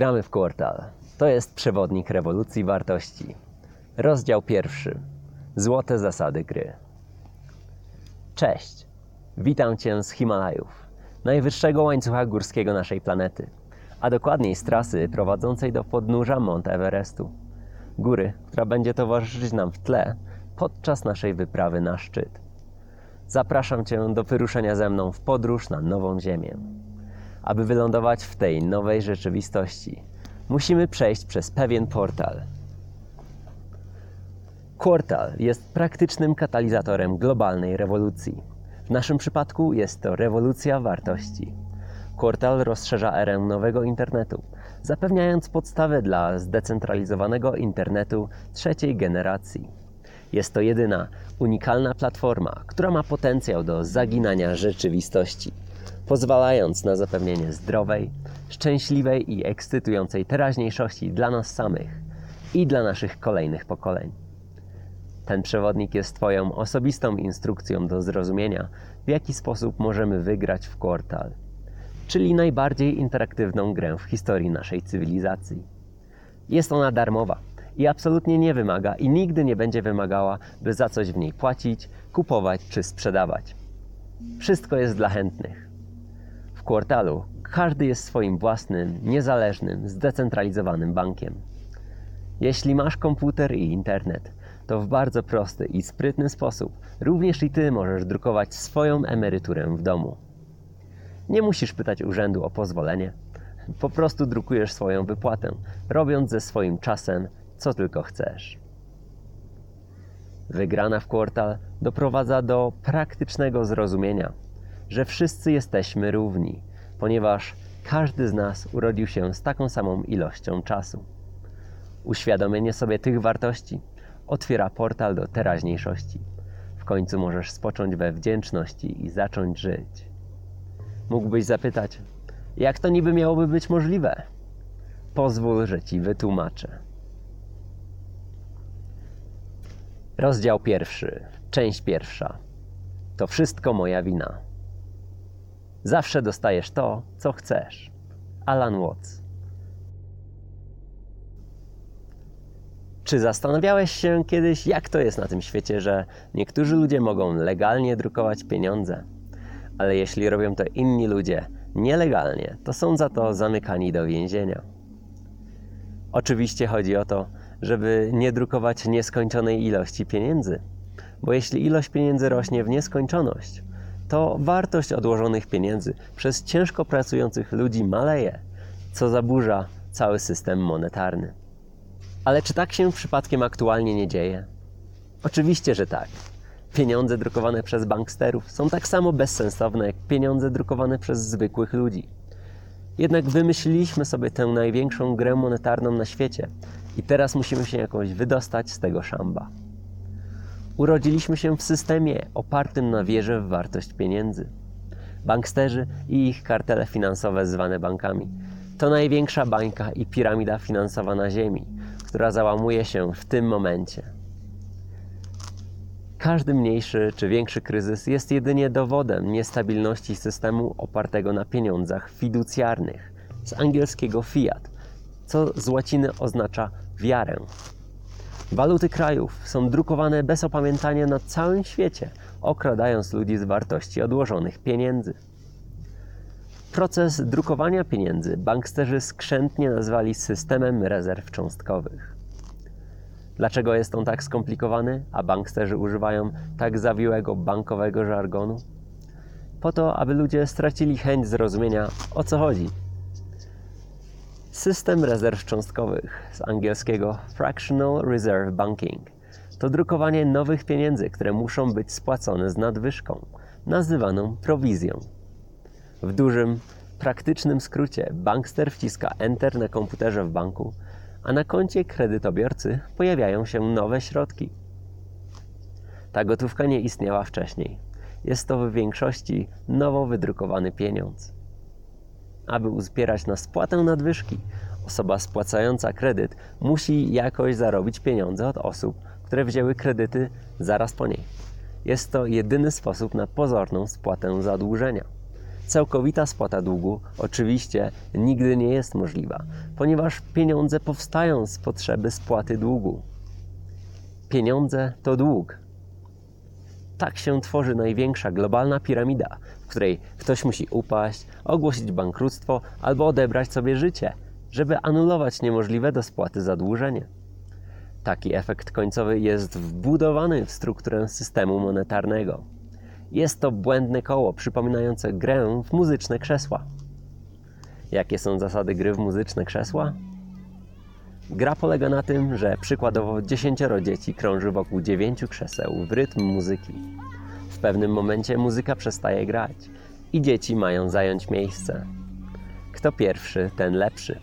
Gramy w kwartal. To jest przewodnik rewolucji wartości. Rozdział pierwszy. Złote zasady gry. Cześć. Witam Cię z Himalajów, najwyższego łańcucha górskiego naszej planety, a dokładniej z trasy prowadzącej do podnóża Mount Everestu. Góry, która będzie towarzyszyć nam w tle podczas naszej wyprawy na szczyt. Zapraszam Cię do wyruszenia ze mną w podróż na nową Ziemię. Aby wylądować w tej nowej rzeczywistości, musimy przejść przez pewien portal. Portal jest praktycznym katalizatorem globalnej rewolucji. W naszym przypadku jest to rewolucja wartości. Portal rozszerza erę nowego internetu, zapewniając podstawę dla zdecentralizowanego internetu trzeciej generacji. Jest to jedyna, unikalna platforma, która ma potencjał do zaginania rzeczywistości, pozwalając na zapewnienie zdrowej, szczęśliwej i ekscytującej teraźniejszości dla nas samych i dla naszych kolejnych pokoleń. Ten przewodnik jest Twoją osobistą instrukcją do zrozumienia, w jaki sposób możemy wygrać w Quartal, czyli najbardziej interaktywną grę w historii naszej cywilizacji. Jest ona darmowa i absolutnie nie wymaga i nigdy nie będzie wymagała, by za coś w niej płacić, kupować czy sprzedawać. Wszystko jest dla chętnych. Kwartalu każdy jest swoim własnym, niezależnym, zdecentralizowanym bankiem. Jeśli masz komputer i internet, to w bardzo prosty i sprytny sposób również i ty możesz drukować swoją emeryturę w domu. Nie musisz pytać urzędu o pozwolenie. Po prostu drukujesz swoją wypłatę, robiąc ze swoim czasem co tylko chcesz. Wygrana w kwartal doprowadza do praktycznego zrozumienia, że wszyscy jesteśmy równi, ponieważ każdy z nas urodził się z taką samą ilością czasu. Uświadomienie sobie tych wartości otwiera portal do teraźniejszości. W końcu możesz spocząć we wdzięczności i zacząć żyć. Mógłbyś zapytać, jak to niby miałoby być możliwe? Pozwól, że ci wytłumaczę. Rozdział pierwszy, część pierwsza. To wszystko moja wina. Zawsze dostajesz to, co chcesz. Alan Watts. Czy zastanawiałeś się kiedyś, jak to jest na tym świecie, że niektórzy ludzie mogą legalnie drukować pieniądze, ale jeśli robią to inni ludzie nielegalnie, to są za to zamykani do więzienia? Oczywiście chodzi o to, żeby nie drukować nieskończonej ilości pieniędzy, bo jeśli ilość pieniędzy rośnie w nieskończoność, to wartość odłożonych pieniędzy przez ciężko pracujących ludzi maleje, co zaburza cały system monetarny. Ale czy tak się przypadkiem aktualnie nie dzieje? Oczywiście, że tak. Pieniądze drukowane przez banksterów są tak samo bezsensowne jak pieniądze drukowane przez zwykłych ludzi. Jednak wymyśliliśmy sobie tę największą grę monetarną na świecie i teraz musimy się jakoś wydostać z tego szamba. Urodziliśmy się w systemie opartym na wierze w wartość pieniędzy. Banksterzy i ich kartele finansowe zwane bankami to największa bańka i piramida finansowa na Ziemi, która załamuje się w tym momencie. Każdy mniejszy czy większy kryzys jest jedynie dowodem niestabilności systemu opartego na pieniądzach fiducjarnych, z angielskiego fiat, co z łaciny oznacza wiarę. Waluty krajów są drukowane bez opamiętania na całym świecie, okradając ludzi z wartości odłożonych pieniędzy. Proces drukowania pieniędzy banksterzy skrzętnie nazwali systemem rezerw cząstkowych. Dlaczego jest on tak skomplikowany, a banksterzy używają tak zawiłego bankowego żargonu? Po to, aby ludzie stracili chęć zrozumienia, o co chodzi. System rezerw cząstkowych z angielskiego Fractional Reserve Banking to drukowanie nowych pieniędzy, które muszą być spłacone z nadwyżką, nazywaną prowizją. W dużym, praktycznym skrócie bankster wciska Enter na komputerze w banku, a na koncie kredytobiorcy pojawiają się nowe środki. Ta gotówka nie istniała wcześniej. Jest to w większości nowo wydrukowany pieniądz. Aby uzbierać na spłatę nadwyżki, osoba spłacająca kredyt musi jakoś zarobić pieniądze od osób, które wzięły kredyty zaraz po niej. Jest to jedyny sposób na pozorną spłatę zadłużenia. Całkowita spłata długu oczywiście nigdy nie jest możliwa, ponieważ pieniądze powstają z potrzeby spłaty długu. Pieniądze to dług. Tak się tworzy największa globalna piramida, w której ktoś musi upaść, ogłosić bankructwo albo odebrać sobie życie, żeby anulować niemożliwe do spłaty zadłużenie. Taki efekt końcowy jest wbudowany w strukturę systemu monetarnego. Jest to błędne koło przypominające grę w muzyczne krzesła. Jakie są zasady gry w muzyczne krzesła? Gra polega na tym, że przykładowo dziesięcioro dzieci krąży wokół dziewięciu krzeseł w rytm muzyki. W pewnym momencie muzyka przestaje grać i dzieci mają zająć miejsce. Kto pierwszy, ten lepszy.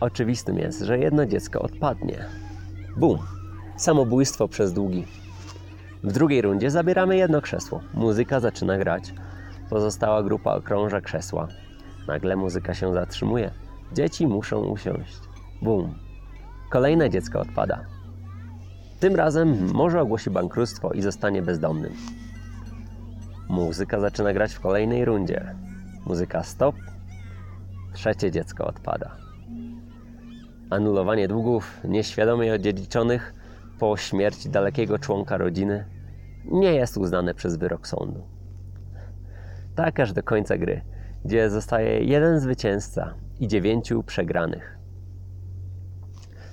Oczywistym jest, że jedno dziecko odpadnie. Bum! Samobójstwo przez długi. W drugiej rundzie zabieramy jedno krzesło. Muzyka zaczyna grać. Pozostała grupa okrąża krzesła. Nagle muzyka się zatrzymuje. Dzieci muszą usiąść. Bum! Kolejne dziecko odpada. Tym razem może ogłosi bankructwo i zostanie bezdomnym. Muzyka zaczyna grać w kolejnej rundzie. Muzyka stop. Trzecie dziecko odpada. Anulowanie długów nieświadomie odziedziczonych po śmierci dalekiego członka rodziny nie jest uznane przez wyrok sądu. Tak aż do końca gry, gdzie zostaje jeden zwycięzca i dziewięciu przegranych.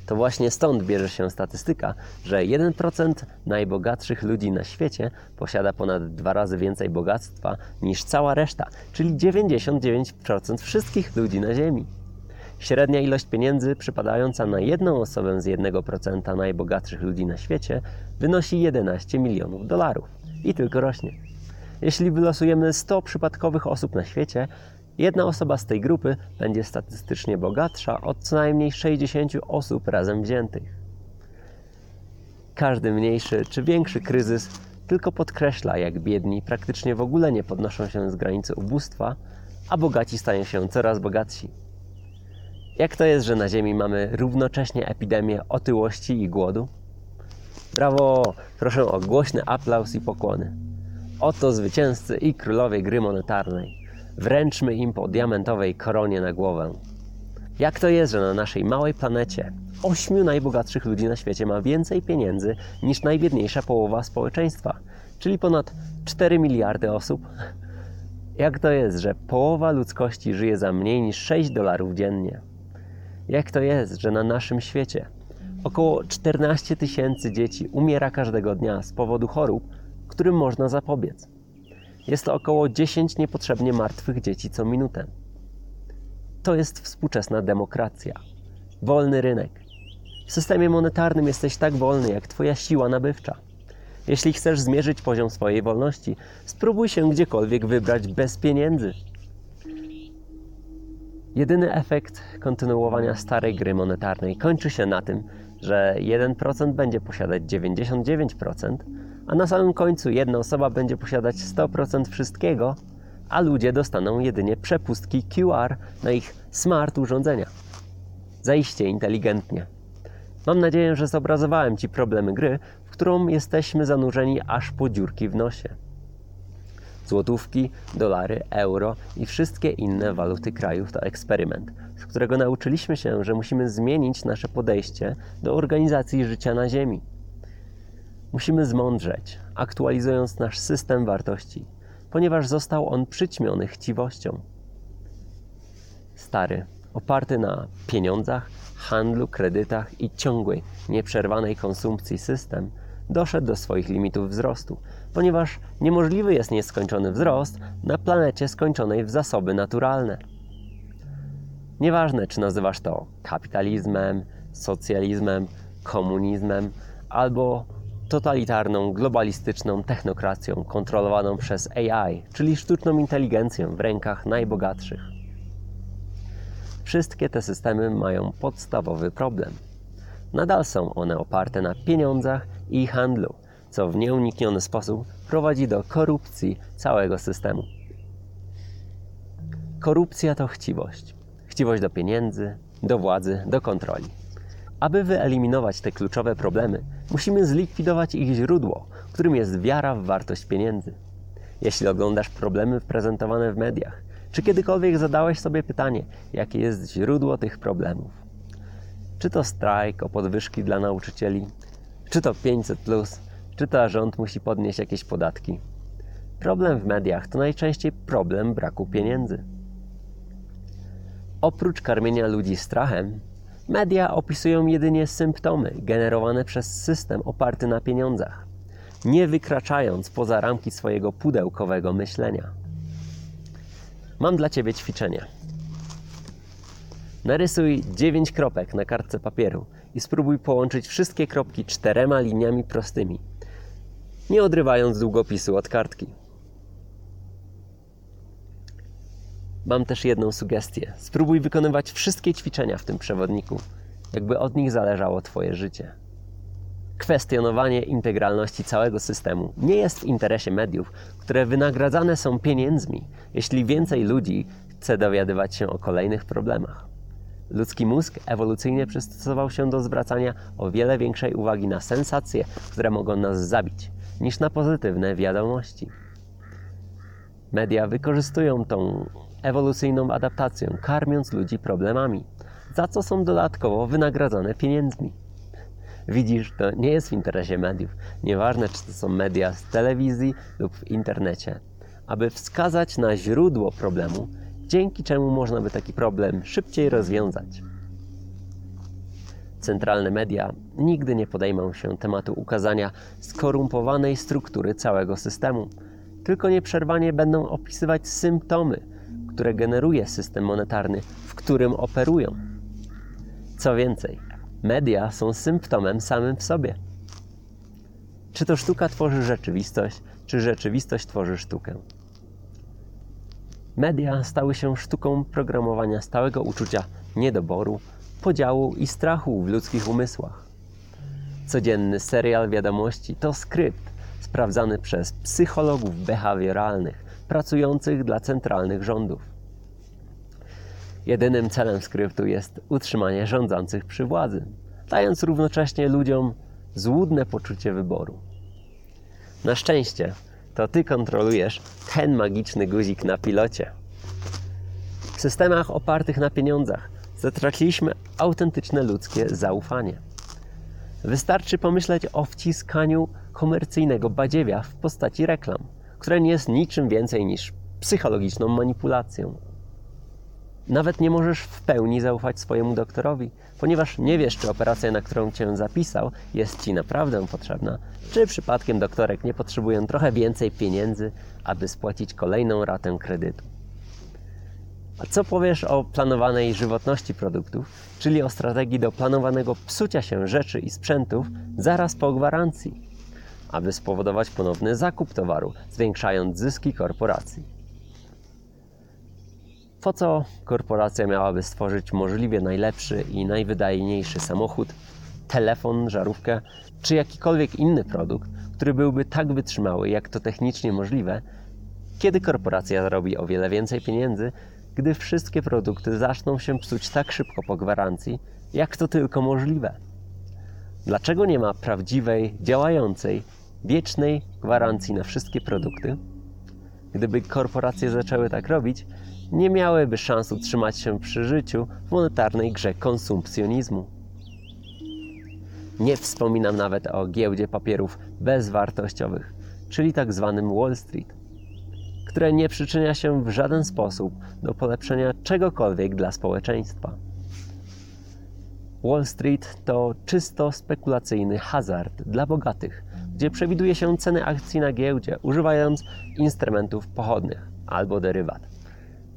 To właśnie stąd bierze się statystyka, że 1% najbogatszych ludzi na świecie posiada ponad dwa razy więcej bogactwa niż cała reszta, czyli 99% wszystkich ludzi na Ziemi. Średnia ilość pieniędzy przypadająca na jedną osobę z 1% najbogatszych ludzi na świecie wynosi 11 milionów dolarów i tylko rośnie. Jeśli wylosujemy 100 przypadkowych osób na świecie, jedna osoba z tej grupy będzie statystycznie bogatsza od co najmniej 60 osób razem wziętych. Każdy mniejszy czy większy kryzys tylko podkreśla, jak biedni praktycznie w ogóle nie podnoszą się z granicy ubóstwa, a bogaci stają się coraz bogatsi. Jak to jest, że na Ziemi mamy równocześnie epidemię otyłości i głodu? Brawo! Proszę o głośny aplauz i pokłony. Oto zwycięzcy i królowie gry monetarnej. Wręczmy im po diamentowej koronie na głowę. Jak to jest, że na naszej małej planecie ośmiu najbogatszych ludzi na świecie ma więcej pieniędzy niż najbiedniejsza połowa społeczeństwa, czyli ponad 4 miliardy osób? Jak to jest, że połowa ludzkości żyje za mniej niż 6 dolarów dziennie? Jak to jest, że na naszym świecie około 14 tysięcy dzieci umiera każdego dnia z powodu chorób, którym można zapobiec? Jest to około 10 niepotrzebnie martwych dzieci co minutę. To jest współczesna demokracja. Wolny rynek. W systemie monetarnym jesteś tak wolny jak Twoja siła nabywcza. Jeśli chcesz zmierzyć poziom swojej wolności, spróbuj się gdziekolwiek wybrać bez pieniędzy. Jedyny efekt kontynuowania starej gry monetarnej kończy się na tym, że 1% będzie posiadać 99%, a na samym końcu jedna osoba będzie posiadać 100% wszystkiego, a ludzie dostaną jedynie przepustki QR na ich smart urządzenia. Zaiście inteligentnie. Mam nadzieję, że zobrazowałem Ci problemy gry, w którą jesteśmy zanurzeni aż po dziurki w nosie. Złotówki, dolary, euro i wszystkie inne waluty krajów to eksperyment, z którego nauczyliśmy się, że musimy zmienić nasze podejście do organizacji życia na Ziemi. Musimy zmądrzeć, aktualizując nasz system wartości, ponieważ został on przyćmiony chciwością. Stary, oparty na pieniądzach, handlu, kredytach i ciągłej, nieprzerwanej konsumpcji system doszedł do swoich limitów wzrostu, ponieważ niemożliwy jest nieskończony wzrost na planecie skończonej w zasoby naturalne. Nieważne, czy nazywasz to kapitalizmem, socjalizmem, komunizmem albo totalitarną, globalistyczną technokracją kontrolowaną przez AI, czyli sztuczną inteligencją w rękach najbogatszych. Wszystkie te systemy mają podstawowy problem. Nadal są one oparte na pieniądzach i handlu, co w nieunikniony sposób prowadzi do korupcji całego systemu. Korupcja to chciwość. Chciwość do pieniędzy, do władzy, do kontroli. Aby wyeliminować te kluczowe problemy, musimy zlikwidować ich źródło, którym jest wiara w wartość pieniędzy. Jeśli oglądasz problemy prezentowane w mediach, czy kiedykolwiek zadałeś sobie pytanie, jakie jest źródło tych problemów? Czy to strajk o podwyżki dla nauczycieli, czy to 500, czy to rząd musi podnieść jakieś podatki? Problem w mediach to najczęściej problem braku pieniędzy. Oprócz karmienia ludzi strachem, media opisują jedynie symptomy generowane przez system oparty na pieniądzach, nie wykraczając poza ramki swojego pudełkowego myślenia. Mam dla Ciebie ćwiczenie. Narysuj 9 kropek na kartce papieru i spróbuj połączyć wszystkie kropki czterema liniami prostymi, nie odrywając długopisu od kartki. Mam też jedną sugestię. Spróbuj wykonywać wszystkie ćwiczenia w tym przewodniku, jakby od nich zależało Twoje życie. Kwestionowanie integralności całego systemu nie jest w interesie mediów, które wynagradzane są pieniędzmi, jeśli więcej ludzi chce dowiadywać się o kolejnych problemach. Ludzki mózg ewolucyjnie przystosował się do zwracania o wiele większej uwagi na sensacje, które mogą nas zabić, niż na pozytywne wiadomości. Media wykorzystują tą ewolucyjną adaptacją, karmiąc ludzi problemami, za co są dodatkowo wynagradzane pieniędzmi. Widzisz, to nie jest w interesie mediów, nieważne czy to są media z telewizji lub w internecie, aby wskazać na źródło problemu, dzięki czemu można by taki problem szybciej rozwiązać. Centralne media nigdy nie podejmą się tematu ukazania skorumpowanej struktury całego systemu, tylko nieprzerwanie będą opisywać symptomy, które generuje system monetarny, w którym operują. Co więcej, media są symptomem samym w sobie. Czy to sztuka tworzy rzeczywistość, czy rzeczywistość tworzy sztukę? Media stały się sztuką programowania stałego uczucia niedoboru, podziału i strachu w ludzkich umysłach. Codzienny serial wiadomości to skrypt sprawdzany przez psychologów behawioralnych pracujących dla centralnych rządów. Jedynym celem skryptu jest utrzymanie rządzących przy władzy, dając równocześnie ludziom złudne poczucie wyboru. Na szczęście to ty kontrolujesz ten magiczny guzik na pilocie. W systemach opartych na pieniądzach zatraciliśmy autentyczne ludzkie zaufanie. Wystarczy pomyśleć o wciskaniu komercyjnego badziewia w postaci reklam, które nie jest niczym więcej niż psychologiczną manipulacją. Nawet nie możesz w pełni zaufać swojemu doktorowi, ponieważ nie wiesz, czy operacja, na którą cię zapisał, jest ci naprawdę potrzebna, czy przypadkiem doktorek nie potrzebują trochę więcej pieniędzy, aby spłacić kolejną ratę kredytu. A co powiesz o planowanej żywotności produktów, czyli o strategii do planowanego psucia się rzeczy i sprzętów zaraz po gwarancji, aby spowodować ponowny zakup towaru, zwiększając zyski korporacji? Po co korporacja miałaby stworzyć możliwie najlepszy i najwydajniejszy samochód, telefon, żarówkę czy jakikolwiek inny produkt, który byłby tak wytrzymały, jak to technicznie możliwe, kiedy korporacja zarobi o wiele więcej pieniędzy, gdy wszystkie produkty zaczną się psuć tak szybko po gwarancji, jak to tylko możliwe? Dlaczego nie ma prawdziwej, działającej, wiecznej gwarancji na wszystkie produkty? Gdyby korporacje zaczęły tak robić, nie miałyby szans utrzymać się przy życiu w monetarnej grze konsumpcjonizmu. Nie wspominam nawet o giełdzie papierów bezwartościowych, czyli tak zwanym Wall Street, które nie przyczynia się w żaden sposób do polepszenia czegokolwiek dla społeczeństwa. Wall Street to czysto spekulacyjny hazard dla bogatych, gdzie przewiduje się ceny akcji na giełdzie, używając instrumentów pochodnych albo derywat.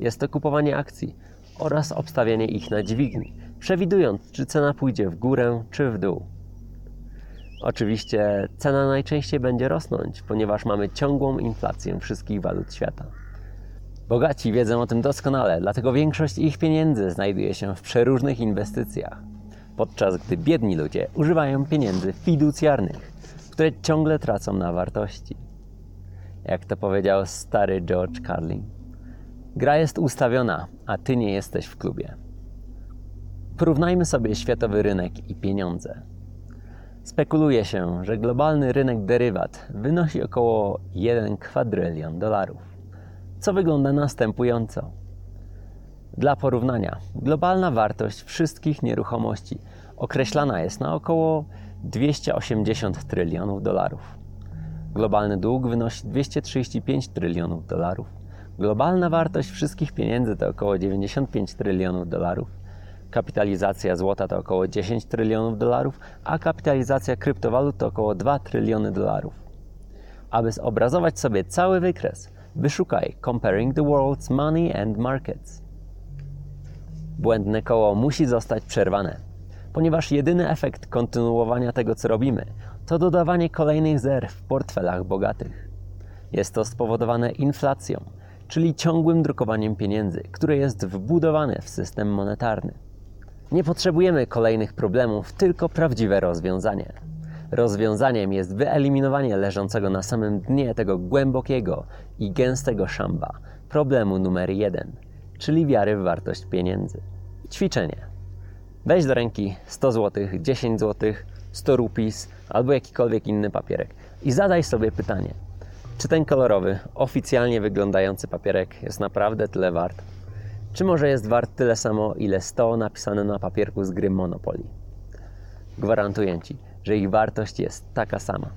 Jest to kupowanie akcji oraz obstawianie ich na dźwigni, przewidując, czy cena pójdzie w górę czy w dół. Oczywiście cena najczęściej będzie rosnąć, ponieważ mamy ciągłą inflację wszystkich walut świata. Bogaci wiedzą o tym doskonale, dlatego większość ich pieniędzy znajduje się w przeróżnych inwestycjach, podczas gdy biedni ludzie używają pieniędzy fiducjarnych, które ciągle tracą na wartości. Jak to powiedział stary George Carlin. Gra jest ustawiona, a ty nie jesteś w klubie. Porównajmy sobie światowy rynek i pieniądze. Spekuluje się, że globalny rynek derywat wynosi około 1 kwadrylion dolarów, co wygląda następująco. Dla porównania, globalna wartość wszystkich nieruchomości określana jest na około 280 trylionów dolarów. Globalny dług wynosi 235 trylionów dolarów. Globalna wartość wszystkich pieniędzy to około 95 trylionów dolarów. Kapitalizacja złota to około 10 trylionów dolarów, a kapitalizacja kryptowalut to około 2 tryliony dolarów. Aby zobrazować sobie cały wykres, wyszukaj Comparing the World's Money and Markets. Błędne koło musi zostać przerwane, ponieważ jedyny efekt kontynuowania tego, co robimy, to dodawanie kolejnych zer w portfelach bogatych. Jest to spowodowane inflacją, czyli ciągłym drukowaniem pieniędzy, które jest wbudowane w system monetarny. Nie potrzebujemy kolejnych problemów, tylko prawdziwe rozwiązanie. Rozwiązaniem jest wyeliminowanie leżącego na samym dnie tego głębokiego i gęstego szamba problemu numer jeden, czyli wiary w wartość pieniędzy. Ćwiczenie. Weź do ręki 100 zł, 10 zł, 100 rupis albo jakikolwiek inny papierek i zadaj sobie pytanie: czy ten kolorowy, oficjalnie wyglądający papierek jest naprawdę tyle wart? Czy może jest wart tyle samo, ile 100 napisane na papierku z gry Monopoly? Gwarantuję Ci, że ich wartość jest taka sama.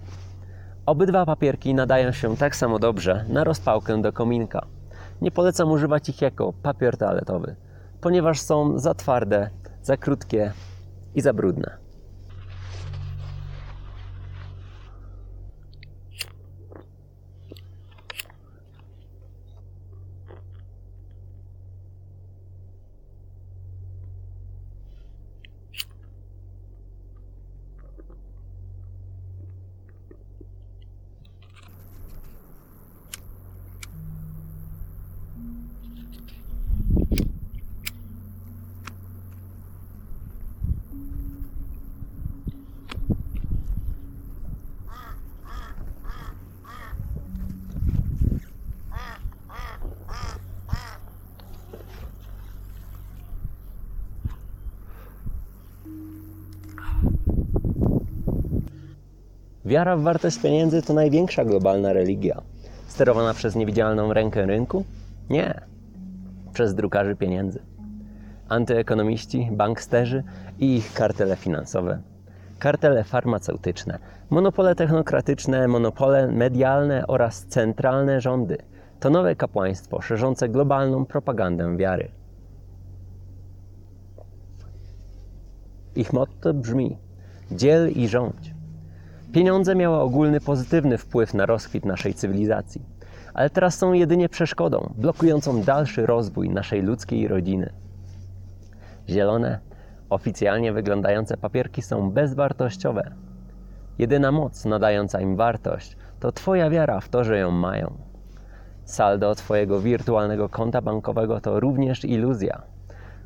Obydwa papierki nadają się tak samo dobrze na rozpałkę do kominka. Nie polecam używać ich jako papier toaletowy, ponieważ są za twarde, za krótkie i za brudne. Wiara w wartość pieniędzy to największa globalna religia. Sterowana przez niewidzialną rękę rynku? Nie. Przez drukarzy pieniędzy. Antyekonomiści, banksterzy i ich kartele finansowe. Kartele farmaceutyczne, monopole technokratyczne, monopole medialne oraz centralne rządy to nowe kapłaństwo szerzące globalną propagandę wiary. Ich motto brzmi: dziel i rządź. Pieniądze miały ogólny pozytywny wpływ na rozkwit naszej cywilizacji, ale teraz są jedynie przeszkodą blokującą dalszy rozwój naszej ludzkiej rodziny. Zielone, oficjalnie wyglądające papierki są bezwartościowe. Jedyna moc nadająca im wartość to Twoja wiara w to, że ją mają. Saldo Twojego wirtualnego konta bankowego to również iluzja,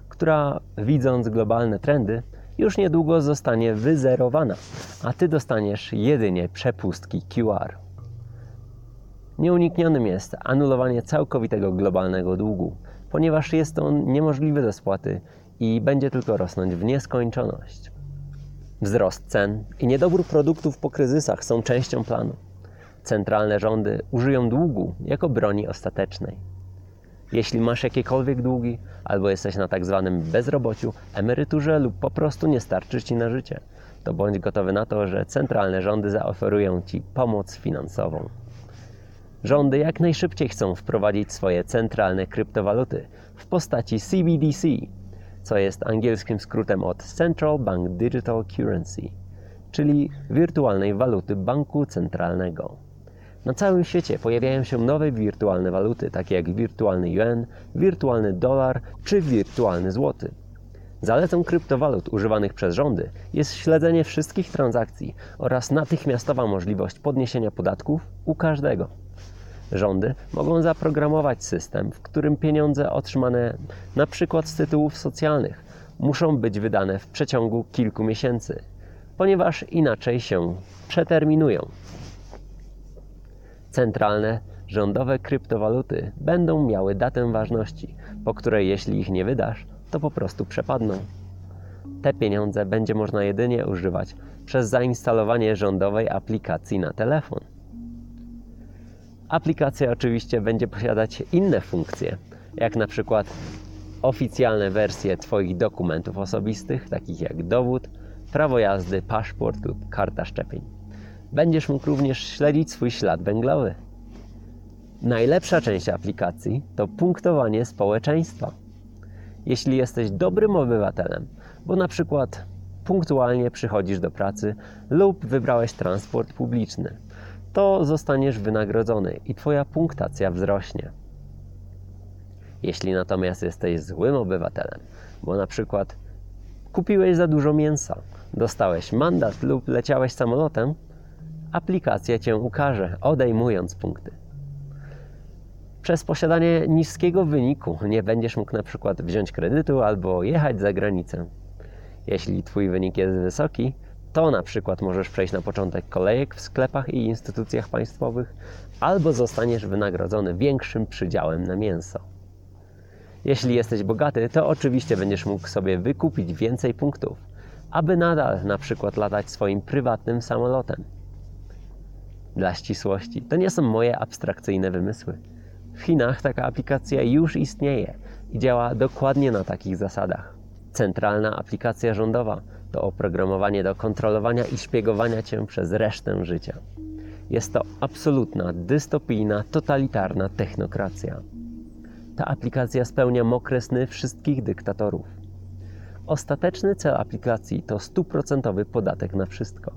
która, widząc globalne trendy, już niedługo zostanie wyzerowana, a Ty dostaniesz jedynie przepustki QR. Nieuniknionym jest anulowanie całkowitego globalnego długu, ponieważ jest on niemożliwy do spłaty i będzie tylko rosnąć w nieskończoność. Wzrost cen i niedobór produktów po kryzysach są częścią planu. Centralne rządy użyją długu jako broni ostatecznej. Jeśli masz jakiekolwiek długi, albo jesteś na tak zwanym bezrobociu, emeryturze lub po prostu nie starczy ci na życie, to bądź gotowy na to, że centralne rządy zaoferują ci pomoc finansową. Rządy jak najszybciej chcą wprowadzić swoje centralne kryptowaluty w postaci CBDC, co jest angielskim skrótem od Central Bank Digital Currency, czyli wirtualnej waluty banku centralnego. Na całym świecie pojawiają się nowe wirtualne waluty, takie jak wirtualny yuan, wirtualny dolar czy wirtualny złoty. Zaletą kryptowalut używanych przez rządy jest śledzenie wszystkich transakcji oraz natychmiastowa możliwość podniesienia podatków u każdego. Rządy mogą zaprogramować system, w którym pieniądze otrzymane przykład z tytułów socjalnych muszą być wydane w przeciągu kilku miesięcy, ponieważ inaczej się przeterminują. Centralne, rządowe kryptowaluty będą miały datę ważności, po której jeśli ich nie wydasz, to po prostu przepadną. te pieniądze będzie można jedynie używać przez zainstalowanie rządowej aplikacji na telefon. Aplikacja oczywiście będzie posiadać inne funkcje, jak na przykład oficjalne wersje Twoich dokumentów osobistych, takich jak dowód, prawo jazdy, paszport lub karta szczepień. Będziesz mógł również śledzić swój ślad węglowy. Najlepsza część aplikacji to punktowanie społeczeństwa. Jeśli jesteś dobrym obywatelem, bo na przykład punktualnie przychodzisz do pracy lub wybrałeś transport publiczny, to zostaniesz wynagrodzony i Twoja punktacja wzrośnie. Jeśli natomiast jesteś złym obywatelem, bo na przykład kupiłeś za dużo mięsa, dostałeś mandat lub leciałeś samolotem, aplikacja cię ukaże, odejmując punkty. Przez posiadanie niskiego wyniku nie będziesz mógł na przykład wziąć kredytu albo jechać za granicę. Jeśli Twój wynik jest wysoki, to na przykład możesz przejść na początek kolejek w sklepach i instytucjach państwowych, albo zostaniesz wynagrodzony większym przydziałem na mięso. Jeśli jesteś bogaty, to oczywiście będziesz mógł sobie wykupić więcej punktów, aby nadal na przykład latać swoim prywatnym samolotem. Dla ścisłości, to nie są moje abstrakcyjne wymysły. W Chinach taka aplikacja już istnieje i działa dokładnie na takich zasadach. Centralna aplikacja rządowa to oprogramowanie do kontrolowania i szpiegowania cię przez resztę życia. Jest to absolutna, dystopijna, totalitarna technokracja. Ta aplikacja spełnia mokre sny wszystkich dyktatorów. Ostateczny cel aplikacji to stuprocentowy podatek na wszystko.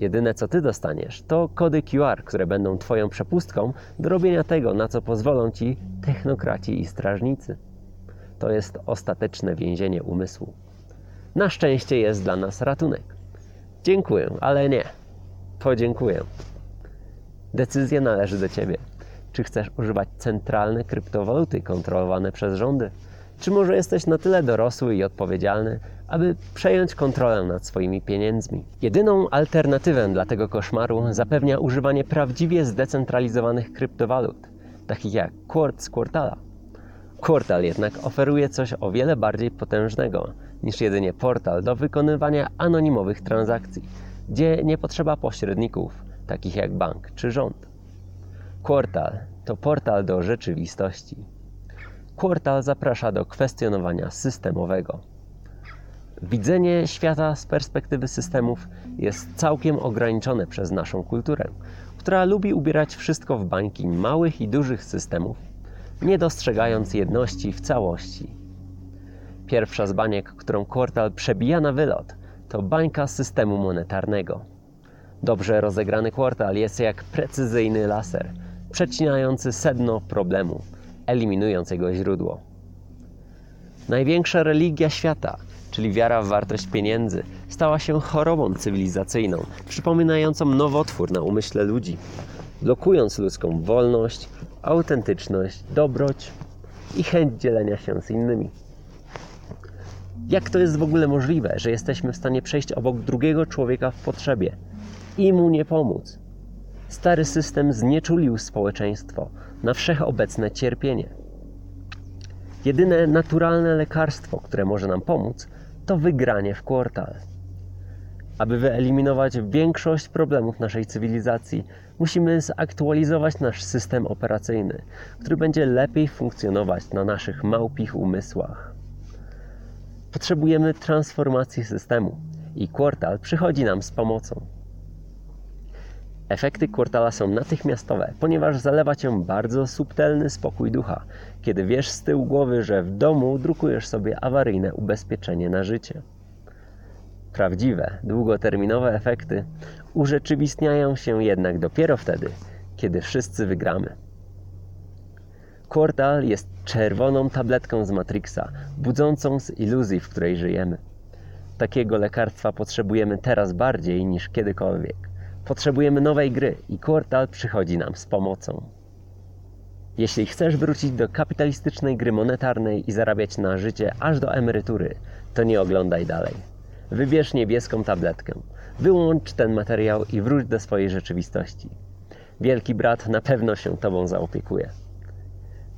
Jedyne co ty dostaniesz to kody QR, które będą twoją przepustką do robienia tego, na co pozwolą ci technokraci i strażnicy. To jest ostateczne więzienie umysłu. Na szczęście jest dla nas ratunek. Dziękuję, ale nie. Podziękuję. Decyzja należy do ciebie. Czy chcesz używać centralne kryptowaluty kontrolowane przez rządy? Czy może jesteś na tyle dorosły i odpowiedzialny, aby przejąć kontrolę nad swoimi pieniędzmi? Jedyną alternatywę dla tego koszmaru zapewnia używanie prawdziwie zdecentralizowanych kryptowalut, takich jak Quartz Quartala. Quartal jednak oferuje coś o wiele bardziej potężnego niż jedynie portal do wykonywania anonimowych transakcji, gdzie nie potrzeba pośredników, takich jak bank czy rząd. Quartal to portal do rzeczywistości. Quartal zaprasza do kwestionowania systemowego. Widzenie świata z perspektywy systemów jest całkiem ograniczone przez naszą kulturę, która lubi ubierać wszystko w bańki małych i dużych systemów, nie dostrzegając jedności w całości. Pierwsza z baniek, którą Quartal przebija na wylot, to bańka systemu monetarnego. Dobrze rozegrany kwartal jest jak precyzyjny laser, przecinający sedno problemu, eliminując jego źródło. Największa religia świata, czyli wiara w wartość pieniędzy, stała się chorobą cywilizacyjną, przypominającą nowotwór na umyśle ludzi, blokując ludzką wolność, autentyczność, dobroć i chęć dzielenia się z innymi. Jak to jest w ogóle możliwe, że jesteśmy w stanie przejść obok drugiego człowieka w potrzebie i mu nie pomóc? Stary system znieczulił społeczeństwo na wszechobecne cierpienie. Jedyne naturalne lekarstwo, które może nam pomóc, to wygranie w kwartal. Aby wyeliminować większość problemów naszej cywilizacji, musimy zaktualizować nasz system operacyjny, który będzie lepiej funkcjonować na naszych małpich umysłach. Potrzebujemy transformacji systemu i kwartal przychodzi nam z pomocą. Efekty kwartala są natychmiastowe, ponieważ zalewa cię bardzo subtelny spokój ducha, kiedy wiesz z tyłu głowy, że w domu drukujesz sobie awaryjne ubezpieczenie na życie. Prawdziwe, długoterminowe efekty urzeczywistniają się jednak dopiero wtedy, kiedy wszyscy wygramy. Kwartal jest czerwoną tabletką z Matrixa, budzącą z iluzji, w której żyjemy. Takiego lekarstwa potrzebujemy teraz bardziej niż kiedykolwiek. Potrzebujemy nowej gry i Quartal przychodzi nam z pomocą. Jeśli chcesz wrócić do kapitalistycznej gry monetarnej i zarabiać na życie aż do emerytury, to nie oglądaj dalej. Wybierz niebieską tabletkę. Wyłącz ten materiał i wróć do swojej rzeczywistości. Wielki brat na pewno się Tobą zaopiekuje.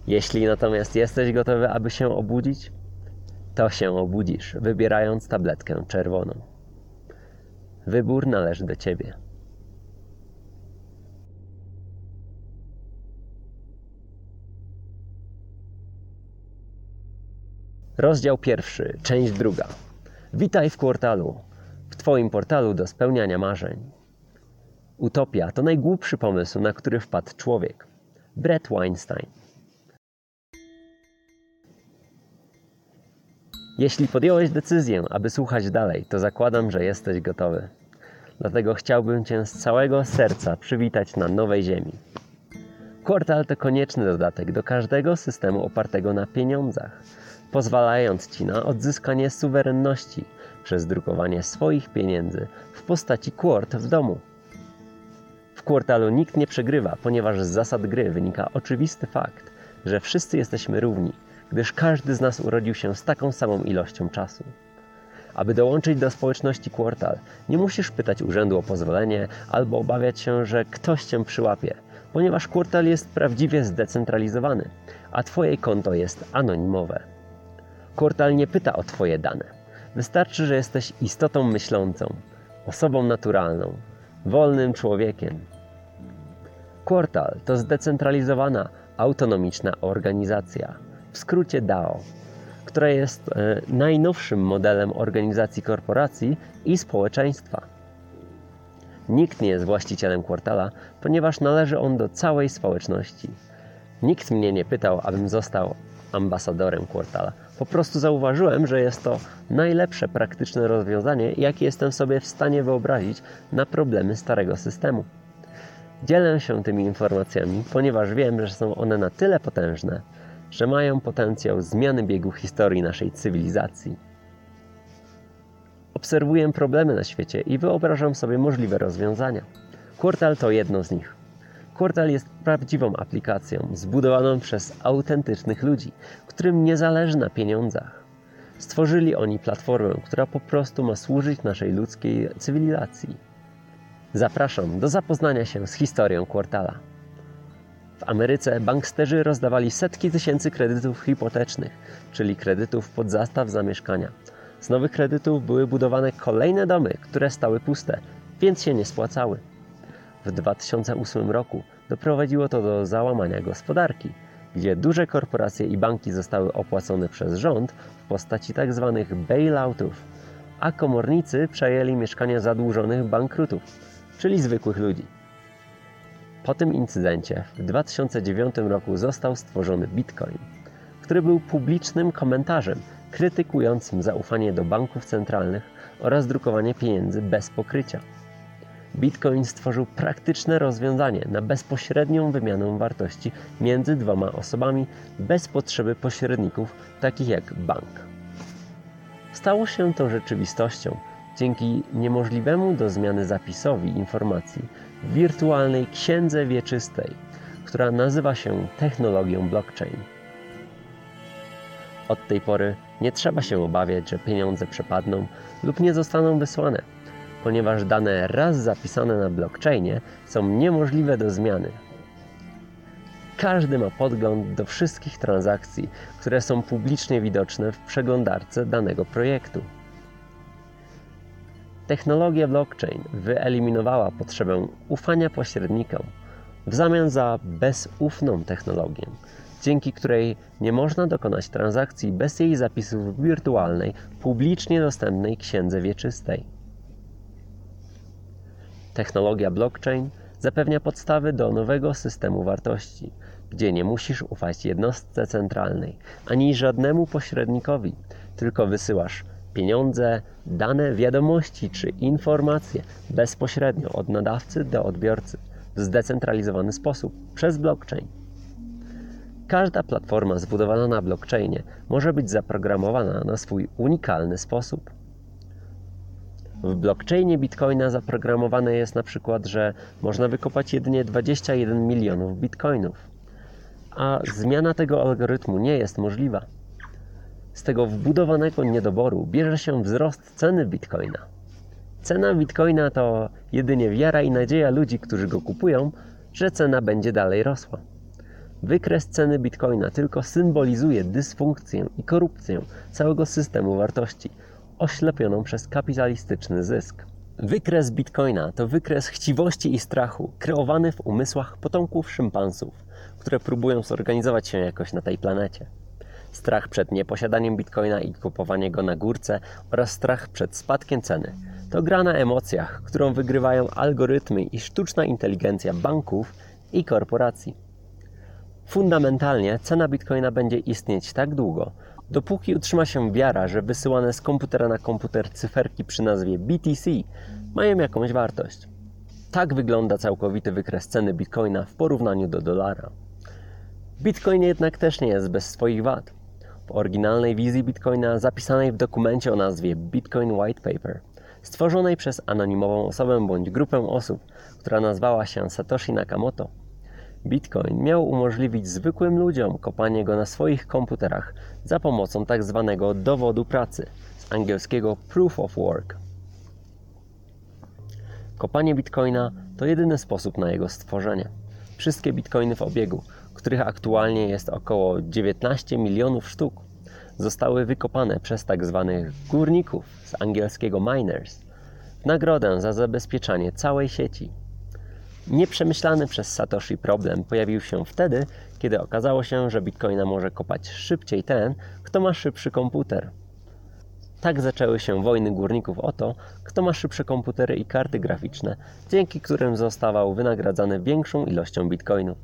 Jeśli natomiast jesteś gotowy, aby się obudzić, to się obudzisz, wybierając tabletkę czerwoną. Wybór należy do ciebie. Rozdział pierwszy, część druga. Witaj w kwartalu, w Twoim portalu do spełniania marzeń. Utopia to najgłupszy pomysł, na który wpadł człowiek. Brett Weinstein. Jeśli podjąłeś decyzję, aby słuchać dalej, to zakładam, że jesteś gotowy. Dlatego chciałbym Cię z całego serca przywitać na nowej ziemi. Kwartal to konieczny dodatek do każdego systemu opartego na pieniądzach, pozwalając Ci na odzyskanie suwerenności przez drukowanie swoich pieniędzy w postaci kwart w domu. W kwartalu nikt nie przegrywa, ponieważ z zasad gry wynika oczywisty fakt, że wszyscy jesteśmy równi, gdyż każdy z nas urodził się z taką samą ilością czasu. Aby dołączyć do społeczności Quartal, nie musisz pytać urzędu o pozwolenie albo obawiać się, że ktoś cię przyłapie, ponieważ Quartal jest prawdziwie zdecentralizowany, a twoje konto jest anonimowe. Quartal nie pyta o twoje dane. Wystarczy, że jesteś istotą myślącą, osobą naturalną, wolnym człowiekiem. Quartal to zdecentralizowana, autonomiczna organizacja, w skrócie DAO, która jest e, najnowszym modelem organizacji korporacji i społeczeństwa. Nikt nie jest właścicielem kwartala, ponieważ należy on do całej społeczności. Nikt mnie nie pytał, abym został ambasadorem kwartala. Po prostu zauważyłem, że jest to najlepsze praktyczne rozwiązanie, jakie jestem sobie w stanie wyobrazić na problemy starego systemu. Dzielę się tymi informacjami, ponieważ wiem, że są one na tyle potężne, że mają potencjał zmiany biegu historii naszej cywilizacji. Obserwuję problemy na świecie i wyobrażam sobie możliwe rozwiązania. Quartal to jedno z nich. Quartal jest prawdziwą aplikacją zbudowaną przez autentycznych ludzi, którym nie zależy na pieniądzach. Stworzyli oni platformę, która po prostu ma służyć naszej ludzkiej cywilizacji. Zapraszam do zapoznania się z historią kwartala. W Ameryce banksterzy rozdawali setki tysięcy kredytów hipotecznych, czyli kredytów pod zastaw zamieszkania. Z nowych kredytów były budowane kolejne domy, które stały puste, więc się nie spłacały. W 2008 roku doprowadziło to do załamania gospodarki, gdzie duże korporacje i banki zostały opłacone przez rząd w postaci tzw. Tak bailoutów, a komornicy przejęli mieszkania zadłużonych bankrutów, czyli zwykłych ludzi. Po tym incydencie w 2009 roku został stworzony Bitcoin, który był publicznym komentarzem krytykującym zaufanie do banków centralnych oraz drukowanie pieniędzy bez pokrycia. Bitcoin stworzył praktyczne rozwiązanie na bezpośrednią wymianę wartości między dwoma osobami bez potrzeby pośredników takich jak bank. Stało się to rzeczywistością dzięki niemożliwemu do zmiany zapisowi informacji w wirtualnej księdze wieczystej, która nazywa się technologią blockchain. Od tej pory nie trzeba się obawiać, że pieniądze przepadną lub nie zostaną wysłane, ponieważ dane raz zapisane na blockchainie są niemożliwe do zmiany. Każdy ma podgląd do wszystkich transakcji, które są publicznie widoczne w przeglądarce danego projektu. Technologia blockchain wyeliminowała potrzebę ufania pośrednikom w zamian za bezufną technologię, dzięki której nie można dokonać transakcji bez jej zapisów w wirtualnej, publicznie dostępnej księdze wieczystej. Technologia blockchain zapewnia podstawy do nowego systemu wartości, gdzie nie musisz ufać jednostce centralnej ani żadnemu pośrednikowi, tylko wysyłasz pieniądze, dane, wiadomości czy informacje bezpośrednio od nadawcy do odbiorcy w zdecentralizowany sposób przez blockchain. Każda platforma zbudowana na blockchainie może być zaprogramowana na swój unikalny sposób. W blockchainie Bitcoina zaprogramowane jest na przykład, że można wykopać jedynie 21 milionów bitcoinów, a zmiana tego algorytmu nie jest możliwa. Z tego wbudowanego niedoboru bierze się wzrost ceny bitcoina. Cena bitcoina to jedynie wiara i nadzieja ludzi, którzy go kupują, że cena będzie dalej rosła. Wykres ceny bitcoina tylko symbolizuje dysfunkcję i korupcję całego systemu wartości, oślepioną przez kapitalistyczny zysk. Wykres bitcoina to wykres chciwości i strachu, kreowany w umysłach potomków szympansów, które próbują zorganizować się jakoś na tej planecie. Strach przed nieposiadaniem bitcoina i kupowanie go na górce oraz strach przed spadkiem ceny to gra na emocjach, którą wygrywają algorytmy i sztuczna inteligencja banków i korporacji. Fundamentalnie cena bitcoina będzie istnieć tak długo, dopóki utrzyma się wiara, że wysyłane z komputera na komputer cyferki przy nazwie BTC mają jakąś wartość. Tak wygląda całkowity wykres ceny bitcoina w porównaniu do dolara. Bitcoin jednak też nie jest bez swoich wad. W oryginalnej wizji bitcoina zapisanej w dokumencie o nazwie Bitcoin White Paper, stworzonej przez anonimową osobę bądź grupę osób, która nazwała się Satoshi Nakamoto, Bitcoin miał umożliwić zwykłym ludziom kopanie go na swoich komputerach za pomocą tzw. Tak dowodu pracy, z angielskiego proof of work. Kopanie bitcoina to jedyny sposób na jego stworzenie. Wszystkie bitcoiny w obiegu, których aktualnie jest około 19 milionów sztuk, zostały wykopane przez tzw. Tak górników z angielskiego miners w nagrodę za zabezpieczanie całej sieci. Nieprzemyślany przez Satoshi problem pojawił się wtedy, kiedy okazało się, że bitcoina może kopać szybciej ten, kto ma szybszy komputer. Tak zaczęły się wojny górników o to, kto ma szybsze komputery i karty graficzne, dzięki którym zostawał wynagradzany większą ilością bitcoinu.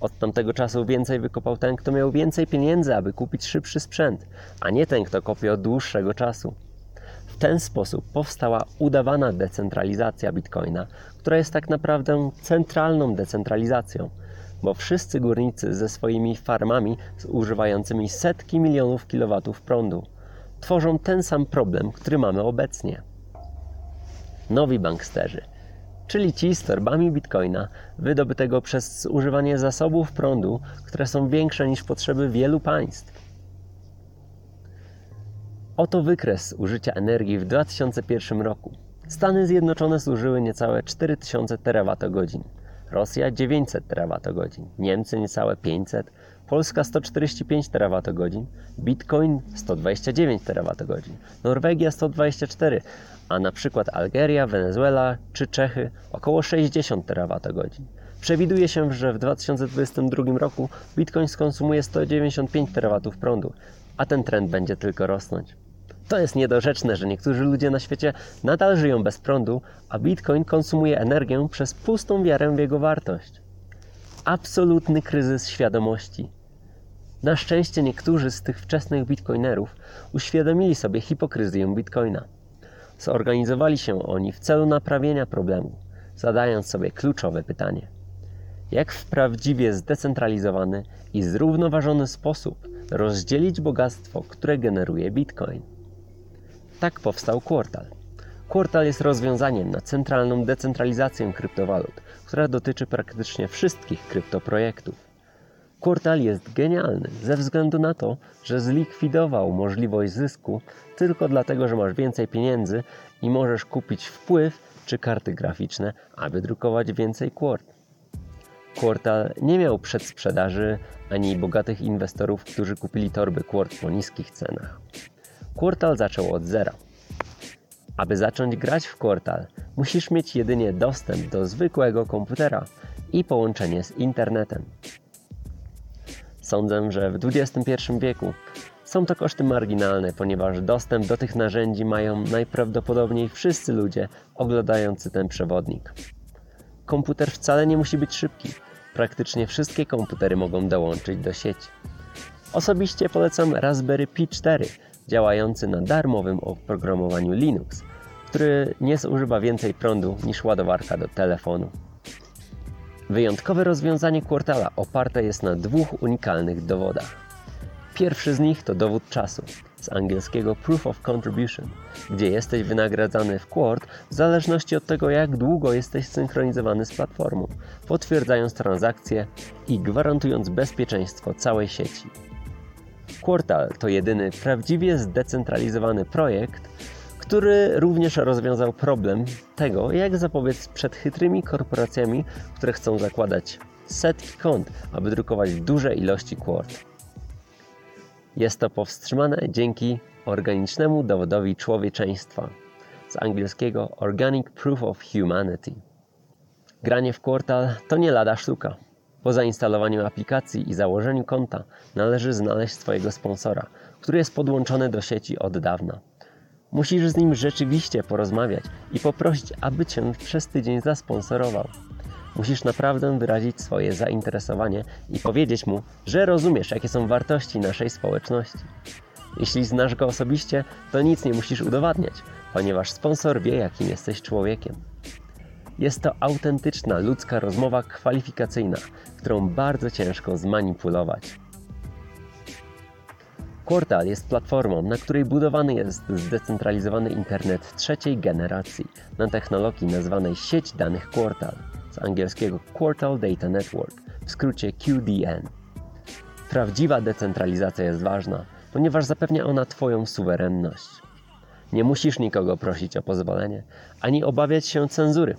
Od tamtego czasu więcej wykopał ten, kto miał więcej pieniędzy, aby kupić szybszy sprzęt, a nie ten, kto kopie od dłuższego czasu. W ten sposób powstała udawana decentralizacja bitcoina, która jest tak naprawdę centralną decentralizacją, bo wszyscy górnicy ze swoimi farmami zużywającymi setki milionów kilowatów prądu tworzą ten sam problem, który mamy obecnie. Nowi banksterzy, czyli ci z torbami bitcoina wydobytego przez zużywanie zasobów prądu, które są większe niż potrzeby wielu państw. Oto wykres użycia energii w 2001 roku. Stany Zjednoczone zużyły niecałe 4000 terawatogodzin, Rosja 900 terawatogodzin, Niemcy niecałe 500, Polska 145 terawatogodzin, Bitcoin 129 terawatogodzin, Norwegia 124, a na przykład Algeria, Wenezuela czy Czechy około 60 terawatogodzin. Przewiduje się, że w 2022 roku Bitcoin skonsumuje 195 terawatów prądu, a ten trend będzie tylko rosnąć. To jest niedorzeczne, że niektórzy ludzie na świecie nadal żyją bez prądu, a Bitcoin konsumuje energię przez pustą wiarę w jego wartość. Absolutny kryzys świadomości. Na szczęście niektórzy z tych wczesnych bitcoinerów uświadomili sobie hipokryzję bitcoina. Zorganizowali się oni w celu naprawienia problemu, zadając sobie kluczowe pytanie: jak w prawdziwie zdecentralizowany i zrównoważony sposób rozdzielić bogactwo, które generuje bitcoin? Tak powstał Quartal. Quartal jest rozwiązaniem na centralną decentralizację kryptowalut, która dotyczy praktycznie wszystkich kryptoprojektów. Quartal jest genialny ze względu na to, że zlikwidował możliwość zysku tylko dlatego, że masz więcej pieniędzy i możesz kupić wpływ czy karty graficzne, aby drukować więcej quart. Quartal nie miał przedsprzedaży ani bogatych inwestorów, którzy kupili torby quart po niskich cenach. Quartal zaczął od zera. Aby zacząć grać w Quartal, musisz mieć jedynie dostęp do zwykłego komputera i połączenie z internetem. Sądzę, że w XXI wieku są to koszty marginalne, ponieważ dostęp do tych narzędzi mają najprawdopodobniej wszyscy ludzie oglądający ten przewodnik. Komputer wcale nie musi być szybki. Praktycznie wszystkie komputery mogą dołączyć do sieci. Osobiście polecam Raspberry Pi 4, działający na darmowym oprogramowaniu Linux, który nie zużywa więcej prądu niż ładowarka do telefonu. Wyjątkowe rozwiązanie Quartala oparte jest na dwóch unikalnych dowodach. Pierwszy z nich to dowód czasu, z angielskiego Proof of Contribution, gdzie jesteś wynagradzany w Quart w zależności od tego, jak długo jesteś synchronizowany z platformą, potwierdzając transakcje i gwarantując bezpieczeństwo całej sieci. Quartal to jedyny prawdziwie zdecentralizowany projekt, który również rozwiązał problem tego, jak zapobiec przed chytrymi korporacjami, które chcą zakładać setki kont, aby drukować duże ilości Quart. Jest to powstrzymane dzięki organicznemu dowodowi człowieczeństwa, z angielskiego Organic Proof of Humanity. Granie w Quartal to nie lada sztuka. Po zainstalowaniu aplikacji i założeniu konta należy znaleźć swojego sponsora, który jest podłączony do sieci od dawna. Musisz z nim rzeczywiście porozmawiać i poprosić, aby cię przez tydzień zasponsorował. Musisz naprawdę wyrazić swoje zainteresowanie i powiedzieć mu, że rozumiesz, jakie są wartości naszej społeczności. Jeśli znasz go osobiście, to nic nie musisz udowadniać, ponieważ sponsor wie, jakim jesteś człowiekiem. Jest to autentyczna ludzka rozmowa kwalifikacyjna, którą bardzo ciężko zmanipulować. Quartal jest platformą, na której budowany jest zdecentralizowany internet trzeciej generacji na technologii nazwanej sieć danych Quartal, z angielskiego Quartal Data Network, w skrócie QDN. Prawdziwa decentralizacja jest ważna, ponieważ zapewnia ona Twoją suwerenność. Nie musisz nikogo prosić o pozwolenie, ani obawiać się cenzury.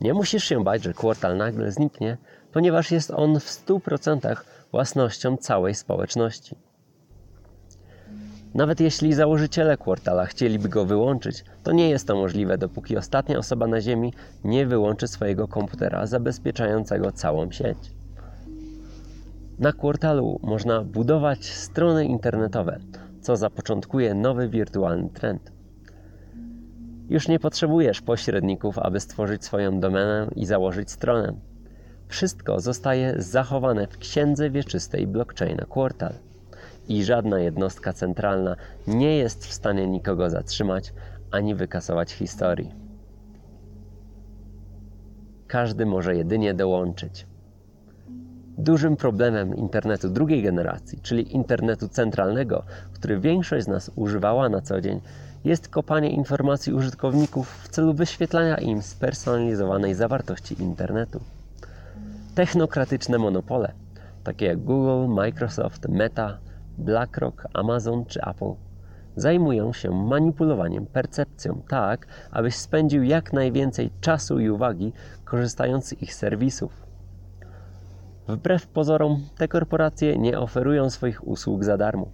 Nie musisz się bać, że kwartal nagle zniknie, ponieważ jest on w 100% własnością całej społeczności. Nawet jeśli założyciele kwartala chcieliby go wyłączyć, to nie jest to możliwe, dopóki ostatnia osoba na Ziemi nie wyłączy swojego komputera zabezpieczającego całą sieć. Na kwartalu można budować strony internetowe, co zapoczątkuje nowy wirtualny trend. Już nie potrzebujesz pośredników, aby stworzyć swoją domenę i założyć stronę. Wszystko zostaje zachowane w księdze wieczystej blockchaina Quartal i żadna jednostka centralna nie jest w stanie nikogo zatrzymać ani wykasować historii. Każdy może jedynie dołączyć. Dużym problemem internetu drugiej generacji, czyli internetu centralnego, który większość z nas używała na co dzień, jest kopanie informacji użytkowników w celu wyświetlania im spersonalizowanej zawartości internetu. Technokratyczne monopole, takie jak Google, Microsoft, Meta, BlackRock, Amazon czy Apple, zajmują się manipulowaniem percepcją tak, abyś spędził jak najwięcej czasu i uwagi korzystając z ich serwisów. Wbrew pozorom, te korporacje nie oferują swoich usług za darmo.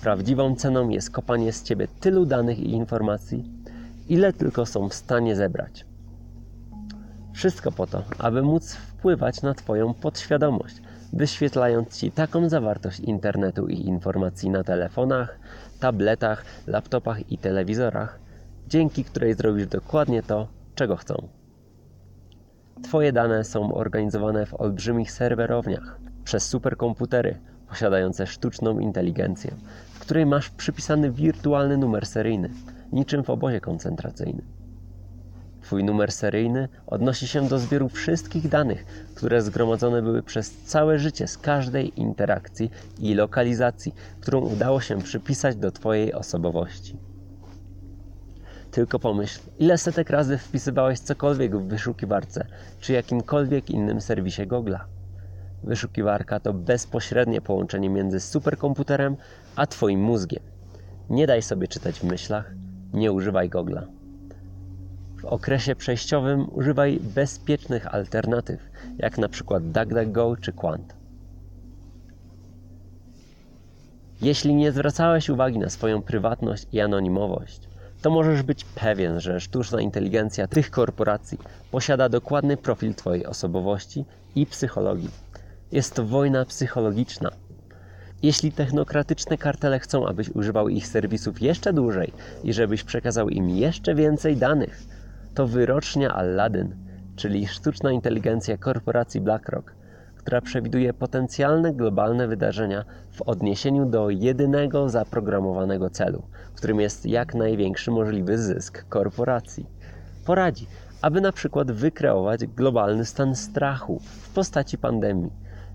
Prawdziwą ceną jest kopanie z ciebie tylu danych i informacji, ile tylko są w stanie zebrać. Wszystko po to, aby móc wpływać na Twoją podświadomość, wyświetlając Ci taką zawartość internetu i informacji na telefonach, tabletach, laptopach i telewizorach, dzięki której zrobisz dokładnie to, czego chcą. Twoje dane są organizowane w olbrzymich serwerowniach przez superkomputery posiadające sztuczną inteligencję, której masz przypisany wirtualny numer seryjny, niczym w obozie koncentracyjnym. Twój numer seryjny odnosi się do zbioru wszystkich danych, które zgromadzone były przez całe życie z każdej interakcji i lokalizacji, którą udało się przypisać do Twojej osobowości. Tylko pomyśl, ile setek razy wpisywałeś cokolwiek w wyszukiwarce czy jakimkolwiek innym serwisie Google'a. Wyszukiwarka to bezpośrednie połączenie między superkomputerem a Twoim mózgiem. Nie daj sobie czytać w myślach, nie używaj Google'a. W okresie przejściowym używaj bezpiecznych alternatyw, jak na przykład DuckDuckGo czy Quant. Jeśli nie zwracałeś uwagi na swoją prywatność i anonimowość, to możesz być pewien, że sztuczna inteligencja tych korporacji posiada dokładny profil Twojej osobowości i psychologii. Jest to wojna psychologiczna. Jeśli technokratyczne kartele chcą, abyś używał ich serwisów jeszcze dłużej i żebyś przekazał im jeszcze więcej danych, to wyrocznia Aladdin, czyli sztuczna inteligencja korporacji BlackRock, która przewiduje potencjalne globalne wydarzenia w odniesieniu do jedynego zaprogramowanego celu, którym jest jak największy możliwy zysk korporacji. Poradzi, aby na przykład wykreować globalny stan strachu w postaci pandemii,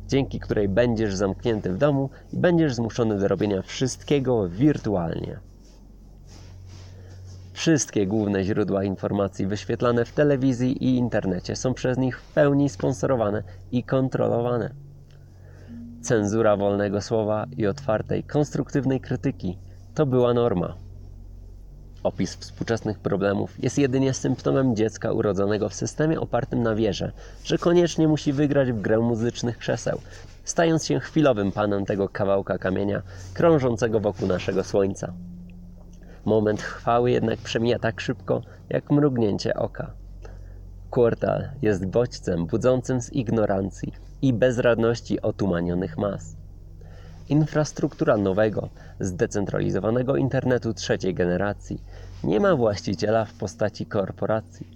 dzięki której będziesz zamknięty w domu i będziesz zmuszony do robienia wszystkiego wirtualnie. Wszystkie główne źródła informacji wyświetlane w telewizji i internecie są przez nich w pełni sponsorowane i kontrolowane. Cenzura wolnego słowa i otwartej, konstruktywnej krytyki to była norma. Opis współczesnych problemów jest jedynie symptomem dziecka urodzonego w systemie opartym na wierze, że koniecznie musi wygrać w grę muzycznych krzeseł, stając się chwilowym panem tego kawałka kamienia krążącego wokół naszego słońca. Moment chwały jednak przemija tak szybko, jak mrugnięcie oka. Quartal jest bodźcem budzącym z ignorancji i bezradności otumanionych mas. Infrastruktura nowego, zdecentralizowanego internetu trzeciej generacji nie ma właściciela w postaci korporacji,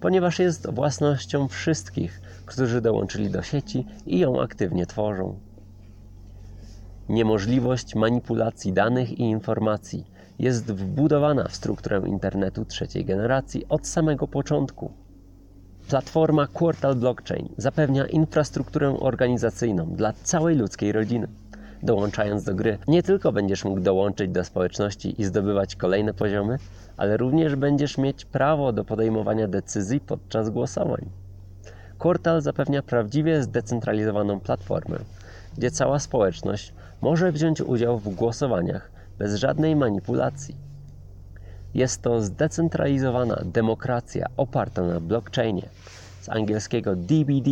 ponieważ jest własnością wszystkich, którzy dołączyli do sieci i ją aktywnie tworzą. Niemożliwość manipulacji danych i informacji jest wbudowana w strukturę internetu trzeciej generacji od samego początku. Platforma Quartal Blockchain zapewnia infrastrukturę organizacyjną dla całej ludzkiej rodziny. Dołączając do gry, nie tylko będziesz mógł dołączyć do społeczności i zdobywać kolejne poziomy, ale również będziesz mieć prawo do podejmowania decyzji podczas głosowań. Quartal zapewnia prawdziwie zdecentralizowaną platformę, gdzie cała społeczność może wziąć udział w głosowaniach bez żadnej manipulacji. Jest to zdecentralizowana demokracja oparta na blockchainie, z angielskiego DBD,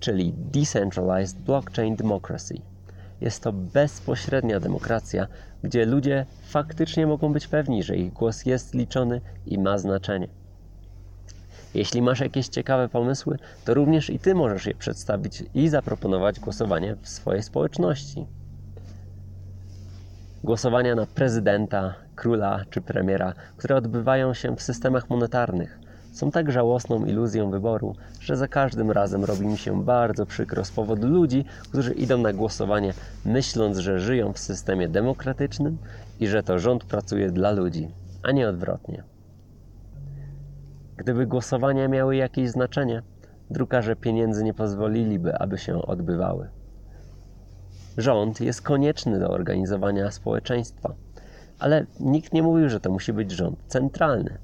czyli Decentralized Blockchain Democracy. Jest to bezpośrednia demokracja, gdzie ludzie faktycznie mogą być pewni, że ich głos jest liczony i ma znaczenie. Jeśli masz jakieś ciekawe pomysły, to również i ty możesz je przedstawić i zaproponować głosowanie w swojej społeczności. Głosowania na prezydenta, króla czy premiera, które odbywają się w systemach monetarnych, są tak żałosną iluzją wyboru, że za każdym razem robi mi się bardzo przykro z powodu ludzi, którzy idą na głosowanie myśląc, że żyją w systemie demokratycznym i że to rząd pracuje dla ludzi, a nie odwrotnie. Gdyby głosowania miały jakieś znaczenie, drukarze pieniędzy nie pozwoliliby, aby się odbywały. Rząd jest konieczny do organizowania społeczeństwa, ale nikt nie mówił, że to musi być rząd centralny,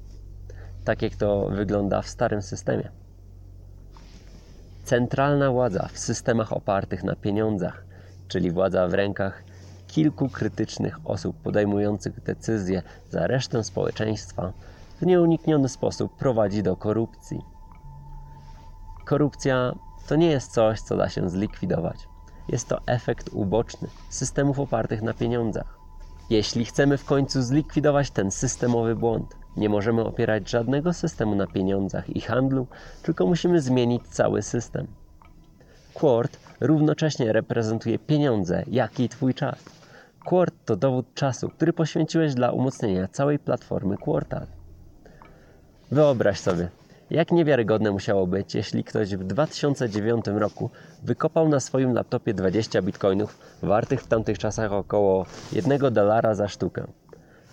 tak jak to wygląda w starym systemie. Centralna władza w systemach opartych na pieniądzach, czyli władza w rękach kilku krytycznych osób podejmujących decyzje za resztę społeczeństwa, w nieunikniony sposób prowadzi do korupcji. Korupcja to nie jest coś, co da się zlikwidować. Jest to efekt uboczny systemów opartych na pieniądzach. Jeśli chcemy w końcu zlikwidować ten systemowy błąd, nie możemy opierać żadnego systemu na pieniądzach i handlu, tylko musimy zmienić cały system. Quart równocześnie reprezentuje pieniądze, jak i Twój czas. Quart to dowód czasu, który poświęciłeś dla umocnienia całej platformy Quartal. Wyobraź sobie, jak niewiarygodne musiało być, jeśli ktoś w 2009 roku wykopał na swoim laptopie 20 bitcoinów, wartych w tamtych czasach około 1 dolara za sztukę,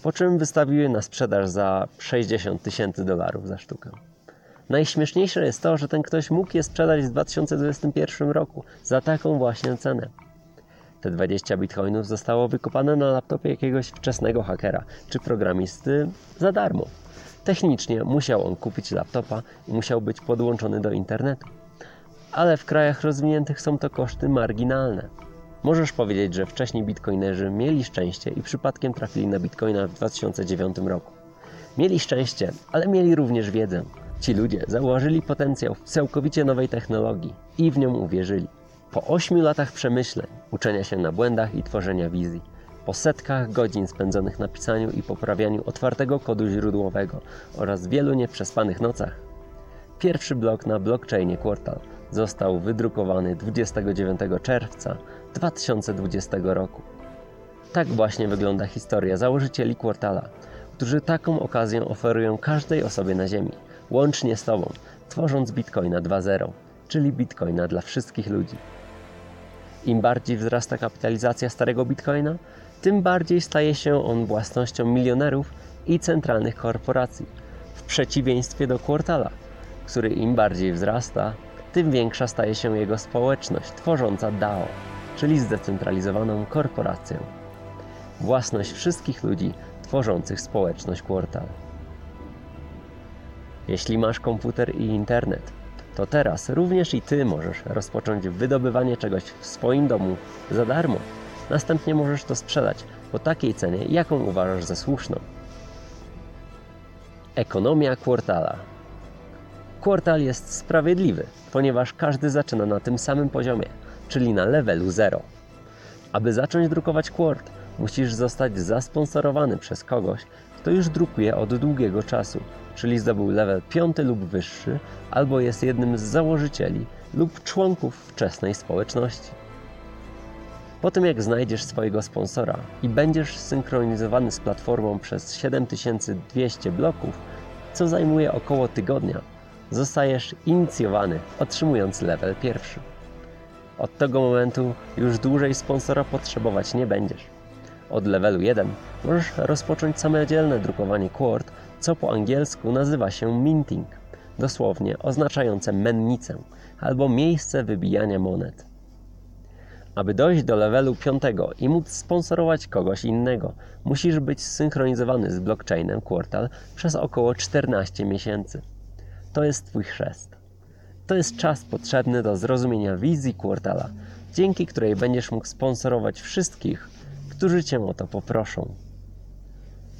po czym wystawił je na sprzedaż za 60 tysięcy dolarów za sztukę. Najśmieszniejsze jest to, że ten ktoś mógł je sprzedać w 2021 roku za taką właśnie cenę. Te 20 bitcoinów zostało wykopane na laptopie jakiegoś wczesnego hakera czy programisty za darmo. Technicznie musiał on kupić laptopa i musiał być podłączony do internetu. Ale w krajach rozwiniętych są to koszty marginalne. Możesz powiedzieć, że wcześniej bitcoinerzy mieli szczęście i przypadkiem trafili na bitcoina w 2009 roku. Mieli szczęście, ale mieli również wiedzę. Ci ludzie zauważyli potencjał w całkowicie nowej technologii i w nią uwierzyli. Po 8 latach przemyśleń, uczenia się na błędach i tworzenia wizji, po setkach godzin spędzonych na pisaniu i poprawianiu otwartego kodu źródłowego oraz wielu nieprzespanych nocach, pierwszy blok na blockchainie Quartal został wydrukowany 29 czerwca 2020 roku. Tak właśnie wygląda historia założycieli Quartala, którzy taką okazję oferują każdej osobie na Ziemi, łącznie z Tobą, tworząc Bitcoina 2.0, czyli Bitcoina dla wszystkich ludzi. Im bardziej wzrasta kapitalizacja starego Bitcoina, tym bardziej staje się on własnością milionerów i centralnych korporacji, w przeciwieństwie do Quartala, który im bardziej wzrasta, tym większa staje się jego społeczność tworząca DAO, czyli zdecentralizowaną korporację. Własność wszystkich ludzi tworzących społeczność Quartal. Jeśli masz komputer i internet, to teraz również i ty możesz rozpocząć wydobywanie czegoś w swoim domu za darmo. Następnie możesz to sprzedać po takiej cenie, jaką uważasz za słuszną. Ekonomia kwartala. Kwartal jest sprawiedliwy, ponieważ każdy zaczyna na tym samym poziomie, czyli na levelu 0. Aby zacząć drukować Quart, musisz zostać zasponsorowany przez kogoś, kto już drukuje od długiego czasu, czyli zdobył level 5 lub wyższy, albo jest jednym z założycieli lub członków wczesnej społeczności. Po tym jak znajdziesz swojego sponsora i będziesz synchronizowany z platformą przez 7200 bloków, co zajmuje około tygodnia, zostajesz inicjowany, otrzymując level pierwszy. Od tego momentu już dłużej sponsora potrzebować nie będziesz. Od levelu 1 możesz rozpocząć samodzielne drukowanie Quart, co po angielsku nazywa się minting, dosłownie oznaczające mennicę albo miejsce wybijania monet. Aby dojść do levelu 5 i móc sponsorować kogoś innego, musisz być zsynchronizowany z blockchainem Quartal przez około 14 miesięcy. To jest Twój chrzest. To jest czas potrzebny do zrozumienia wizji Quartala, dzięki której będziesz mógł sponsorować wszystkich, którzy Cię o to poproszą.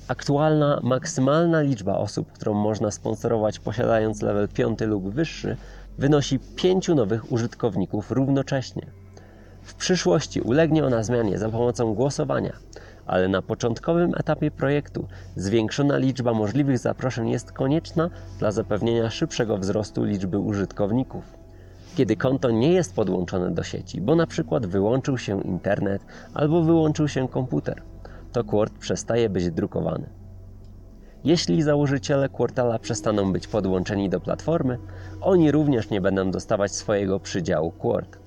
Aktualna maksymalna liczba osób, którą można sponsorować posiadając level 5 lub wyższy, wynosi 5 nowych użytkowników równocześnie. W przyszłości ulegnie ona zmianie za pomocą głosowania, ale na początkowym etapie projektu zwiększona liczba możliwych zaproszeń jest konieczna dla zapewnienia szybszego wzrostu liczby użytkowników. Kiedy konto nie jest podłączone do sieci, bo na przykład wyłączył się internet albo wyłączył się komputer, to Quart przestaje być drukowany. Jeśli założyciele Quartala przestaną być podłączeni do platformy, oni również nie będą dostawać swojego przydziału Quart.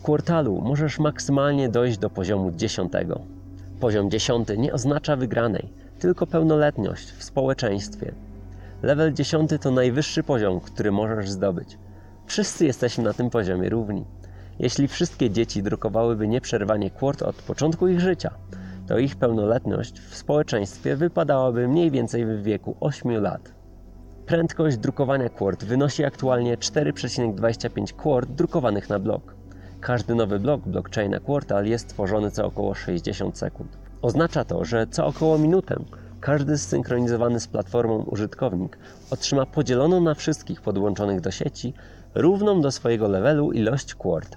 W kwartalu możesz maksymalnie dojść do poziomu 10. Poziom 10 nie oznacza wygranej, tylko pełnoletność w społeczeństwie. Level 10 to najwyższy poziom, który możesz zdobyć. Wszyscy jesteśmy na tym poziomie równi. Jeśli wszystkie dzieci drukowałyby nieprzerwanie kwart od początku ich życia, to ich pełnoletność w społeczeństwie wypadałaby mniej więcej w wieku 8 lat. Prędkość drukowania kwart wynosi aktualnie 4,25 kwart drukowanych na blok. Każdy nowy blok blockchaina Quartal jest tworzony co około 60 sekund. Oznacza to, że co około minutę każdy zsynchronizowany z platformą użytkownik otrzyma podzieloną na wszystkich podłączonych do sieci równą do swojego levelu ilość quart.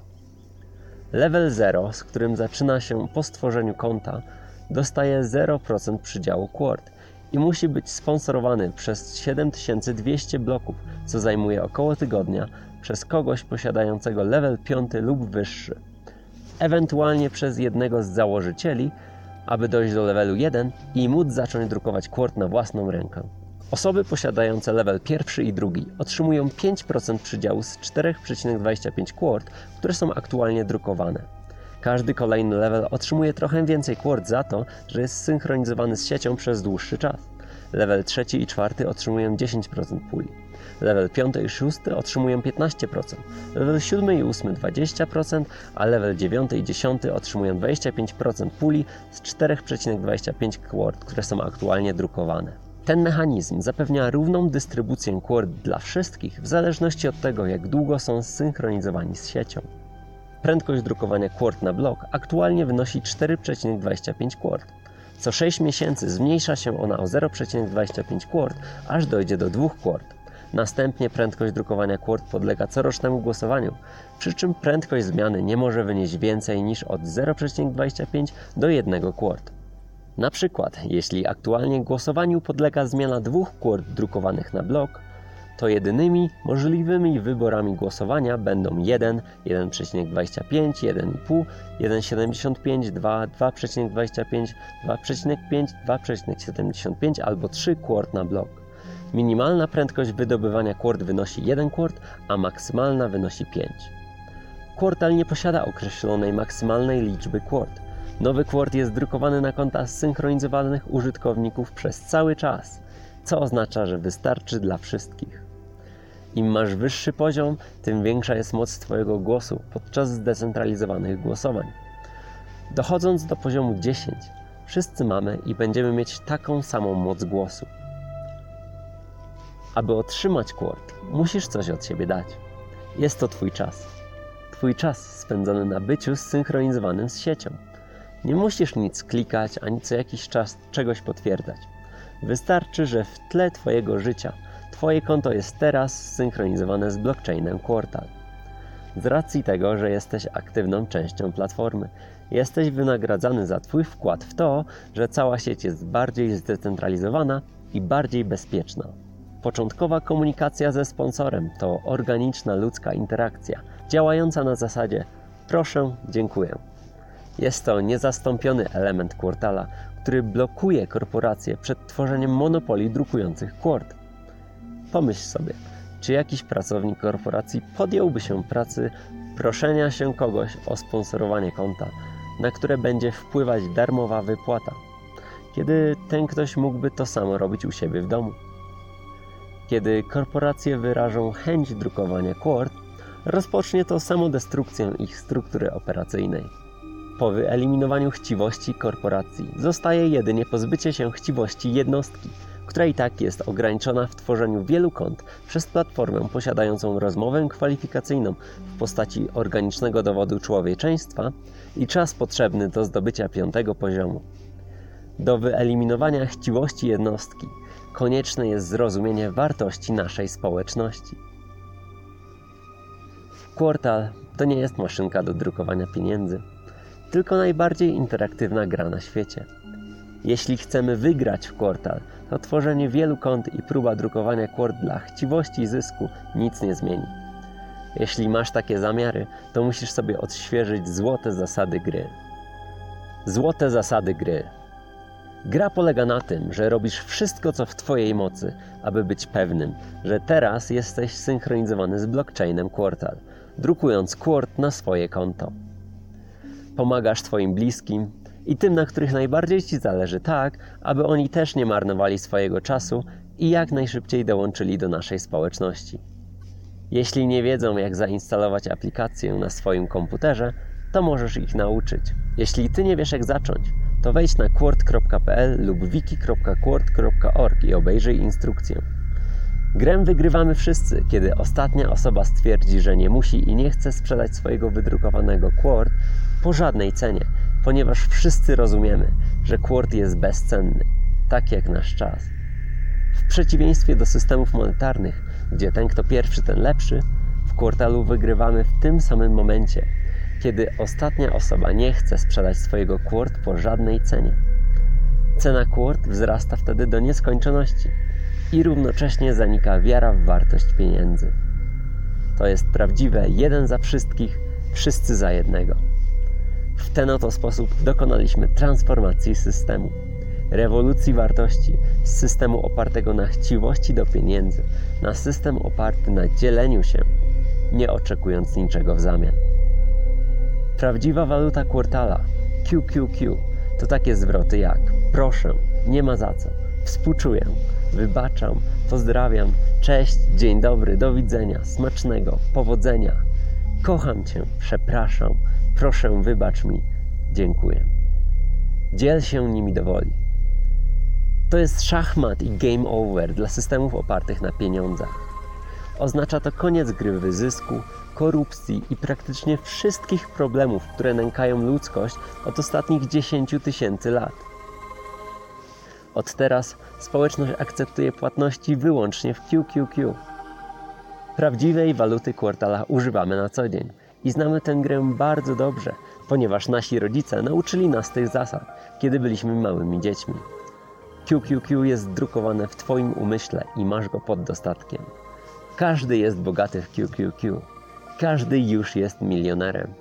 Level 0, z którym zaczyna się po stworzeniu konta, dostaje 0% przydziału quart i musi być sponsorowany przez 7200 bloków, co zajmuje około tygodnia, przez kogoś posiadającego level 5 lub wyższy, ewentualnie przez jednego z założycieli, aby dojść do levelu 1 i móc zacząć drukować quart na własną rękę. Osoby posiadające level pierwszy i drugi otrzymują 5% przydziału z 4,25 quart, które są aktualnie drukowane. Każdy kolejny level otrzymuje trochę więcej quart za to, że jest synchronizowany z siecią przez dłuższy czas. Level trzeci i czwarty otrzymują 10% puli. Level 5 i 6 otrzymują 15%, level 7 i 8 20%, a level 9 i 10 otrzymują 25% puli z 4,25 quart, które są aktualnie drukowane. Ten mechanizm zapewnia równą dystrybucję quart dla wszystkich w zależności od tego, jak długo są zsynchronizowani z siecią. Prędkość drukowania quart na blok aktualnie wynosi 4,25 quart. Co 6 miesięcy zmniejsza się ona o 0,25 quart, aż dojdzie do 2 quart. Następnie prędkość drukowania quart podlega corocznemu głosowaniu, przy czym prędkość zmiany nie może wynieść więcej niż od 0,25 do 1 quart. Na przykład, jeśli aktualnie głosowaniu podlega zmiana dwóch quart drukowanych na blok, to jedynymi możliwymi wyborami głosowania będą 1, 1,25, 1,5, 1,75, 2, 2,25, 2,5, 2,75 albo 3 quart na blok. Minimalna prędkość wydobywania quart wynosi 1 quart, a maksymalna wynosi 5. Quartal nie posiada określonej maksymalnej liczby quart. Nowy quart jest drukowany na konta zsynchronizowanych użytkowników przez cały czas, co oznacza, że wystarczy dla wszystkich. Im masz wyższy poziom, tym większa jest moc Twojego głosu podczas zdecentralizowanych głosowań. Dochodząc do poziomu 10, wszyscy mamy i będziemy mieć taką samą moc głosu. Aby otrzymać quart, musisz coś od siebie dać. Jest to Twój czas. Twój czas spędzony na byciu zsynchronizowanym z siecią. Nie musisz nic klikać ani co jakiś czas czegoś potwierdzać. Wystarczy, że w tle Twojego życia Twoje konto jest teraz zsynchronizowane z blockchainem Quartal. Z racji tego, że jesteś aktywną częścią platformy, jesteś wynagradzany za Twój wkład w to, że cała sieć jest bardziej zdecentralizowana i bardziej bezpieczna. Początkowa komunikacja ze sponsorem to organiczna ludzka interakcja, działająca na zasadzie proszę, dziękuję. Jest to niezastąpiony element kwartala, który blokuje korporacje przed tworzeniem monopolii drukujących kwart. Pomyśl sobie, czy jakiś pracownik korporacji podjąłby się pracy proszenia się kogoś o sponsorowanie konta, na które będzie wpływać darmowa wypłata, kiedy ten ktoś mógłby to samo robić u siebie w domu. Kiedy korporacje wyrażą chęć drukowania kwart, rozpocznie to samodestrukcję ich struktury operacyjnej. Po wyeliminowaniu chciwości korporacji zostaje jedynie pozbycie się chciwości jednostki, która i tak jest ograniczona w tworzeniu wielu kont przez platformę posiadającą rozmowę kwalifikacyjną w postaci organicznego dowodu człowieczeństwa i czas potrzebny do zdobycia piątego poziomu. Do wyeliminowania chciwości jednostki konieczne jest zrozumienie wartości naszej społeczności. Quartal to nie jest maszynka do drukowania pieniędzy, tylko najbardziej interaktywna gra na świecie. Jeśli chcemy wygrać w Quartal, to tworzenie wielu kont i próba drukowania kwart dla chciwości i zysku nic nie zmieni. Jeśli masz takie zamiary, to musisz sobie odświeżyć złote zasady gry. Złote zasady gry. Gra polega na tym, że robisz wszystko, co w Twojej mocy, aby być pewnym, że teraz jesteś synchronizowany z blockchainem Quartal, drukując kwart na swoje konto. Pomagasz Twoim bliskim, i tym, na których najbardziej Ci zależy, tak, aby oni też nie marnowali swojego czasu i jak najszybciej dołączyli do naszej społeczności. Jeśli nie wiedzą, jak zainstalować aplikację na swoim komputerze, to możesz ich nauczyć. Jeśli Ty nie wiesz, jak zacząć, to wejdź na quart.pl lub wiki.quart.org i obejrzyj instrukcję. Grę wygrywamy wszyscy, kiedy ostatnia osoba stwierdzi, że nie musi i nie chce sprzedać swojego wydrukowanego Quart po żadnej cenie, ponieważ wszyscy rozumiemy, że Quart jest bezcenny, tak jak nasz czas. W przeciwieństwie do systemów monetarnych, gdzie ten kto pierwszy, ten lepszy, w kwartalu wygrywamy w tym samym momencie, kiedy ostatnia osoba nie chce sprzedać swojego Quart po żadnej cenie. Cena Quart wzrasta wtedy do nieskończoności i równocześnie zanika wiara w wartość pieniędzy. To jest prawdziwe jeden za wszystkich, wszyscy za jednego. W ten oto sposób dokonaliśmy transformacji systemu, rewolucji wartości z systemu opartego na chciwości do pieniędzy na system oparty na dzieleniu się, nie oczekując niczego w zamian. Prawdziwa waluta kwartala QQQ to takie zwroty jak proszę, nie ma za co, współczuję, wybaczam, pozdrawiam, cześć, dzień dobry, do widzenia, smacznego, powodzenia, kocham cię, przepraszam, proszę, wybacz mi, dziękuję. Dziel się nimi do woli. To jest szachmat i game over dla systemów opartych na pieniądzach. Oznacza to koniec gry wyzysku, korupcji i praktycznie wszystkich problemów, które nękają ludzkość od ostatnich 10 tysięcy lat. Od teraz społeczność akceptuje płatności wyłącznie w QQQ. Prawdziwej waluty kwartala używamy na co dzień i znamy tę grę bardzo dobrze, ponieważ nasi rodzice nauczyli nas tych zasad, kiedy byliśmy małymi dziećmi. QQQ jest drukowane w Twoim umyśle i masz go pod dostatkiem. Każdy jest bogaty w QQQ. Każdy już jest milionerem.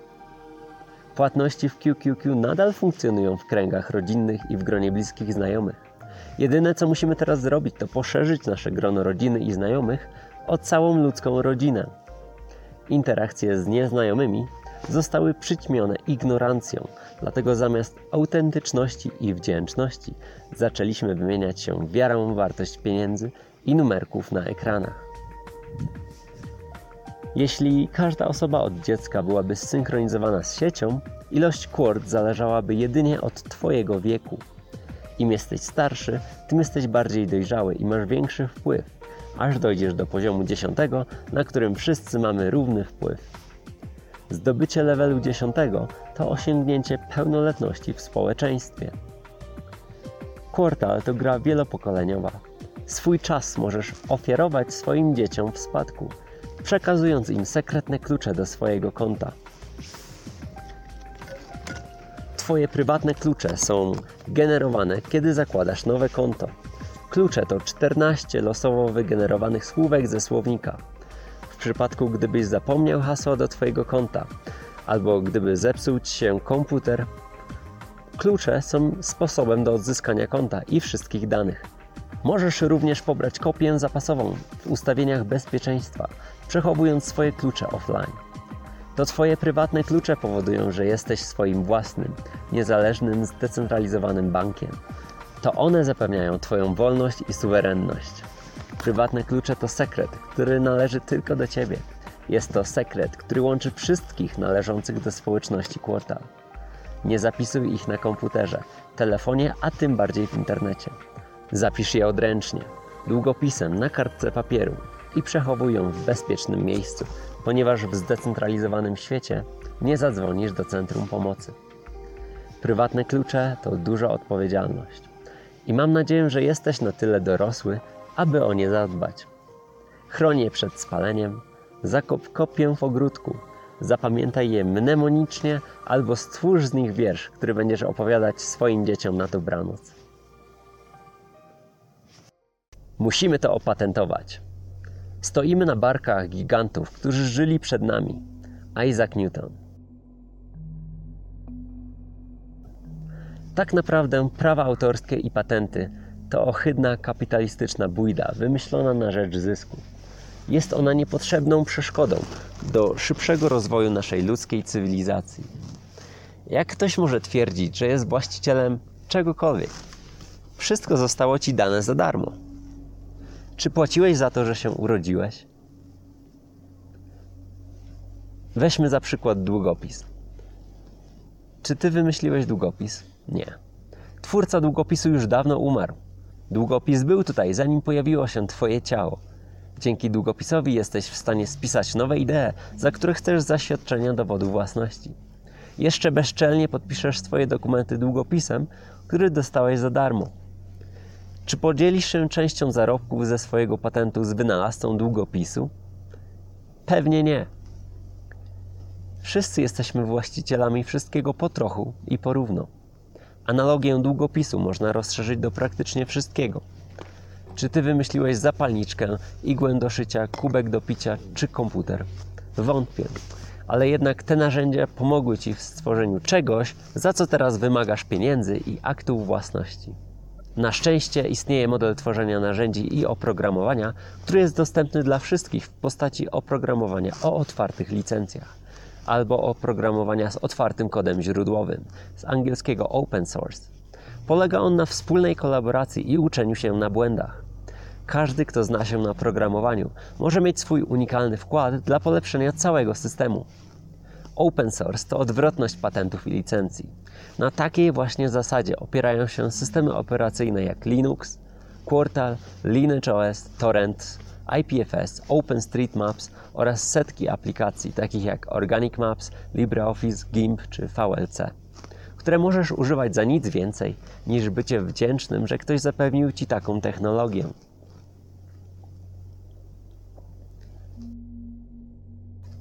Płatności w QQQ nadal funkcjonują w kręgach rodzinnych i w gronie bliskich znajomych. Jedyne, co musimy teraz zrobić, to poszerzyć nasze grono rodziny i znajomych o całą ludzką rodzinę. Interakcje z nieznajomymi zostały przyćmione ignorancją, dlatego zamiast autentyczności i wdzięczności zaczęliśmy wymieniać się wiarą w wartość pieniędzy i numerków na ekranach. Jeśli każda osoba od dziecka byłaby zsynchronizowana z siecią, ilość kwart zależałaby jedynie od Twojego wieku. Im jesteś starszy, tym jesteś bardziej dojrzały i masz większy wpływ, aż dojdziesz do poziomu 10, na którym wszyscy mamy równy wpływ. Zdobycie levelu 10 to osiągnięcie pełnoletności w społeczeństwie. Quartal to gra wielopokoleniowa. Swój czas możesz ofiarować swoim dzieciom w spadku, przekazując im sekretne klucze do swojego konta. Twoje prywatne klucze są generowane, kiedy zakładasz nowe konto. Klucze to 14 losowo wygenerowanych słówek ze słownika. W przypadku, gdybyś zapomniał hasła do Twojego konta, albo gdyby zepsuł Ci się komputer, klucze są sposobem do odzyskania konta i wszystkich danych. Możesz również pobrać kopię zapasową w ustawieniach bezpieczeństwa, przechowując swoje klucze offline. To Twoje prywatne klucze powodują, że jesteś swoim własnym, niezależnym, zdecentralizowanym bankiem. To one zapewniają Twoją wolność i suwerenność. Prywatne klucze to sekret, który należy tylko do Ciebie. Jest to sekret, który łączy wszystkich należących do społeczności Quartal. Nie zapisuj ich na komputerze, telefonie, a tym bardziej w internecie. Zapisz je odręcznie, długopisem na kartce papieru i przechowuj ją w bezpiecznym miejscu, ponieważ w zdecentralizowanym świecie nie zadzwonisz do centrum pomocy. Prywatne klucze to duża odpowiedzialność i mam nadzieję, że jesteś na tyle dorosły, aby o nie zadbać. Chroń je przed spaleniem, zakop kopię w ogródku, zapamiętaj je mnemonicznie albo stwórz z nich wiersz, który będziesz opowiadać swoim dzieciom na dobranoc. Musimy to opatentować. Stoimy na barkach gigantów, którzy żyli przed nami. Isaac Newton. Tak naprawdę prawa autorskie i patenty to ohydna kapitalistyczna bójda wymyślona na rzecz zysku. Jest ona niepotrzebną przeszkodą do szybszego rozwoju naszej ludzkiej cywilizacji. Jak ktoś może twierdzić, że jest właścicielem czegokolwiek? Wszystko zostało ci dane za darmo. Czy płaciłeś za to, że się urodziłeś? Weźmy za przykład długopis. Czy ty wymyśliłeś długopis? Nie. Twórca długopisu już dawno umarł. Długopis był tutaj, zanim pojawiło się twoje ciało. Dzięki długopisowi jesteś w stanie spisać nowe idee, za które chcesz zaświadczenia dowodu własności. Jeszcze bezczelnie podpiszesz swoje dokumenty długopisem, który dostałeś za darmo. Czy podzielisz się częścią zarobków ze swojego patentu z wynalazcą długopisu? Pewnie nie. Wszyscy jesteśmy właścicielami wszystkiego po trochu i porówno. Analogię długopisu można rozszerzyć do praktycznie wszystkiego. Czy ty wymyśliłeś zapalniczkę, igłę do szycia, kubek do picia czy komputer? Wątpię. Ale jednak te narzędzia pomogły ci w stworzeniu czegoś, za co teraz wymagasz pieniędzy i aktów własności. Na szczęście istnieje model tworzenia narzędzi i oprogramowania, który jest dostępny dla wszystkich w postaci oprogramowania o otwartych licencjach albo oprogramowania z otwartym kodem źródłowym, z angielskiego open source. Polega on na wspólnej kolaboracji i uczeniu się na błędach. Każdy, kto zna się na programowaniu, może mieć swój unikalny wkład dla polepszenia całego systemu. Open source to odwrotność patentów i licencji. Na takiej właśnie zasadzie opierają się systemy operacyjne jak Linux, Quartal, LineageOS, Torrent, IPFS, OpenStreetMaps oraz setki aplikacji takich jak Organic Maps, LibreOffice, GIMP czy VLC, które możesz używać za nic więcej niż bycie wdzięcznym, że ktoś zapewnił Ci taką technologię.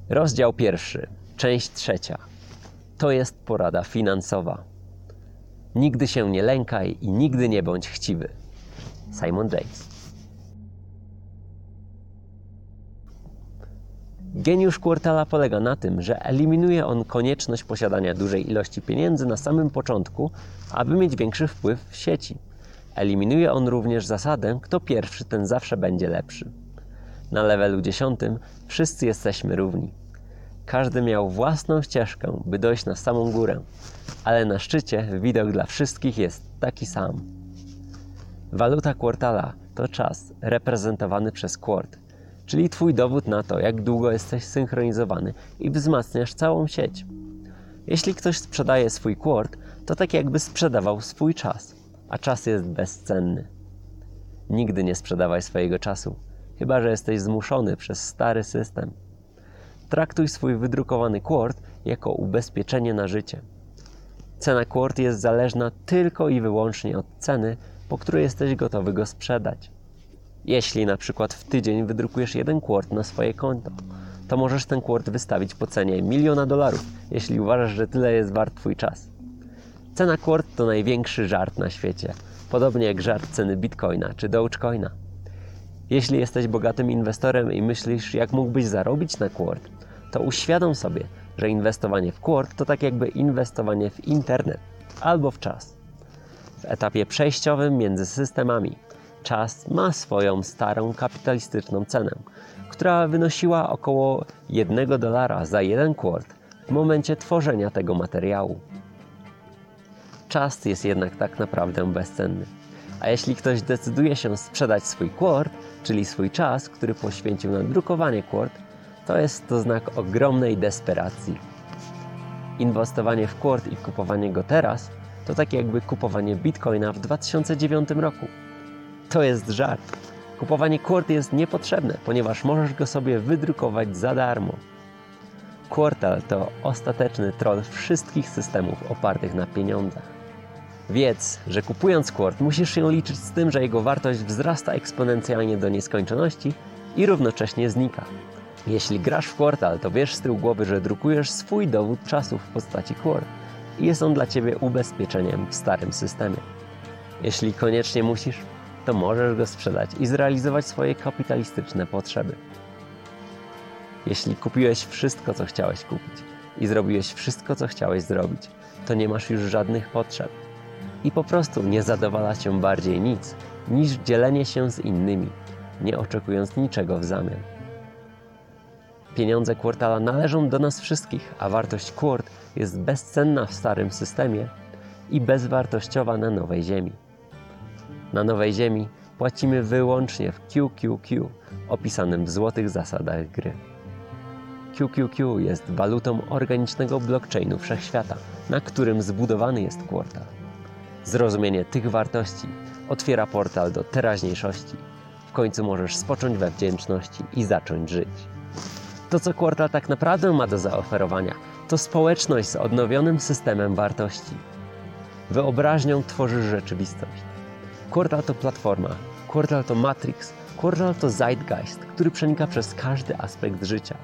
Rozdział pierwszy, część trzecia. To jest porada finansowa. Nigdy się nie lękaj i nigdy nie bądź chciwy. Simon James. Geniusz Quartala polega na tym, że eliminuje on konieczność posiadania dużej ilości pieniędzy na samym początku, aby mieć większy wpływ w sieci. Eliminuje on również zasadę, kto pierwszy, ten zawsze będzie lepszy. Na levelu dziesiątym wszyscy jesteśmy równi. Każdy miał własną ścieżkę, by dojść na samą górę, ale na szczycie widok dla wszystkich jest taki sam. Waluta Quartala to czas reprezentowany przez Quart, czyli Twój dowód na to, jak długo jesteś synchronizowany i wzmacniasz całą sieć. Jeśli ktoś sprzedaje swój Quart, to tak jakby sprzedawał swój czas, a czas jest bezcenny. Nigdy nie sprzedawaj swojego czasu, chyba że jesteś zmuszony przez stary system. Traktuj swój wydrukowany Quart jako ubezpieczenie na życie. Cena Quart jest zależna tylko i wyłącznie od ceny, po której jesteś gotowy go sprzedać. Jeśli na przykład w tydzień wydrukujesz jeden quart na swoje konto, to możesz ten quart wystawić po cenie miliona dolarów, jeśli uważasz, że tyle jest wart Twój czas. Cena quart to największy żart na świecie, podobnie jak żart ceny bitcoina czy dogecoina. Jeśli jesteś bogatym inwestorem i myślisz, jak mógłbyś zarobić na quart, to uświadom sobie, że inwestowanie w quart to tak jakby inwestowanie w internet albo w czas. W etapie przejściowym między systemami czas ma swoją starą kapitalistyczną cenę, która wynosiła około 1 dolara za jeden quart w momencie tworzenia tego materiału. Czas jest jednak tak naprawdę bezcenny. A jeśli ktoś decyduje się sprzedać swój quart, czyli swój czas, który poświęcił na drukowanie quart, to jest to znak ogromnej desperacji. Inwestowanie w quart i kupowanie go teraz to tak jakby kupowanie bitcoina w 2009 roku. To jest żart. Kupowanie quart jest niepotrzebne, ponieważ możesz go sobie wydrukować za darmo. Quartal to ostateczny troll wszystkich systemów opartych na pieniądzach. Wiedz, że kupując quart musisz się liczyć z tym, że jego wartość wzrasta eksponencjalnie do nieskończoności i równocześnie znika. Jeśli grasz w Quartal, to wiesz z tyłu głowy, że drukujesz swój dowód czasu w postaci Quart i jest on dla Ciebie ubezpieczeniem w starym systemie. Jeśli koniecznie musisz, to możesz go sprzedać i zrealizować swoje kapitalistyczne potrzeby. Jeśli kupiłeś wszystko, co chciałeś kupić i zrobiłeś wszystko, co chciałeś zrobić, to nie masz już żadnych potrzeb. I po prostu nie zadowala cię bardziej nic niż dzielenie się z innymi, nie oczekując niczego w zamian. Pieniądze kwartala należą do nas wszystkich, a wartość kwart jest bezcenna w starym systemie i bezwartościowa na nowej ziemi. Na nowej ziemi płacimy wyłącznie w QQQ, opisanym w złotych zasadach gry. QQQ jest walutą organicznego blockchainu wszechświata, na którym zbudowany jest kwartal. Zrozumienie tych wartości otwiera portal do teraźniejszości. W końcu możesz spocząć we wdzięczności i zacząć żyć. To, co kwartal tak naprawdę ma do zaoferowania, to społeczność z odnowionym systemem wartości. Wyobraźnią tworzysz rzeczywistość. Kwartal to platforma, kwartal to matrix, kwartal to zeitgeist, który przenika przez każdy aspekt życia.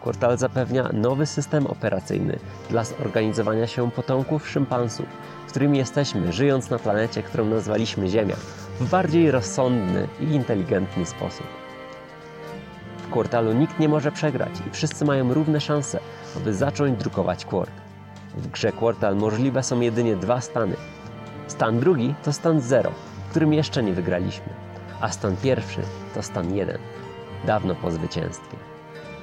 Kwartal zapewnia nowy system operacyjny dla zorganizowania się potomków szympansów, którymi jesteśmy, żyjąc na planecie, którą nazwaliśmy Ziemia, w bardziej rozsądny i inteligentny sposób. W kwartalu nikt nie może przegrać i wszyscy mają równe szanse, aby zacząć drukować kwart. W grze kwartal możliwe są jedynie dwa stany. Stan drugi to stan 0, w którym jeszcze nie wygraliśmy, a stan pierwszy to stan 1, dawno po zwycięstwie.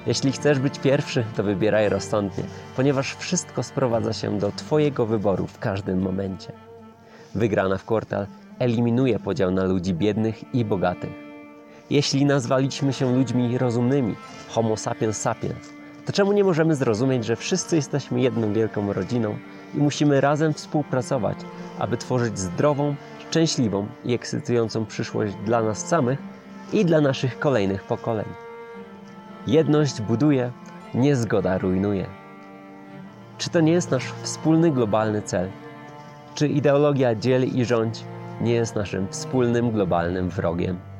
Jeśli chcesz być pierwszy, to wybieraj rozsądnie, ponieważ wszystko sprowadza się do Twojego wyboru w każdym momencie. Wygrana w kwartal eliminuje podział na ludzi biednych i bogatych. Jeśli nazwaliśmy się ludźmi rozumnymi, Homo sapiens sapiens, to czemu nie możemy zrozumieć, że wszyscy jesteśmy jedną wielką rodziną i musimy razem współpracować, aby tworzyć zdrową, szczęśliwą i ekscytującą przyszłość dla nas samych i dla naszych kolejnych pokoleń? Jedność buduje, niezgoda rujnuje. Czy to nie jest nasz wspólny globalny cel? Czy ideologia dziel i rządź nie jest naszym wspólnym globalnym wrogiem?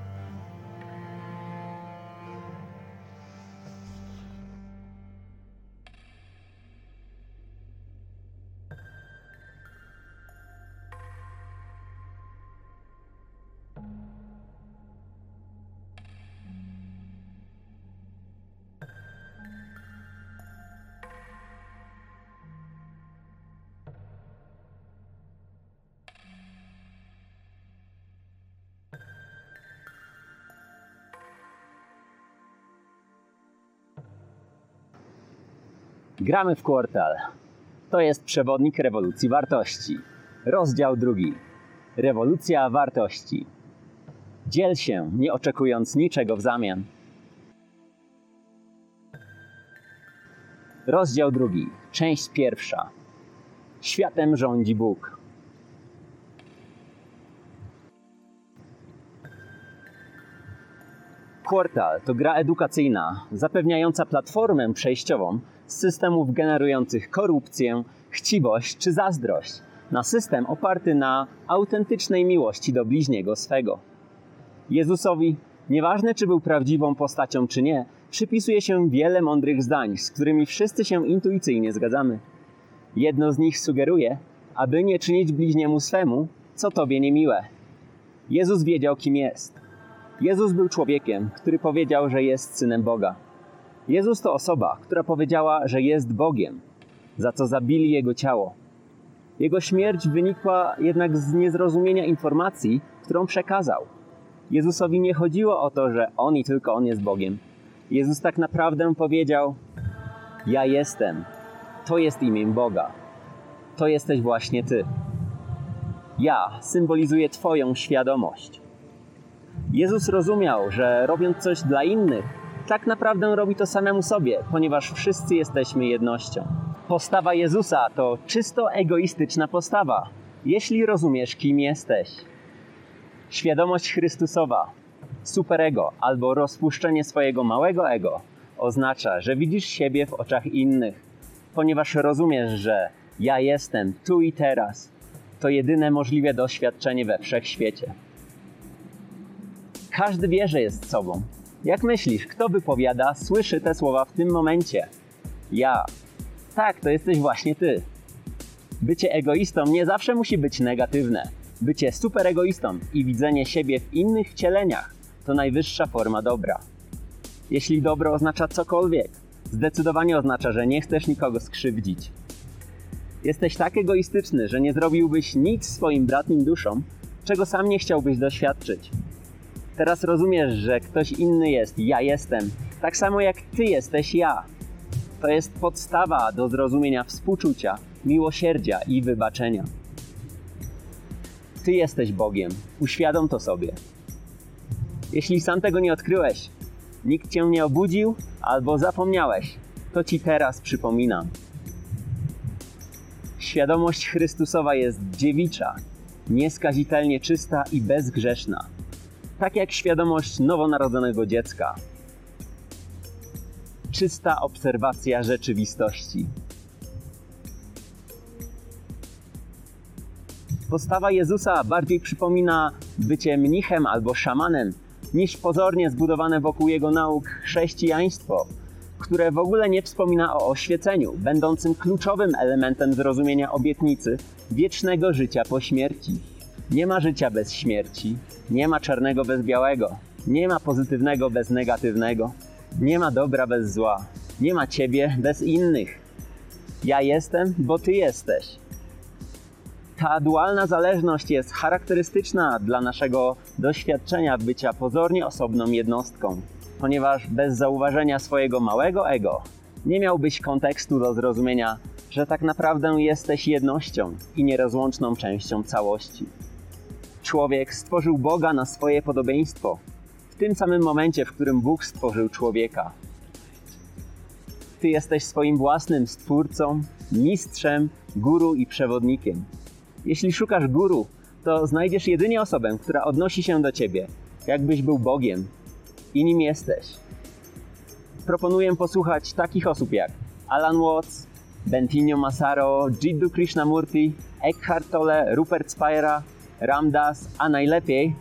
Gramy w kwartal. To jest przewodnik rewolucji wartości. Rozdział drugi. Rewolucja wartości. Dziel się, nie oczekując niczego w zamian. Rozdział drugi. Część pierwsza. Światem rządzi Bóg. Kwartal to gra edukacyjna, zapewniająca platformę przejściową z systemów generujących korupcję, chciwość czy zazdrość na system oparty na autentycznej miłości do bliźniego swego. Jezusowi, nieważne czy był prawdziwą postacią czy nie, przypisuje się wiele mądrych zdań, z którymi wszyscy się intuicyjnie zgadzamy. Jedno z nich sugeruje, aby nie czynić bliźniemu swemu, co tobie niemiłe. Jezus wiedział, kim jest. Jezus był człowiekiem, który powiedział, że jest synem Boga. Jezus to osoba, która powiedziała, że jest Bogiem, za co zabili jego ciało. Jego śmierć wynikła jednak z niezrozumienia informacji, którą przekazał. Jezusowi nie chodziło o to, że on i tylko on jest Bogiem. Jezus tak naprawdę powiedział: Ja jestem. To jest imię Boga. To jesteś właśnie ty. Ja symbolizuję Twoją świadomość. Jezus rozumiał, że robiąc coś dla innych, tak naprawdę robi to samemu sobie, ponieważ wszyscy jesteśmy jednością. Postawa Jezusa to czysto egoistyczna postawa, jeśli rozumiesz, kim jesteś. Świadomość Chrystusowa, superego albo rozpuszczenie swojego małego ego oznacza, że widzisz siebie w oczach innych, ponieważ rozumiesz, że ja jestem tu i teraz. To jedyne możliwe doświadczenie we wszechświecie. Każdy wie, że jest sobą. Jak myślisz, kto wypowiada, słyszy te słowa w tym momencie? Ja. Tak, to jesteś właśnie ty. Bycie egoistą nie zawsze musi być negatywne. Bycie superegoistą i widzenie siebie w innych wcieleniach to najwyższa forma dobra. Jeśli dobro oznacza cokolwiek, zdecydowanie oznacza, że nie chcesz nikogo skrzywdzić. Jesteś tak egoistyczny, że nie zrobiłbyś nic swoim bratnim duszom, czego sam nie chciałbyś doświadczyć. Teraz rozumiesz, że ktoś inny jest, ja jestem, tak samo jak ty jesteś ja. To jest podstawa do zrozumienia współczucia, miłosierdzia i wybaczenia. Ty jesteś Bogiem, uświadom to sobie. Jeśli sam tego nie odkryłeś, nikt cię nie obudził albo zapomniałeś, to ci teraz przypominam. Świadomość Chrystusowa jest dziewicza, nieskazitelnie czysta i bezgrzeszna, tak jak świadomość nowonarodzonego dziecka. Czysta obserwacja rzeczywistości. Postawa Jezusa bardziej przypomina bycie mnichem albo szamanem, niż pozornie zbudowane wokół jego nauk chrześcijaństwo, które w ogóle nie wspomina o oświeceniu, będącym kluczowym elementem zrozumienia obietnicy wiecznego życia po śmierci. Nie ma życia bez śmierci, nie ma czarnego bez białego, nie ma pozytywnego bez negatywnego, nie ma dobra bez zła, nie ma ciebie bez innych. Ja jestem, bo ty jesteś. Ta dualna zależność jest charakterystyczna dla naszego doświadczenia bycia pozornie osobną jednostką, ponieważ bez zauważenia swojego małego ego nie miałbyś kontekstu do zrozumienia, że tak naprawdę jesteś jednością i nierozłączną częścią całości. Człowiek stworzył Boga na swoje podobieństwo, w tym samym momencie, w którym Bóg stworzył człowieka. Ty jesteś swoim własnym stwórcą, mistrzem, guru i przewodnikiem. Jeśli szukasz guru, to znajdziesz jedynie osobę, która odnosi się do ciebie, jakbyś był Bogiem i nim jesteś. Proponuję posłuchać takich osób jak Alan Watts, Bentinho Massaro, Jiddu Krishnamurti, Eckhart Tolle, Rupert Spira, Ramdas, a najlepiej,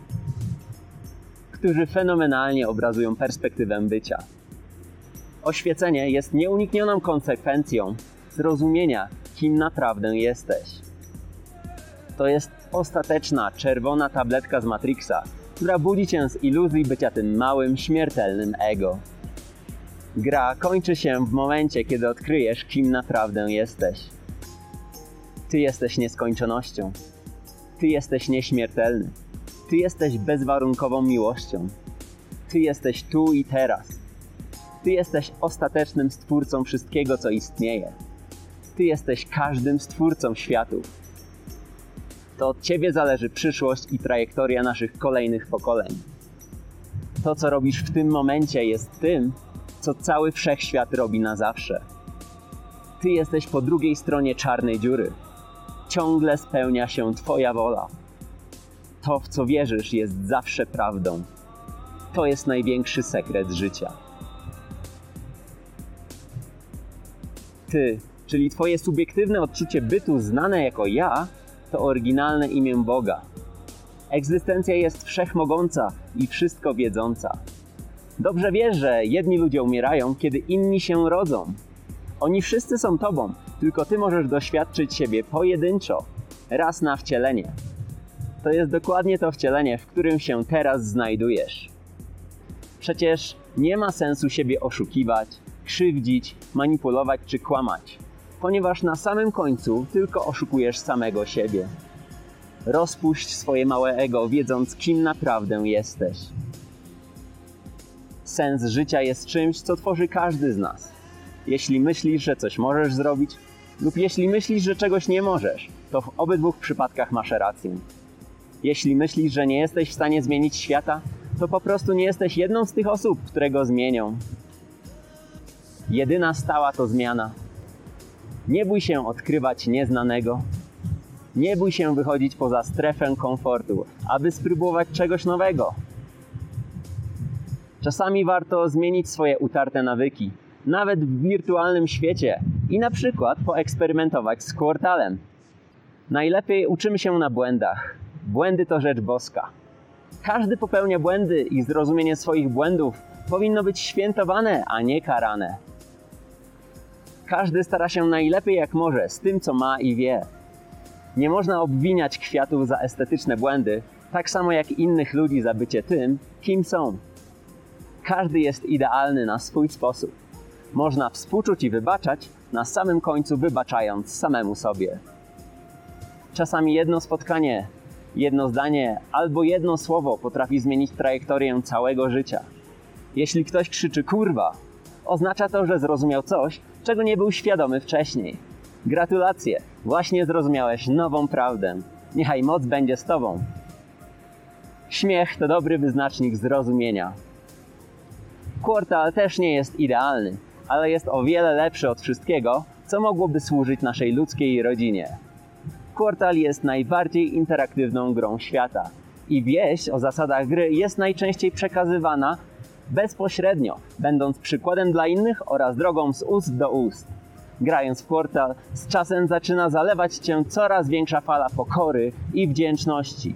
którzy fenomenalnie obrazują perspektywę bycia. Oświecenie jest nieuniknioną konsekwencją zrozumienia, kim naprawdę jesteś. To jest ostateczna czerwona tabletka z Matrixa, która budzi cię z iluzji bycia tym małym, śmiertelnym ego. Gra kończy się w momencie, kiedy odkryjesz, kim naprawdę jesteś. Ty jesteś nieskończonością. Ty jesteś nieśmiertelny. Ty jesteś bezwarunkową miłością. Ty jesteś tu i teraz. Ty jesteś ostatecznym stwórcą wszystkiego, co istnieje. Ty jesteś każdym stwórcą światów. To od Ciebie zależy przyszłość i trajektoria naszych kolejnych pokoleń. To, co robisz w tym momencie, jest tym, co cały wszechświat robi na zawsze. Ty jesteś po drugiej stronie czarnej dziury. Ciągle spełnia się Twoja wola. To, w co wierzysz, jest zawsze prawdą. To jest największy sekret życia. Ty, czyli Twoje subiektywne odczucie bytu znane jako ja, to oryginalne imię Boga. Egzystencja jest wszechmogąca i wszystko wiedząca. Dobrze wiesz, że jedni ludzie umierają, kiedy inni się rodzą. Oni wszyscy są tobą, tylko ty możesz doświadczyć siebie pojedynczo, raz na wcielenie. To jest dokładnie to wcielenie, w którym się teraz znajdujesz. Przecież nie ma sensu siebie oszukiwać, krzywdzić, manipulować czy kłamać, ponieważ na samym końcu tylko oszukujesz samego siebie. Rozpuść swoje małe ego, wiedząc, kim naprawdę jesteś. Sens życia jest czymś, co tworzy każdy z nas. Jeśli myślisz, że coś możesz zrobić, lub jeśli myślisz, że czegoś nie możesz, to w obydwu przypadkach masz rację. Jeśli myślisz, że nie jesteś w stanie zmienić świata, to po prostu nie jesteś jedną z tych osób, które go zmienią. Jedyna stała to zmiana. Nie bój się odkrywać nieznanego. Nie bój się wychodzić poza strefę komfortu, aby spróbować czegoś nowego. Czasami warto zmienić swoje utarte nawyki, nawet w wirtualnym świecie i na przykład poeksperymentować z kwartalem. Najlepiej uczymy się na błędach. Błędy to rzecz boska. Każdy popełnia błędy i zrozumienie swoich błędów powinno być świętowane, a nie karane. Każdy stara się najlepiej jak może z tym, co ma i wie. Nie można obwiniać kwiatów za estetyczne błędy, tak samo jak innych ludzi za bycie tym, kim są. Każdy jest idealny na swój sposób. Można współczuć i wybaczać, na samym końcu wybaczając samemu sobie. Czasami jedno spotkanie, jedno zdanie albo jedno słowo potrafi zmienić trajektorię całego życia. Jeśli ktoś krzyczy kurwa, oznacza to, że zrozumiał coś, czego nie był świadomy wcześniej. Gratulacje, właśnie zrozumiałeś nową prawdę. Niechaj moc będzie z tobą. Śmiech to dobry wyznacznik zrozumienia. Kwartal też nie jest idealny, ale jest o wiele lepszy od wszystkiego, co mogłoby służyć naszej ludzkiej rodzinie. Kwartal jest najbardziej interaktywną grą świata i wieść o zasadach gry jest najczęściej przekazywana bezpośrednio, będąc przykładem dla innych oraz drogą z ust do ust. Grając w Portal, z czasem zaczyna zalewać cię coraz większa fala pokory i wdzięczności.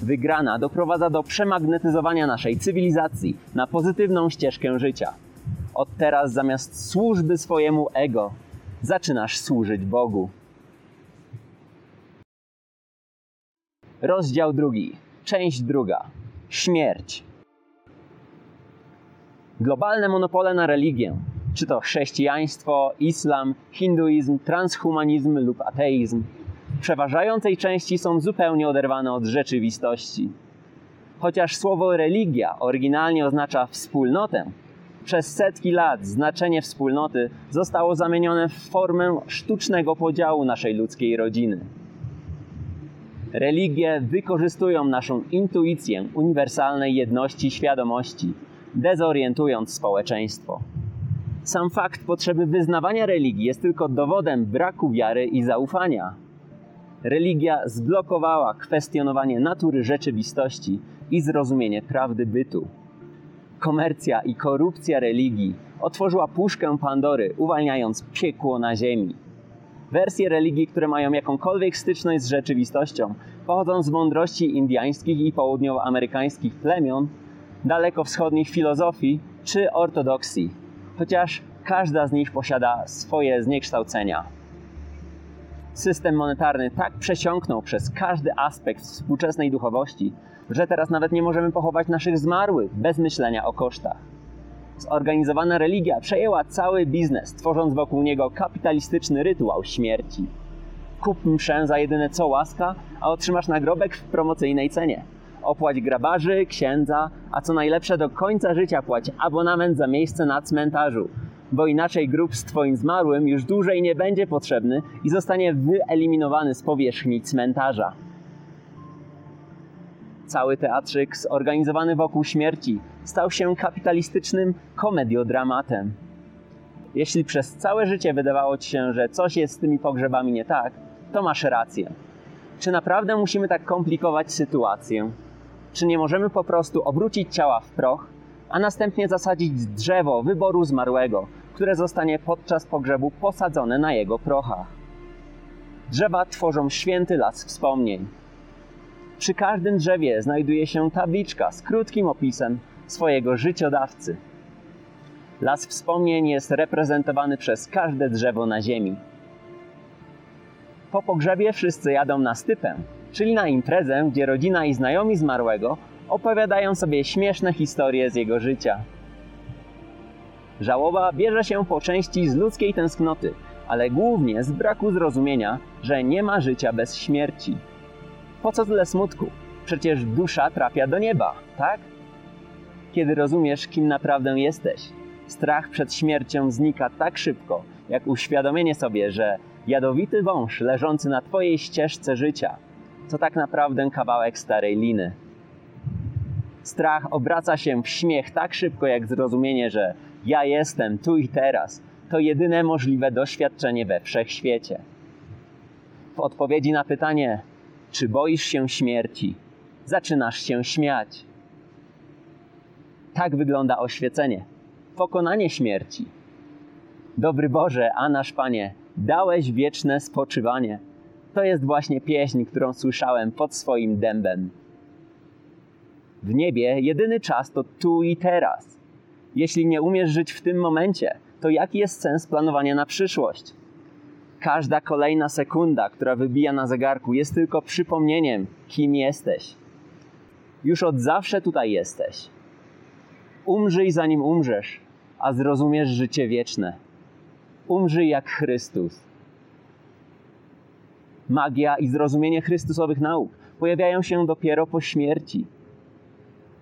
Wygrana doprowadza do przemagnetyzowania naszej cywilizacji na pozytywną ścieżkę życia. Od teraz zamiast służby swojemu ego, zaczynasz służyć Bogu. Rozdział drugi, część druga. Śmierć. Globalne monopole na religię, czy to chrześcijaństwo, islam, hinduizm, transhumanizm lub ateizm, w przeważającej części są zupełnie oderwane od rzeczywistości. Chociaż słowo religia oryginalnie oznacza wspólnotę, przez setki lat znaczenie wspólnoty zostało zamienione w formę sztucznego podziału naszej ludzkiej rodziny. Religie wykorzystują naszą intuicję uniwersalnej jedności świadomości, dezorientując społeczeństwo. Sam fakt potrzeby wyznawania religii jest tylko dowodem braku wiary i zaufania. Religia zblokowała kwestionowanie natury rzeczywistości i zrozumienie prawdy bytu. Komercja i korupcja religii otworzyła puszkę Pandory, uwalniając piekło na ziemi. Wersje religii, które mają jakąkolwiek styczność z rzeczywistością, pochodzą z mądrości indyjskich i południowoamerykańskich plemion, dalekowschodnich filozofii czy ortodoksji, chociaż każda z nich posiada swoje zniekształcenia. System monetarny tak przesiąknął przez każdy aspekt współczesnej duchowości, że teraz nawet nie możemy pochować naszych zmarłych bez myślenia o kosztach. Zorganizowana religia przejęła cały biznes, tworząc wokół niego kapitalistyczny rytuał śmierci. Kup mszę za jedyne co łaska, a otrzymasz nagrobek w promocyjnej cenie. Opłać grabarzy, księdza, a co najlepsze do końca życia płać abonament za miejsce na cmentarzu, bo inaczej grób z twoim zmarłym już dłużej nie będzie potrzebny i zostanie wyeliminowany z powierzchni cmentarza. Cały teatrzyk zorganizowany wokół śmierci stał się kapitalistycznym komediodramatem. Jeśli przez całe życie wydawało ci się, że coś jest z tymi pogrzebami nie tak, to masz rację. Czy naprawdę musimy tak komplikować sytuację? Czy nie możemy po prostu obrócić ciała w proch, a następnie zasadzić drzewo wyboru zmarłego, które zostanie podczas pogrzebu posadzone na jego prochach? Drzewa tworzą święty las wspomnień. Przy każdym drzewie znajduje się tabliczka z krótkim opisem swojego życiodawcy. Las wspomnień jest reprezentowany przez każde drzewo na ziemi. Po pogrzebie wszyscy jadą na stypę, czyli na imprezę, gdzie rodzina i znajomi zmarłego opowiadają sobie śmieszne historie z jego życia. Żałoba bierze się po części z ludzkiej tęsknoty, ale głównie z braku zrozumienia, że nie ma życia bez śmierci. Po co tyle smutku? Przecież dusza trafia do nieba, tak? Kiedy rozumiesz, kim naprawdę jesteś, strach przed śmiercią znika tak szybko, jak uświadomienie sobie, że jadowity wąż leżący na Twojej ścieżce życia to tak naprawdę kawałek starej liny. Strach obraca się w śmiech tak szybko, jak zrozumienie, że ja jestem tu i teraz. To jedyne możliwe doświadczenie we wszechświecie. W odpowiedzi na pytanie, czy boisz się śmierci, zaczynasz się śmiać. Tak wygląda oświecenie, pokonanie śmierci. Dobry Boże, a nasz Panie, dałeś wieczne spoczywanie. To jest właśnie pieśń, którą słyszałem pod swoim dębem. W niebie jedyny czas to tu i teraz. Jeśli nie umiesz żyć w tym momencie, to jaki jest sens planowania na przyszłość? Każda kolejna sekunda, która wybija na zegarku, jest tylko przypomnieniem, kim jesteś. Już od zawsze tutaj jesteś. Umrzyj zanim umrzesz, a zrozumiesz życie wieczne. Umrzyj jak Chrystus. Magia i zrozumienie Chrystusowych nauk pojawiają się dopiero po śmierci.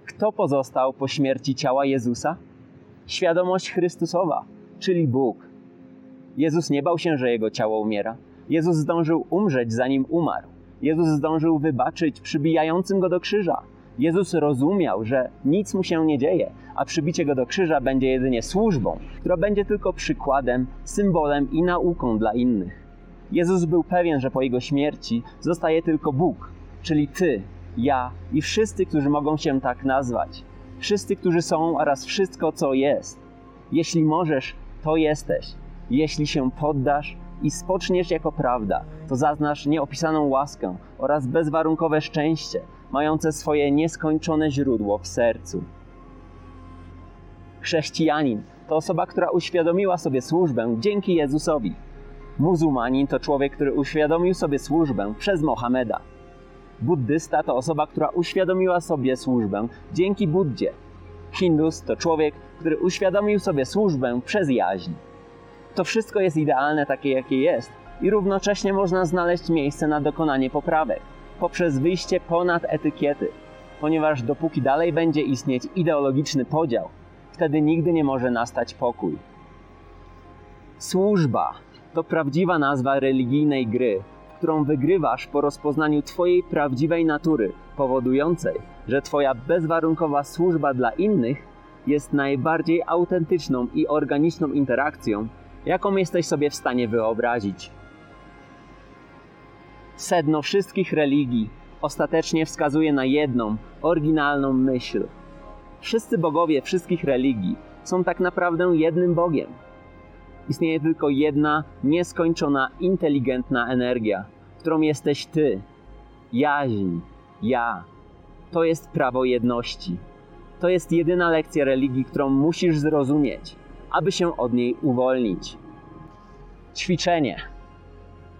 Kto pozostał po śmierci ciała Jezusa? Świadomość Chrystusowa, czyli Bóg. Jezus nie bał się, że jego ciało umiera. Jezus zdążył umrzeć, zanim umarł. Jezus zdążył wybaczyć przybijającym go do krzyża. Jezus rozumiał, że nic mu się nie dzieje, a przybicie go do krzyża będzie jedynie służbą, która będzie tylko przykładem, symbolem i nauką dla innych. Jezus był pewien, że po jego śmierci zostaje tylko Bóg, czyli ty, ja i wszyscy, którzy mogą się tak nazwać. Wszyscy, którzy są oraz wszystko, co jest. Jeśli możesz, to jesteś. Jeśli się poddasz i spoczniesz jako prawda, to zaznasz nieopisaną łaskę oraz bezwarunkowe szczęście, mające swoje nieskończone źródło w sercu. Chrześcijanin to osoba, która uświadomiła sobie służbę dzięki Jezusowi. Muzułmanin to człowiek, który uświadomił sobie służbę przez Mohameda. Buddysta to osoba, która uświadomiła sobie służbę dzięki Buddzie. Hindus to człowiek, który uświadomił sobie służbę przez jaźń. To wszystko jest idealne takie, jakie jest, i równocześnie można znaleźć miejsce na dokonanie poprawek. Poprzez wyjście ponad etykiety, ponieważ dopóki dalej będzie istnieć ideologiczny podział, wtedy nigdy nie może nastać pokój. Służba to prawdziwa nazwa religijnej gry, którą wygrywasz po rozpoznaniu Twojej prawdziwej natury, powodującej, że Twoja bezwarunkowa służba dla innych jest najbardziej autentyczną i organiczną interakcją, jaką jesteś sobie w stanie wyobrazić. Sedno wszystkich religii ostatecznie wskazuje na jedną, oryginalną myśl. Wszyscy bogowie wszystkich religii są tak naprawdę jednym Bogiem. Istnieje tylko jedna, nieskończona, inteligentna energia, którą jesteś Ty. Jaźń, ja. To jest prawo jedności. To jest jedyna lekcja religii, którą musisz zrozumieć, aby się od niej uwolnić. Ćwiczenie.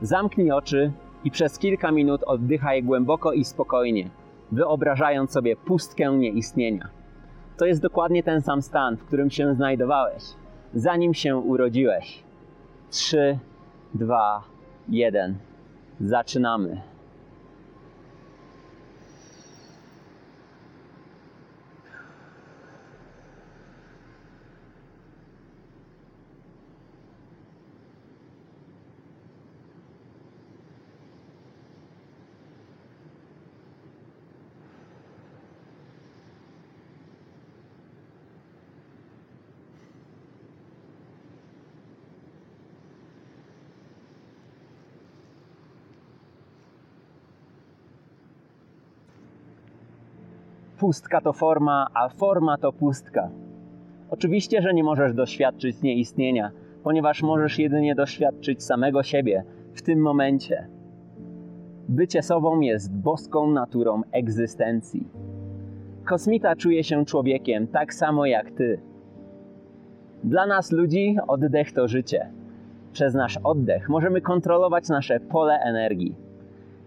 Zamknij oczy i przez kilka minut oddychaj głęboko i spokojnie, wyobrażając sobie pustkę nieistnienia. To jest dokładnie ten sam stan, w którym się znajdowałeś, zanim się urodziłeś. 3, 2, 1. Zaczynamy. Pustka to forma, a forma to pustka. Oczywiście, że nie możesz doświadczyć nieistnienia, ponieważ możesz jedynie doświadczyć samego siebie w tym momencie. Bycie sobą jest boską naturą egzystencji. Kosmita czuje się człowiekiem tak samo jak ty. Dla nas ludzi oddech to życie. Przez nasz oddech możemy kontrolować nasze pole energii.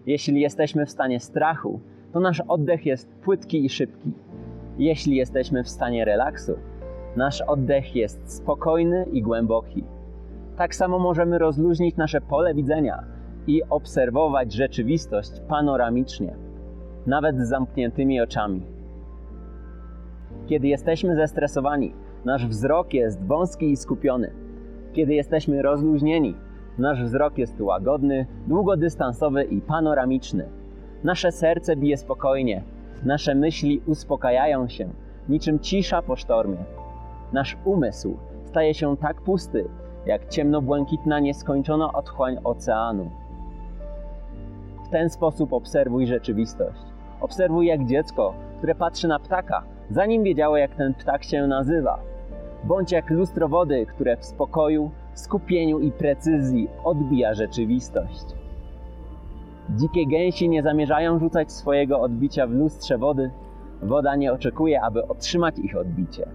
Jeśli jesteśmy w stanie strachu, to nasz oddech jest płytki i szybki. Jeśli jesteśmy w stanie relaksu, nasz oddech jest spokojny i głęboki. Tak samo możemy rozluźnić nasze pole widzenia i obserwować rzeczywistość panoramicznie, nawet z zamkniętymi oczami. Kiedy jesteśmy zestresowani, nasz wzrok jest wąski i skupiony. Kiedy jesteśmy rozluźnieni, nasz wzrok jest łagodny, długodystansowy i panoramiczny. Nasze serce bije spokojnie, nasze myśli uspokajają się, niczym cisza po sztormie. Nasz umysł staje się tak pusty, jak ciemnobłękitna nieskończona otchłań oceanu. W ten sposób obserwuj rzeczywistość. Obserwuj jak dziecko, które patrzy na ptaka, zanim wiedziało jak ten ptak się nazywa. Bądź jak lustro wody, które w spokoju, skupieniu i precyzji odbija rzeczywistość. Dzikie gęsi nie zamierzają rzucać swojego odbicia w lustrze wody. Woda nie oczekuje, aby otrzymać ich odbicie.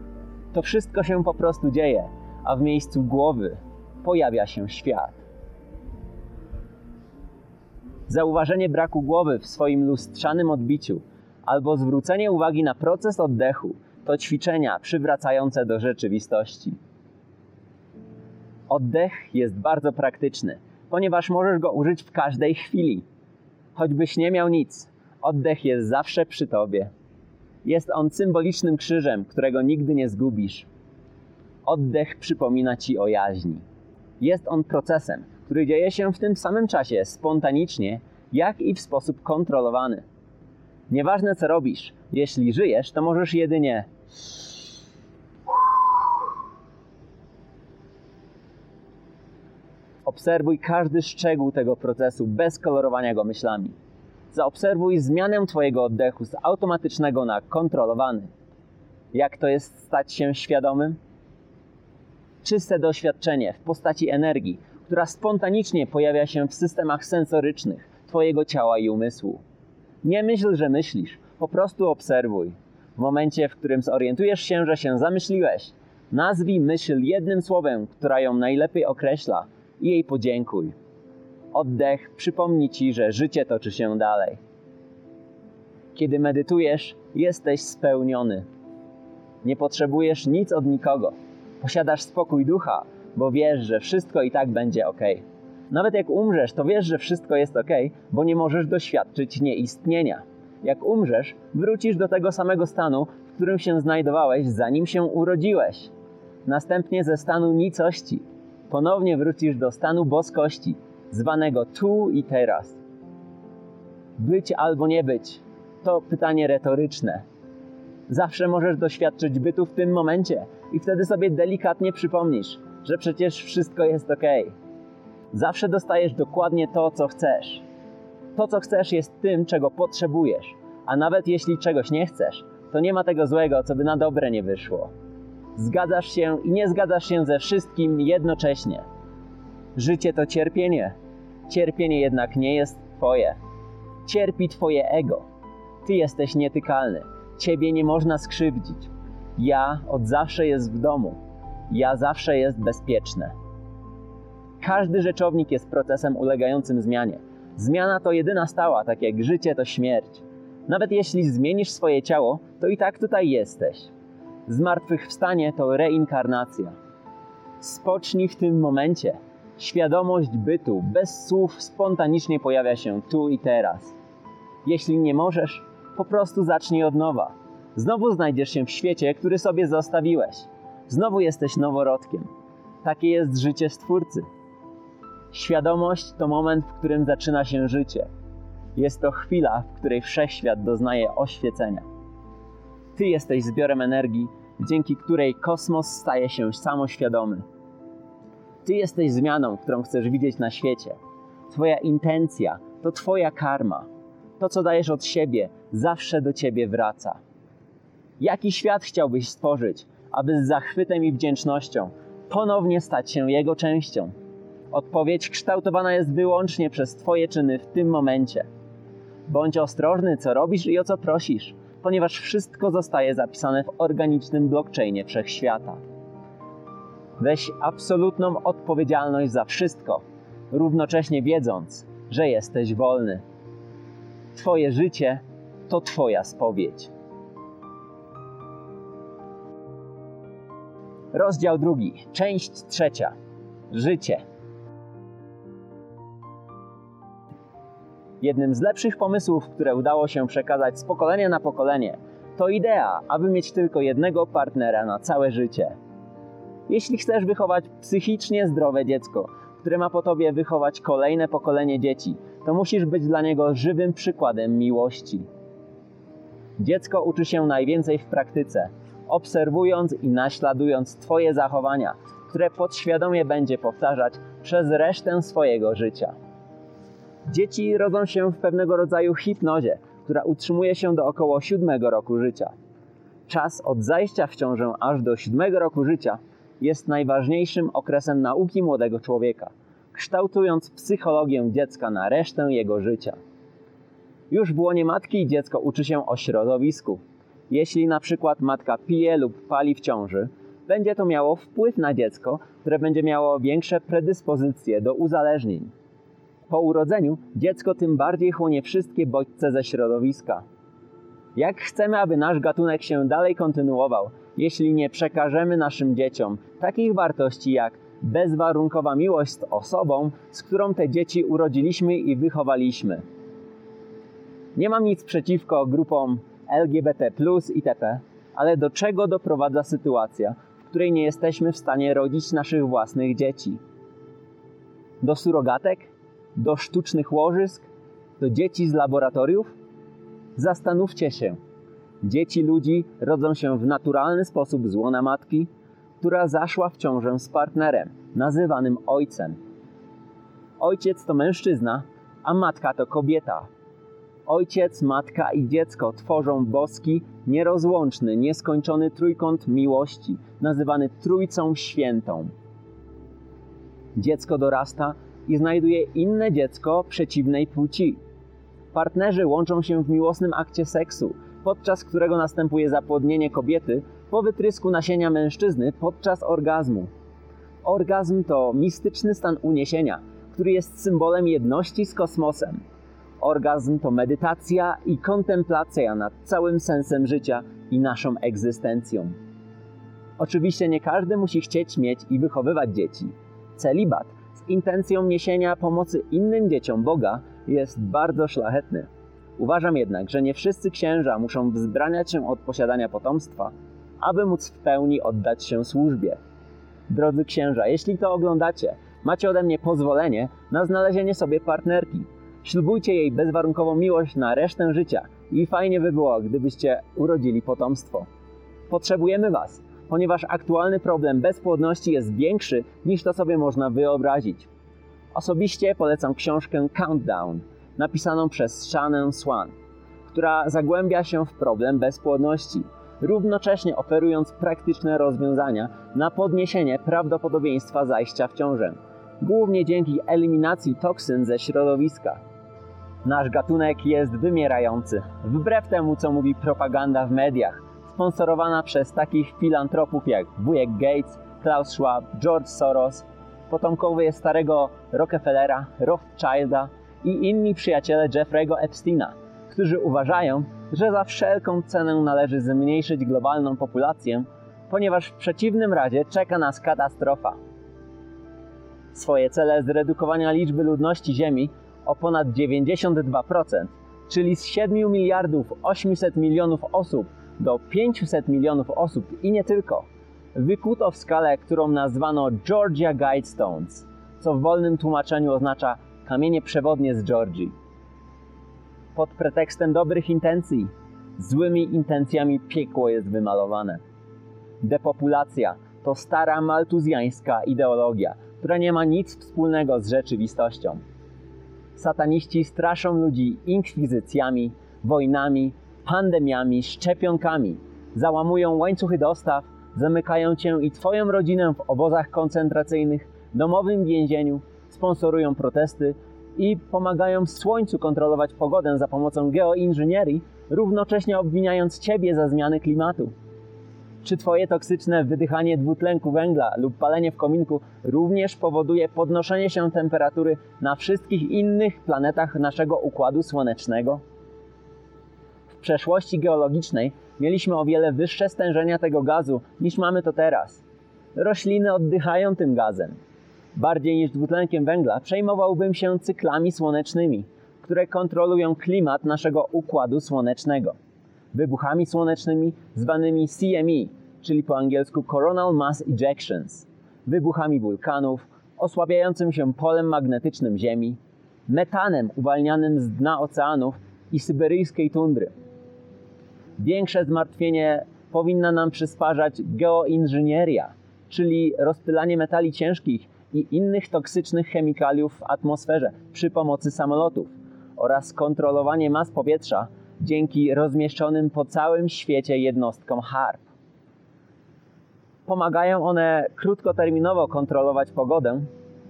To wszystko się po prostu dzieje, a w miejscu głowy pojawia się świat. Zauważenie braku głowy w swoim lustrzanym odbiciu albo zwrócenie uwagi na proces oddechu to ćwiczenia przywracające do rzeczywistości. Oddech jest bardzo praktyczny, ponieważ możesz go użyć w każdej chwili. Choćbyś nie miał nic, oddech jest zawsze przy tobie. Jest on symbolicznym krzyżem, którego nigdy nie zgubisz. Oddech przypomina ci o jaźni. Jest on procesem, który dzieje się w tym samym czasie spontanicznie, jak i w sposób kontrolowany. Nieważne co robisz, jeśli żyjesz, to możesz jedynie Obserwuj każdy szczegół tego procesu bez kolorowania go myślami. Zaobserwuj zmianę Twojego oddechu z automatycznego na kontrolowany. Jak to jest stać się świadomym? Czyste doświadczenie w postaci energii, która spontanicznie pojawia się w systemach sensorycznych Twojego ciała i umysłu. Nie myśl, że myślisz, po prostu obserwuj. W momencie, w którym zorientujesz się, że się zamyśliłeś, nazwij myśl jednym słowem, która ją najlepiej określa i jej podziękuj. Oddech przypomni ci, że życie toczy się dalej. Kiedy medytujesz, jesteś spełniony. Nie potrzebujesz nic od nikogo. Posiadasz spokój ducha, bo wiesz, że wszystko i tak będzie ok. Nawet jak umrzesz, to wiesz, że wszystko jest ok, bo nie możesz doświadczyć nieistnienia. Jak umrzesz, wrócisz do tego samego stanu, w którym się znajdowałeś, zanim się urodziłeś. Następnie ze stanu nicości ponownie wrócisz do stanu boskości, zwanego tu i teraz. Być albo nie być to pytanie retoryczne. Zawsze możesz doświadczyć bytu w tym momencie i wtedy sobie delikatnie przypomnisz, że przecież wszystko jest ok. Zawsze dostajesz dokładnie to, co chcesz. To, co chcesz, jest tym, czego potrzebujesz, a nawet jeśli czegoś nie chcesz, to nie ma tego złego, co by na dobre nie wyszło. Zgadzasz się i nie zgadzasz się ze wszystkim jednocześnie. Życie to cierpienie. Cierpienie jednak nie jest Twoje. Cierpi Twoje ego. Ty jesteś nietykalny. Ciebie nie można skrzywdzić. Ja od zawsze jest w domu. Ja zawsze jest bezpieczne. Każdy rzeczownik jest procesem ulegającym zmianie. Zmiana to jedyna stała, tak jak życie to śmierć. Nawet jeśli zmienisz swoje ciało, to i tak tutaj jesteś. Zmartwychwstanie to reinkarnacja. Spocznij w tym momencie. Świadomość bytu bez słów spontanicznie pojawia się tu i teraz. Jeśli nie możesz, po prostu zacznij od nowa. Znowu znajdziesz się w świecie, który sobie zostawiłeś. Znowu jesteś noworodkiem. Takie jest życie Stwórcy. Świadomość to moment, w którym zaczyna się życie. Jest to chwila, w której wszechświat doznaje oświecenia. Ty jesteś zbiorem energii, dzięki której kosmos staje się samoświadomy. Ty jesteś zmianą, którą chcesz widzieć na świecie. Twoja intencja to Twoja karma. To, co dajesz od siebie, zawsze do Ciebie wraca. Jaki świat chciałbyś stworzyć, aby z zachwytem i wdzięcznością ponownie stać się jego częścią? Odpowiedź kształtowana jest wyłącznie przez Twoje czyny w tym momencie. Bądź ostrożny, co robisz i o co prosisz, ponieważ wszystko zostaje zapisane w organicznym blockchainie wszechświata. Weź absolutną odpowiedzialność za wszystko, równocześnie wiedząc, że jesteś wolny. Twoje życie to Twoja spowiedź. Rozdział drugi, część trzecia. Życie. Jednym z lepszych pomysłów, które udało się przekazać z pokolenia na pokolenie, to idea, aby mieć tylko jednego partnera na całe życie. Jeśli chcesz wychować psychicznie zdrowe dziecko, które ma po tobie wychować kolejne pokolenie dzieci, to musisz być dla niego żywym przykładem miłości. Dziecko uczy się najwięcej w praktyce, obserwując i naśladując Twoje zachowania, które podświadomie będzie powtarzać przez resztę swojego życia. Dzieci rodzą się w pewnego rodzaju hipnozie, która utrzymuje się do około siódmego roku życia. Czas od zajścia w ciążę aż do siódmego roku życia jest najważniejszym okresem nauki młodego człowieka, kształtując psychologię dziecka na resztę jego życia. Już w łonie matki dziecko uczy się o środowisku. Jeśli na przykład matka pije lub pali w ciąży, będzie to miało wpływ na dziecko, które będzie miało większe predyspozycje do uzależnień. Po urodzeniu dziecko tym bardziej chłonie wszystkie bodźce ze środowiska. Jak chcemy, aby nasz gatunek się dalej kontynuował, jeśli nie przekażemy naszym dzieciom takich wartości jak bezwarunkowa miłość z osobą, z którą te dzieci urodziliśmy i wychowaliśmy? Nie mam nic przeciwko grupom LGBT itp., ale do czego doprowadza sytuacja, w której nie jesteśmy w stanie rodzić naszych własnych dzieci? Do surogatek? Do sztucznych łożysk? Do dzieci z laboratoriów? Zastanówcie się. Dzieci ludzi rodzą się w naturalny sposób z łona matki, która zaszła w ciążę z partnerem, nazywanym ojcem. Ojciec to mężczyzna, a matka to kobieta, Ojciec, matka i dziecko tworzą boski, nierozłączny, nieskończony trójkąt miłości, nazywany Trójcą Świętą. Dziecko dorasta i znajduje inne dziecko przeciwnej płci. Partnerzy łączą się w miłosnym akcie seksu, podczas którego następuje zapłodnienie kobiety po wytrysku nasienia mężczyzny podczas orgazmu. Orgazm to mistyczny stan uniesienia, który jest symbolem jedności z kosmosem. Orgazm to medytacja i kontemplacja nad całym sensem życia i naszą egzystencją. Oczywiście nie każdy musi chcieć mieć i wychowywać dzieci. Celibat intencją niesienia pomocy innym dzieciom Boga jest bardzo szlachetny. Uważam jednak, że nie wszyscy księża muszą wzbraniać się od posiadania potomstwa, aby móc w pełni oddać się służbie. Drodzy księża, jeśli to oglądacie, macie ode mnie pozwolenie na znalezienie sobie partnerki – Ślubujcie jej bezwarunkową miłość na resztę życia i fajnie by było, gdybyście urodzili potomstwo. Potrzebujemy Was, ponieważ aktualny problem bezpłodności jest większy niż to sobie można wyobrazić. Osobiście polecam książkę Countdown, napisaną przez Shannon Swan, która zagłębia się w problem bezpłodności, równocześnie oferując praktyczne rozwiązania na podniesienie prawdopodobieństwa zajścia w ciążę, głównie dzięki eliminacji toksyn ze środowiska. Nasz gatunek jest wymierający, wbrew temu, co mówi propaganda w mediach, sponsorowana przez takich filantropów jak wujek Gates, Klaus Schwab, George Soros, potomkowie starego Rockefellera, Rothschilda i inni przyjaciele Jeffrey'ego Epsteina, którzy uważają, że za wszelką cenę należy zmniejszyć globalną populację, ponieważ w przeciwnym razie czeka nas katastrofa. Swoje cele zredukowania liczby ludności Ziemi o ponad 92%, czyli z 7 miliardów 800 milionów osób do 500 milionów osób i nie tylko, wykuto w skalę, którą nazwano Georgia Guidestones, co w wolnym tłumaczeniu oznacza kamienie przewodnie z Georgii. Pod pretekstem dobrych intencji, złymi intencjami piekło jest wymalowane. Depopulacja to stara maltuzjańska ideologia, która nie ma nic wspólnego z rzeczywistością sataniści straszą ludzi inkwizycjami, wojnami, pandemiami, szczepionkami, załamują łańcuchy dostaw, zamykają cię i twoją rodzinę w obozach koncentracyjnych, domowym więzieniu, sponsorują protesty i pomagają Słońcu kontrolować pogodę za pomocą geoinżynierii, równocześnie obwiniając Ciebie za zmiany klimatu? Czy Twoje toksyczne wydychanie dwutlenku węgla lub palenie w kominku również powoduje podnoszenie się temperatury na wszystkich innych planetach naszego układu słonecznego? W przeszłości geologicznej mieliśmy o wiele wyższe stężenia tego gazu niż mamy to teraz. Rośliny oddychają tym gazem. Bardziej niż dwutlenkiem węgla przejmowałbym się cyklami słonecznymi, które kontrolują klimat naszego układu słonecznego. Wybuchami słonecznymi zwanymi CME, czyli po angielsku Coronal Mass Ejections, wybuchami wulkanów, osłabiającym się polem magnetycznym Ziemi, metanem uwalnianym z dna oceanów i syberyjskiej tundry. Większe zmartwienie powinna nam przysparzać geoinżynieria, czyli rozpylanie metali ciężkich i innych toksycznych chemikaliów w atmosferze przy pomocy samolotów oraz kontrolowanie mas powietrza dzięki rozmieszczonym po całym świecie jednostkom HARP. Pomagają one krótkoterminowo kontrolować pogodę,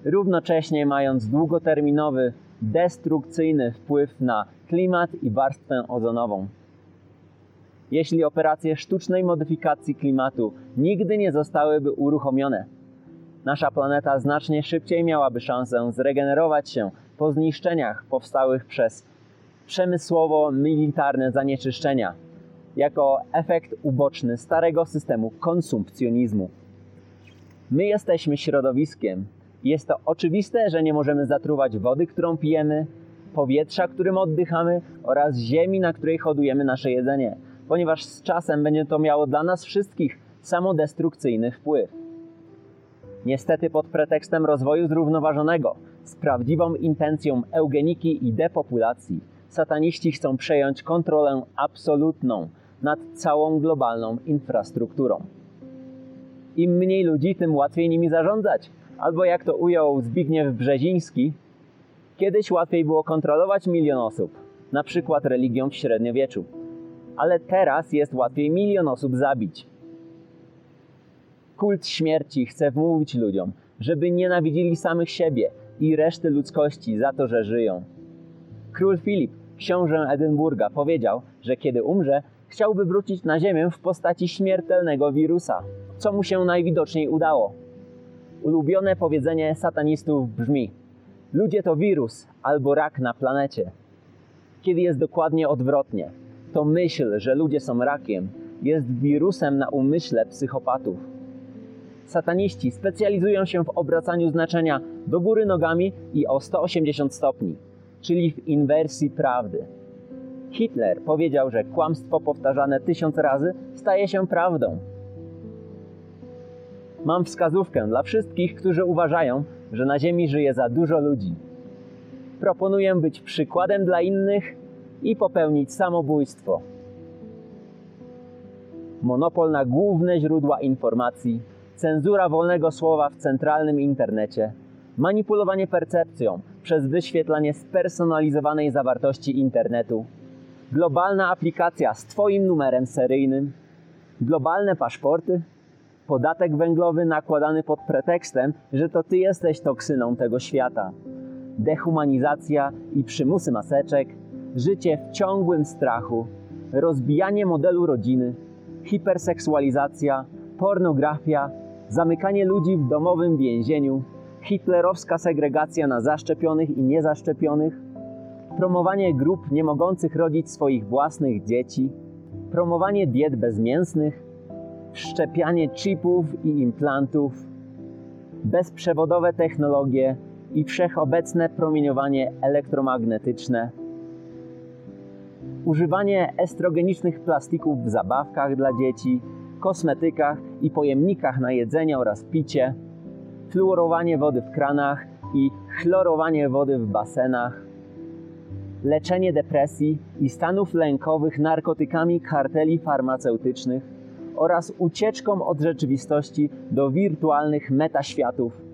równocześnie mając długoterminowy, destrukcyjny wpływ na klimat i warstwę ozonową. Jeśli operacje sztucznej modyfikacji klimatu nigdy nie zostałyby uruchomione, nasza planeta znacznie szybciej miałaby szansę zregenerować się po zniszczeniach powstałych przez przemysłowo-militarne zanieczyszczenia, jako efekt uboczny starego systemu konsumpcjonizmu. My jesteśmy środowiskiem. Jest to oczywiste, że nie możemy zatruwać wody, którą pijemy, powietrza, którym oddychamy oraz ziemi, na której hodujemy nasze jedzenie, ponieważ z czasem będzie to miało dla nas wszystkich samodestrukcyjny wpływ. Niestety pod pretekstem rozwoju zrównoważonego, z prawdziwą intencją eugeniki i depopulacji, sataniści chcą przejąć kontrolę absolutną nad całą globalną infrastrukturą. Im mniej ludzi, tym łatwiej nimi zarządzać. Albo jak to ujął Zbigniew Brzeziński, kiedyś łatwiej było kontrolować milion osób, na przykład religią w średniowieczu. Ale teraz jest łatwiej milion osób zabić. Kult śmierci chce wmówić ludziom, żeby nienawidzili samych siebie i reszty ludzkości za to, że żyją. Król Filip, książę Edynburga, powiedział, że kiedy umrze, chciałby wrócić na Ziemię w postaci śmiertelnego wirusa, co mu się najwidoczniej udało. Ulubione powiedzenie satanistów brzmi: Ludzie to wirus albo rak na planecie. Kiedy jest dokładnie odwrotnie, to myśl, że ludzie są rakiem, jest wirusem na umyśle psychopatów. Sataniści specjalizują się w obracaniu znaczenia do góry nogami i o 180 stopni, czyli w inwersji prawdy. Hitler powiedział, że kłamstwo powtarzane tysiąc razy staje się prawdą. Mam wskazówkę dla wszystkich, którzy uważają, że na Ziemi żyje za dużo ludzi. Proponuję być przykładem dla innych i popełnić samobójstwo. Monopol na główne źródła informacji, cenzura wolnego słowa w centralnym internecie, manipulowanie percepcją przez wyświetlanie spersonalizowanej zawartości internetu, globalna aplikacja z Twoim numerem seryjnym, globalne paszporty, podatek węglowy nakładany pod pretekstem, że to Ty jesteś toksyną tego świata, dehumanizacja i przymusy maseczek, życie w ciągłym strachu, rozbijanie modelu rodziny, hiperseksualizacja, pornografia, zamykanie ludzi w domowym więzieniu, hitlerowska segregacja na zaszczepionych i niezaszczepionych, promowanie grup nie mogących rodzić swoich własnych dzieci, promowanie diet bezmięsnych, wszczepianie chipów i implantów, bezprzewodowe technologie i wszechobecne promieniowanie elektromagnetyczne, używanie estrogenicznych plastików w zabawkach dla dzieci, kosmetykach i pojemnikach na jedzenie oraz picie, fluorowanie wody w kranach i chlorowanie wody w basenach, leczenie depresji i stanów lękowych narkotykami karteli farmaceutycznych oraz ucieczką od rzeczywistości do wirtualnych metaświatów.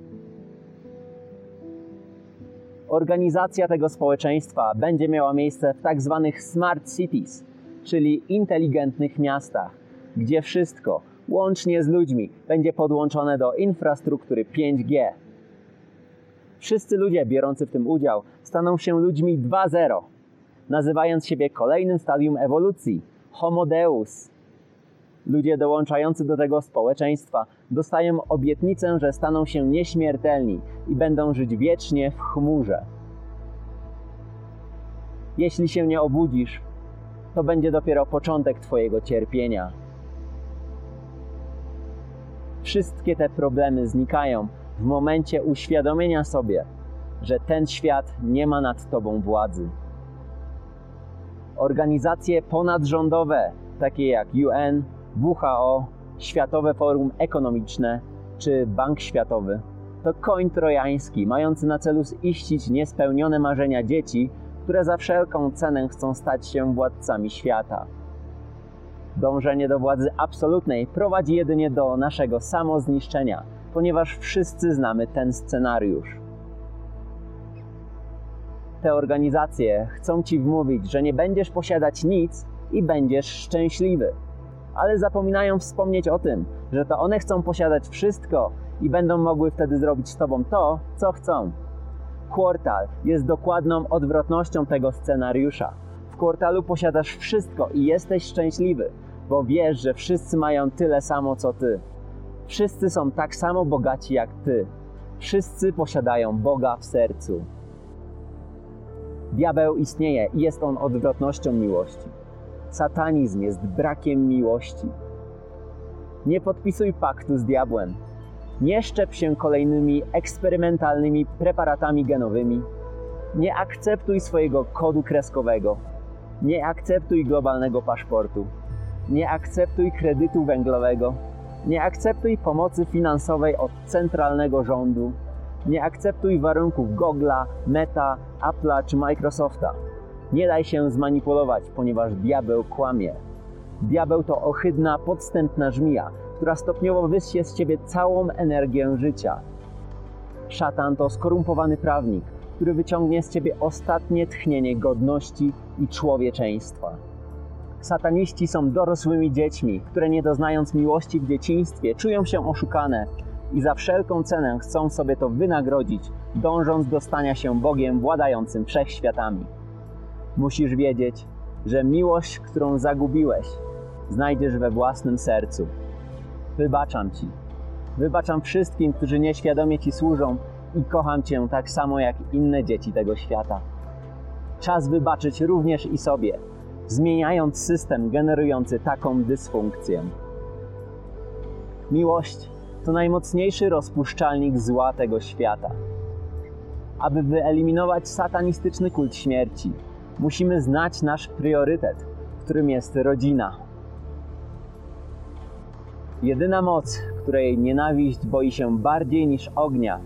Organizacja tego społeczeństwa będzie miała miejsce w tak zwanych smart cities, czyli inteligentnych miastach, gdzie wszystko, łącznie z ludźmi, będzie podłączone do infrastruktury 5G. Wszyscy ludzie biorący w tym udział staną się ludźmi 2.0, nazywając siebie kolejnym stadium ewolucji Homo Deus. Ludzie dołączający do tego społeczeństwa dostają obietnicę, że staną się nieśmiertelni i będą żyć wiecznie w chmurze. Jeśli się nie obudzisz, to będzie dopiero początek Twojego cierpienia. Wszystkie te problemy znikają w momencie uświadomienia sobie, że ten świat nie ma nad Tobą władzy. Organizacje ponadrządowe, takie jak UN, WHO, Światowe Forum Ekonomiczne czy Bank Światowy, to koń trojański mający na celu ziścić niespełnione marzenia dzieci, które za wszelką cenę chcą stać się władcami świata. Dążenie do władzy absolutnej prowadzi jedynie do naszego samozniszczenia, ponieważ wszyscy znamy ten scenariusz. Te organizacje chcą ci wmówić, że nie będziesz posiadać nic i będziesz szczęśliwy. Ale zapominają wspomnieć o tym, że to one chcą posiadać wszystko i będą mogły wtedy zrobić z tobą to, co chcą. Quartal jest dokładną odwrotnością tego scenariusza. W kwartalu posiadasz wszystko i jesteś szczęśliwy, bo wiesz, że wszyscy mają tyle samo co ty. Wszyscy są tak samo bogaci jak ty. Wszyscy posiadają Boga w sercu. Diabeł istnieje i jest on odwrotnością miłości. Satanizm jest brakiem miłości. Nie podpisuj paktu z diabłem. Nie szczep się kolejnymi eksperymentalnymi preparatami genowymi. Nie akceptuj swojego kodu kreskowego. Nie akceptuj globalnego paszportu. Nie akceptuj kredytu węglowego. Nie akceptuj pomocy finansowej od centralnego rządu. Nie akceptuj warunków Google'a, Meta, Apple'a czy Microsofta. Nie daj się zmanipulować, ponieważ diabeł kłamie. Diabeł to ohydna, podstępna żmija, która stopniowo wyssie z ciebie całą energię życia. Szatan to skorumpowany prawnik, który wyciągnie z ciebie ostatnie tchnienie godności i człowieczeństwa. Sataniści są dorosłymi dziećmi, które nie doznając miłości w dzieciństwie czują się oszukane i za wszelką cenę chcą sobie to wynagrodzić, dążąc do stania się Bogiem władającym wszechświatami. Musisz wiedzieć, że miłość, którą zagubiłeś, znajdziesz we własnym sercu. Wybaczam Ci. Wybaczam wszystkim, którzy nieświadomie Ci służą i kocham Cię tak samo jak inne dzieci tego świata. Czas wybaczyć również i sobie, zmieniając system generujący taką dysfunkcję. Miłość to najmocniejszy rozpuszczalnik zła tego świata. Aby wyeliminować satanistyczny kult śmierci, musimy znać nasz priorytet, którym jest rodzina. Jedyna moc, której nienawiść boi się bardziej niż ognia,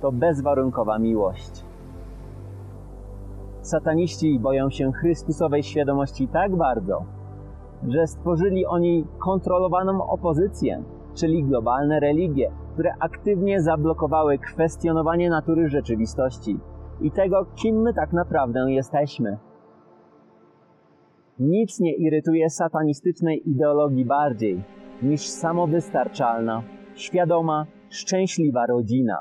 to bezwarunkowa miłość. Sataniści boją się Chrystusowej świadomości tak bardzo, że stworzyli oni kontrolowaną opozycję, czyli globalne religie, które aktywnie zablokowały kwestionowanie natury rzeczywistości i tego, kim my tak naprawdę jesteśmy. Nic nie irytuje satanistycznej ideologii bardziej niż samowystarczalna, świadoma, szczęśliwa rodzina.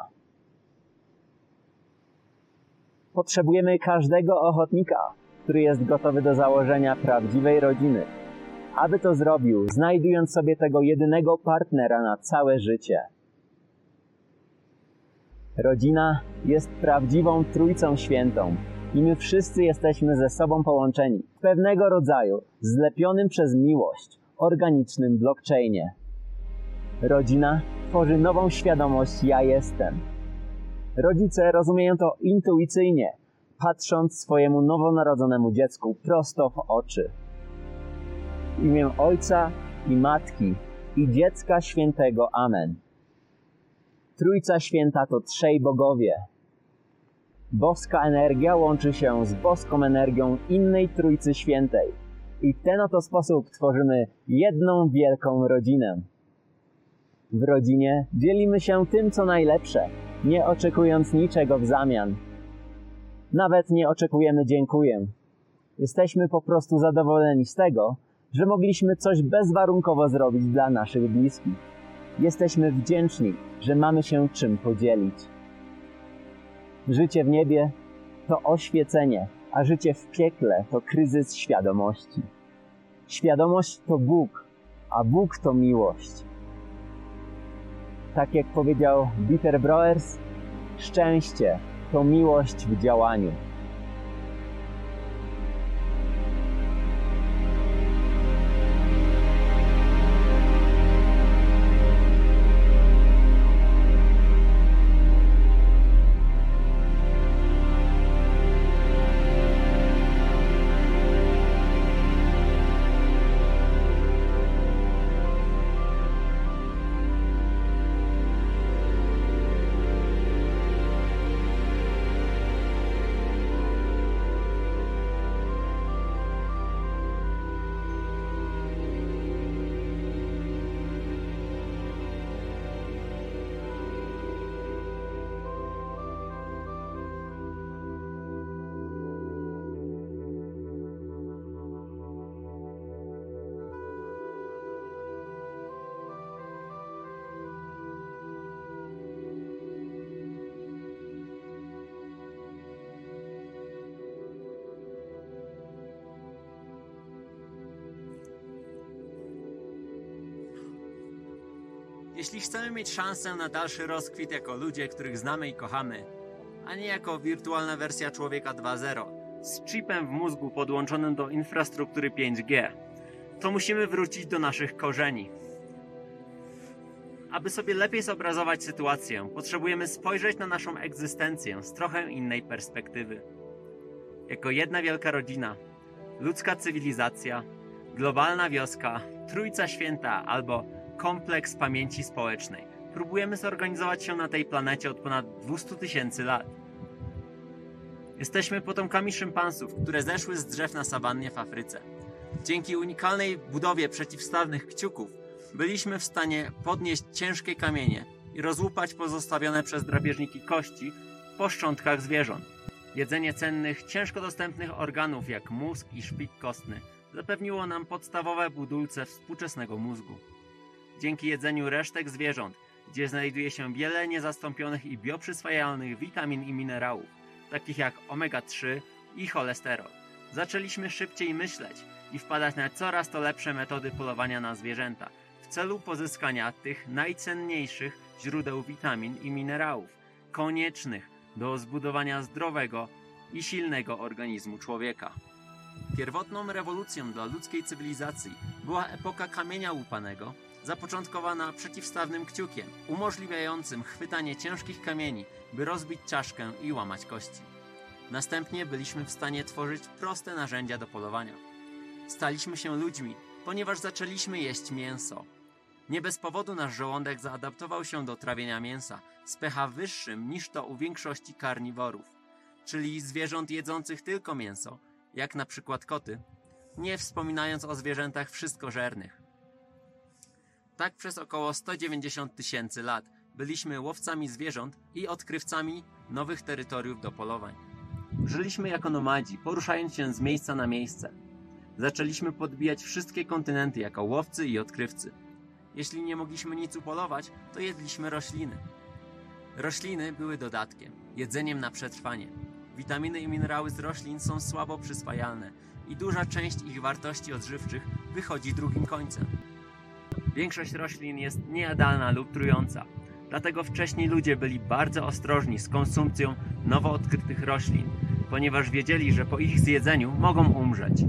Potrzebujemy każdego ochotnika, który jest gotowy do założenia prawdziwej rodziny. Aby to zrobił, znajdując sobie tego jedynego partnera na całe życie. Rodzina jest prawdziwą Trójcą Świętą i my wszyscy jesteśmy ze sobą połączeni w pewnego rodzaju, zlepionym przez miłość, organicznym blockchainie. Rodzina tworzy nową świadomość ja jestem. Rodzice rozumieją to intuicyjnie, patrząc swojemu nowonarodzonemu dziecku prosto w oczy. W imię Ojca i Matki i Dziecka Świętego Amen. Trójca Święta to trzej bogowie. Boska energia łączy się z boską energią innej Trójcy Świętej i w ten oto sposób tworzymy jedną wielką rodzinę. W rodzinie dzielimy się tym, co najlepsze, nie oczekując niczego w zamian. Nawet nie oczekujemy dziękuję. Jesteśmy po prostu zadowoleni z tego, że mogliśmy coś bezwarunkowo zrobić dla naszych bliskich. Jesteśmy wdzięczni, że mamy się czym podzielić. Życie w niebie to oświecenie, a życie w piekle to kryzys świadomości. Świadomość to Bóg, a Bóg to miłość. Tak jak powiedział Dieter Broers, szczęście to miłość w działaniu. Mieć szansę na dalszy rozkwit jako ludzie, których znamy i kochamy, a nie jako wirtualna wersja człowieka 2.0, z chipem w mózgu podłączonym do infrastruktury 5G, to musimy wrócić do naszych korzeni. Aby sobie lepiej zobrazować sytuację, potrzebujemy spojrzeć na naszą egzystencję z trochę innej perspektywy. Jako jedna wielka rodzina, ludzka cywilizacja, globalna wioska, trójca święta albo kompleks pamięci społecznej. Próbujemy zorganizować się na tej planecie od ponad 200 tysięcy lat. Jesteśmy potomkami szympansów, które zeszły z drzew na sawannie w Afryce. Dzięki unikalnej budowie przeciwstawnych kciuków byliśmy w stanie podnieść ciężkie kamienie i rozłupać pozostawione przez drapieżniki kości po szczątkach zwierząt. Jedzenie cennych, ciężko dostępnych organów jak mózg i szpik kostny zapewniło nam podstawowe budulce współczesnego mózgu. Dzięki jedzeniu resztek zwierząt, gdzie znajduje się wiele niezastąpionych i bioprzyswajalnych witamin i minerałów, takich jak omega-3 i cholesterol, zaczęliśmy szybciej myśleć i wpadać na coraz to lepsze metody polowania na zwierzęta w celu pozyskania tych najcenniejszych źródeł witamin i minerałów, koniecznych do zbudowania zdrowego i silnego organizmu człowieka. Pierwotną rewolucją dla ludzkiej cywilizacji była epoka kamienia łupanego, zapoczątkowana przeciwstawnym kciukiem, umożliwiającym chwytanie ciężkich kamieni, by rozbić czaszkę i łamać kości. Następnie byliśmy w stanie tworzyć proste narzędzia do polowania. Staliśmy się ludźmi, ponieważ zaczęliśmy jeść mięso. Nie bez powodu nasz żołądek zaadaptował się do trawienia mięsa z pH wyższym niż to u większości karniworów, czyli zwierząt jedzących tylko mięso, jak na przykład koty, nie wspominając o zwierzętach wszystkożernych. Tak przez około 190 tysięcy lat byliśmy łowcami zwierząt i odkrywcami nowych terytoriów do polowań. Żyliśmy jako nomadzi, poruszając się z miejsca na miejsce. Zaczęliśmy podbijać wszystkie kontynenty jako łowcy i odkrywcy. Jeśli nie mogliśmy nic upolować, to jedliśmy rośliny. Rośliny były dodatkiem, jedzeniem na przetrwanie. Witaminy i minerały z roślin są słabo przyswajalne i duża część ich wartości odżywczych wychodzi drugim końcem. Większość roślin jest niejadalna lub trująca. Dlatego wcześniej ludzie byli bardzo ostrożni z konsumpcją nowo odkrytych roślin, ponieważ wiedzieli, że po ich zjedzeniu mogą umrzeć.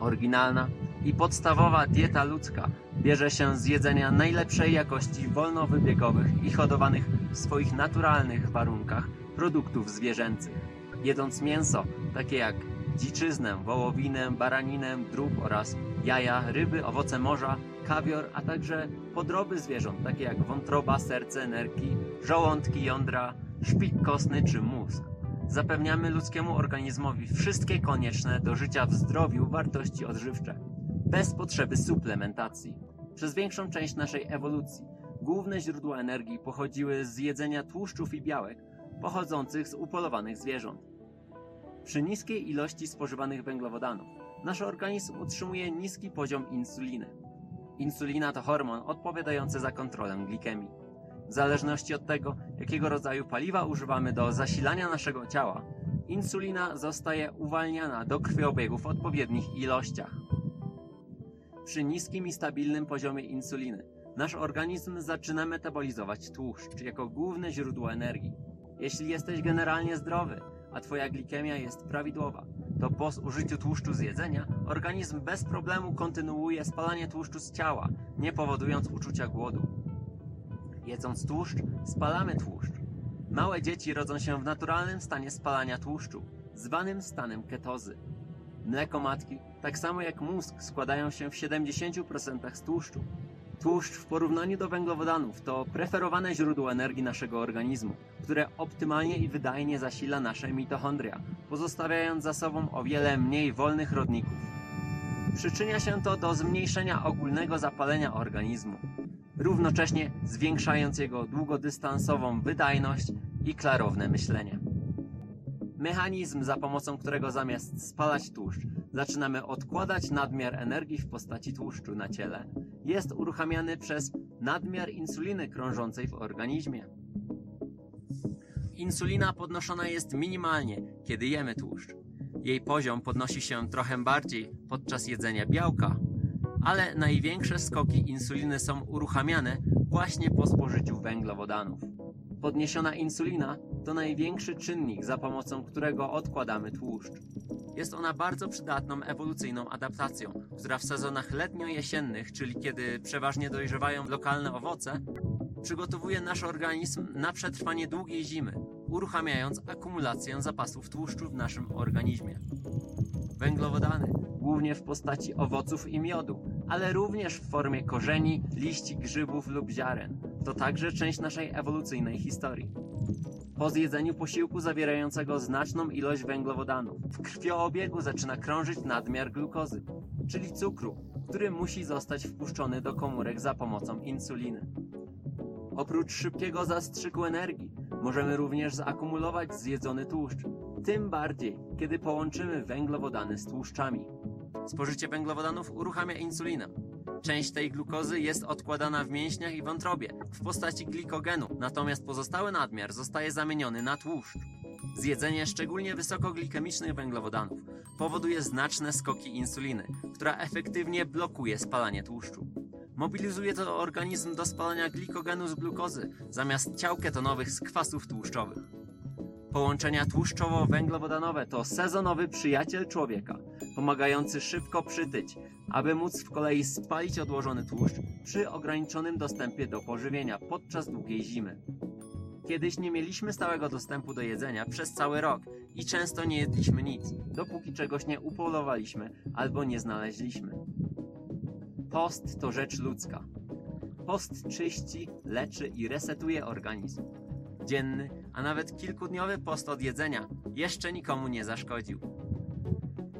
Oryginalna i podstawowa dieta ludzka bierze się z jedzenia najlepszej jakości wolnowybiegowych i hodowanych w swoich naturalnych warunkach produktów zwierzęcych. Jedząc mięso, takie jak dziczyznę, wołowinę, baraninę, drób oraz jaja, ryby, owoce morza, kawior, a także podroby zwierząt, takie jak wątroba, serce, nerki, żołądki, jądra, szpik kostny czy mózg. Zapewniamy ludzkiemu organizmowi wszystkie konieczne do życia w zdrowiu wartości odżywcze, bez potrzeby suplementacji. Przez większą część naszej ewolucji główne źródła energii pochodziły z jedzenia tłuszczów i białek pochodzących z upolowanych zwierząt. Przy niskiej ilości spożywanych węglowodanów nasz organizm utrzymuje niski poziom insuliny. Insulina to hormon odpowiadający za kontrolę glikemii. W zależności od tego, jakiego rodzaju paliwa używamy do zasilania naszego ciała, insulina zostaje uwalniana do krwiobiegu w odpowiednich ilościach. Przy niskim i stabilnym poziomie insuliny nasz organizm zaczyna metabolizować tłuszcz jako główne źródło energii. Jeśli jesteś generalnie zdrowy, a twoja glikemia jest prawidłowa, to po zużyciu tłuszczu z jedzenia organizm bez problemu kontynuuje spalanie tłuszczu z ciała, nie powodując uczucia głodu. Jedząc tłuszcz, spalamy tłuszcz. Małe dzieci rodzą się w naturalnym stanie spalania tłuszczu, zwanym stanem ketozy. Mleko matki, tak samo jak mózg, składają się w 70% z tłuszczu. Tłuszcz w porównaniu do węglowodanów to preferowane źródło energii naszego organizmu, które optymalnie i wydajnie zasila nasze mitochondria, pozostawiając za sobą o wiele mniej wolnych rodników. Przyczynia się to do zmniejszenia ogólnego zapalenia organizmu, równocześnie zwiększając jego długodystansową wydajność i klarowne myślenie. Mechanizm, za pomocą którego zamiast spalać tłuszcz, zaczynamy odkładać nadmiar energii w postaci tłuszczu na ciele, jest uruchamiany przez nadmiar insuliny krążącej w organizmie. Insulina podnoszona jest minimalnie, kiedy jemy tłuszcz. Jej poziom podnosi się trochę bardziej podczas jedzenia białka, ale największe skoki insuliny są uruchamiane właśnie po spożyciu węglowodanów. Podniesiona insulina to największy czynnik, za pomocą którego odkładamy tłuszcz. Jest ona bardzo przydatną ewolucyjną adaptacją, która w sezonach letnio-jesiennych, czyli kiedy przeważnie dojrzewają lokalne owoce, przygotowuje nasz organizm na przetrwanie długiej zimy, uruchamiając akumulację zapasów tłuszczu w naszym organizmie. Węglowodany, głównie w postaci owoców i miodu, ale również w formie korzeni, liści, grzybów lub ziaren, to także część naszej ewolucyjnej historii. Po zjedzeniu posiłku zawierającego znaczną ilość węglowodanów, w krwioobiegu zaczyna krążyć nadmiar glukozy, czyli cukru, który musi zostać wpuszczony do komórek za pomocą insuliny. Oprócz szybkiego zastrzyku energii, możemy również zaakumulować zjedzony tłuszcz, tym bardziej, kiedy połączymy węglowodany z tłuszczami. Spożycie węglowodanów uruchamia insulinę. Część tej glukozy jest odkładana w mięśniach i wątrobie w postaci glikogenu, natomiast pozostały nadmiar zostaje zamieniony na tłuszcz. Zjedzenie szczególnie wysokoglikemicznych węglowodanów powoduje znaczne skoki insuliny, która efektywnie blokuje spalanie tłuszczu. Mobilizuje to organizm do spalania glikogenu z glukozy zamiast ciał ketonowych z kwasów tłuszczowych. Połączenia tłuszczowo-węglowodanowe to sezonowy przyjaciel człowieka, pomagający szybko przytyć, aby móc w kolei spalić odłożony tłuszcz przy ograniczonym dostępie do pożywienia podczas długiej zimy. Kiedyś nie mieliśmy stałego dostępu do jedzenia przez cały rok i często nie jedliśmy nic, dopóki czegoś nie upolowaliśmy albo nie znaleźliśmy. Post to rzecz ludzka. Post czyści, leczy i resetuje organizm. Dzienny, a nawet kilkudniowy post od jedzenia jeszcze nikomu nie zaszkodził.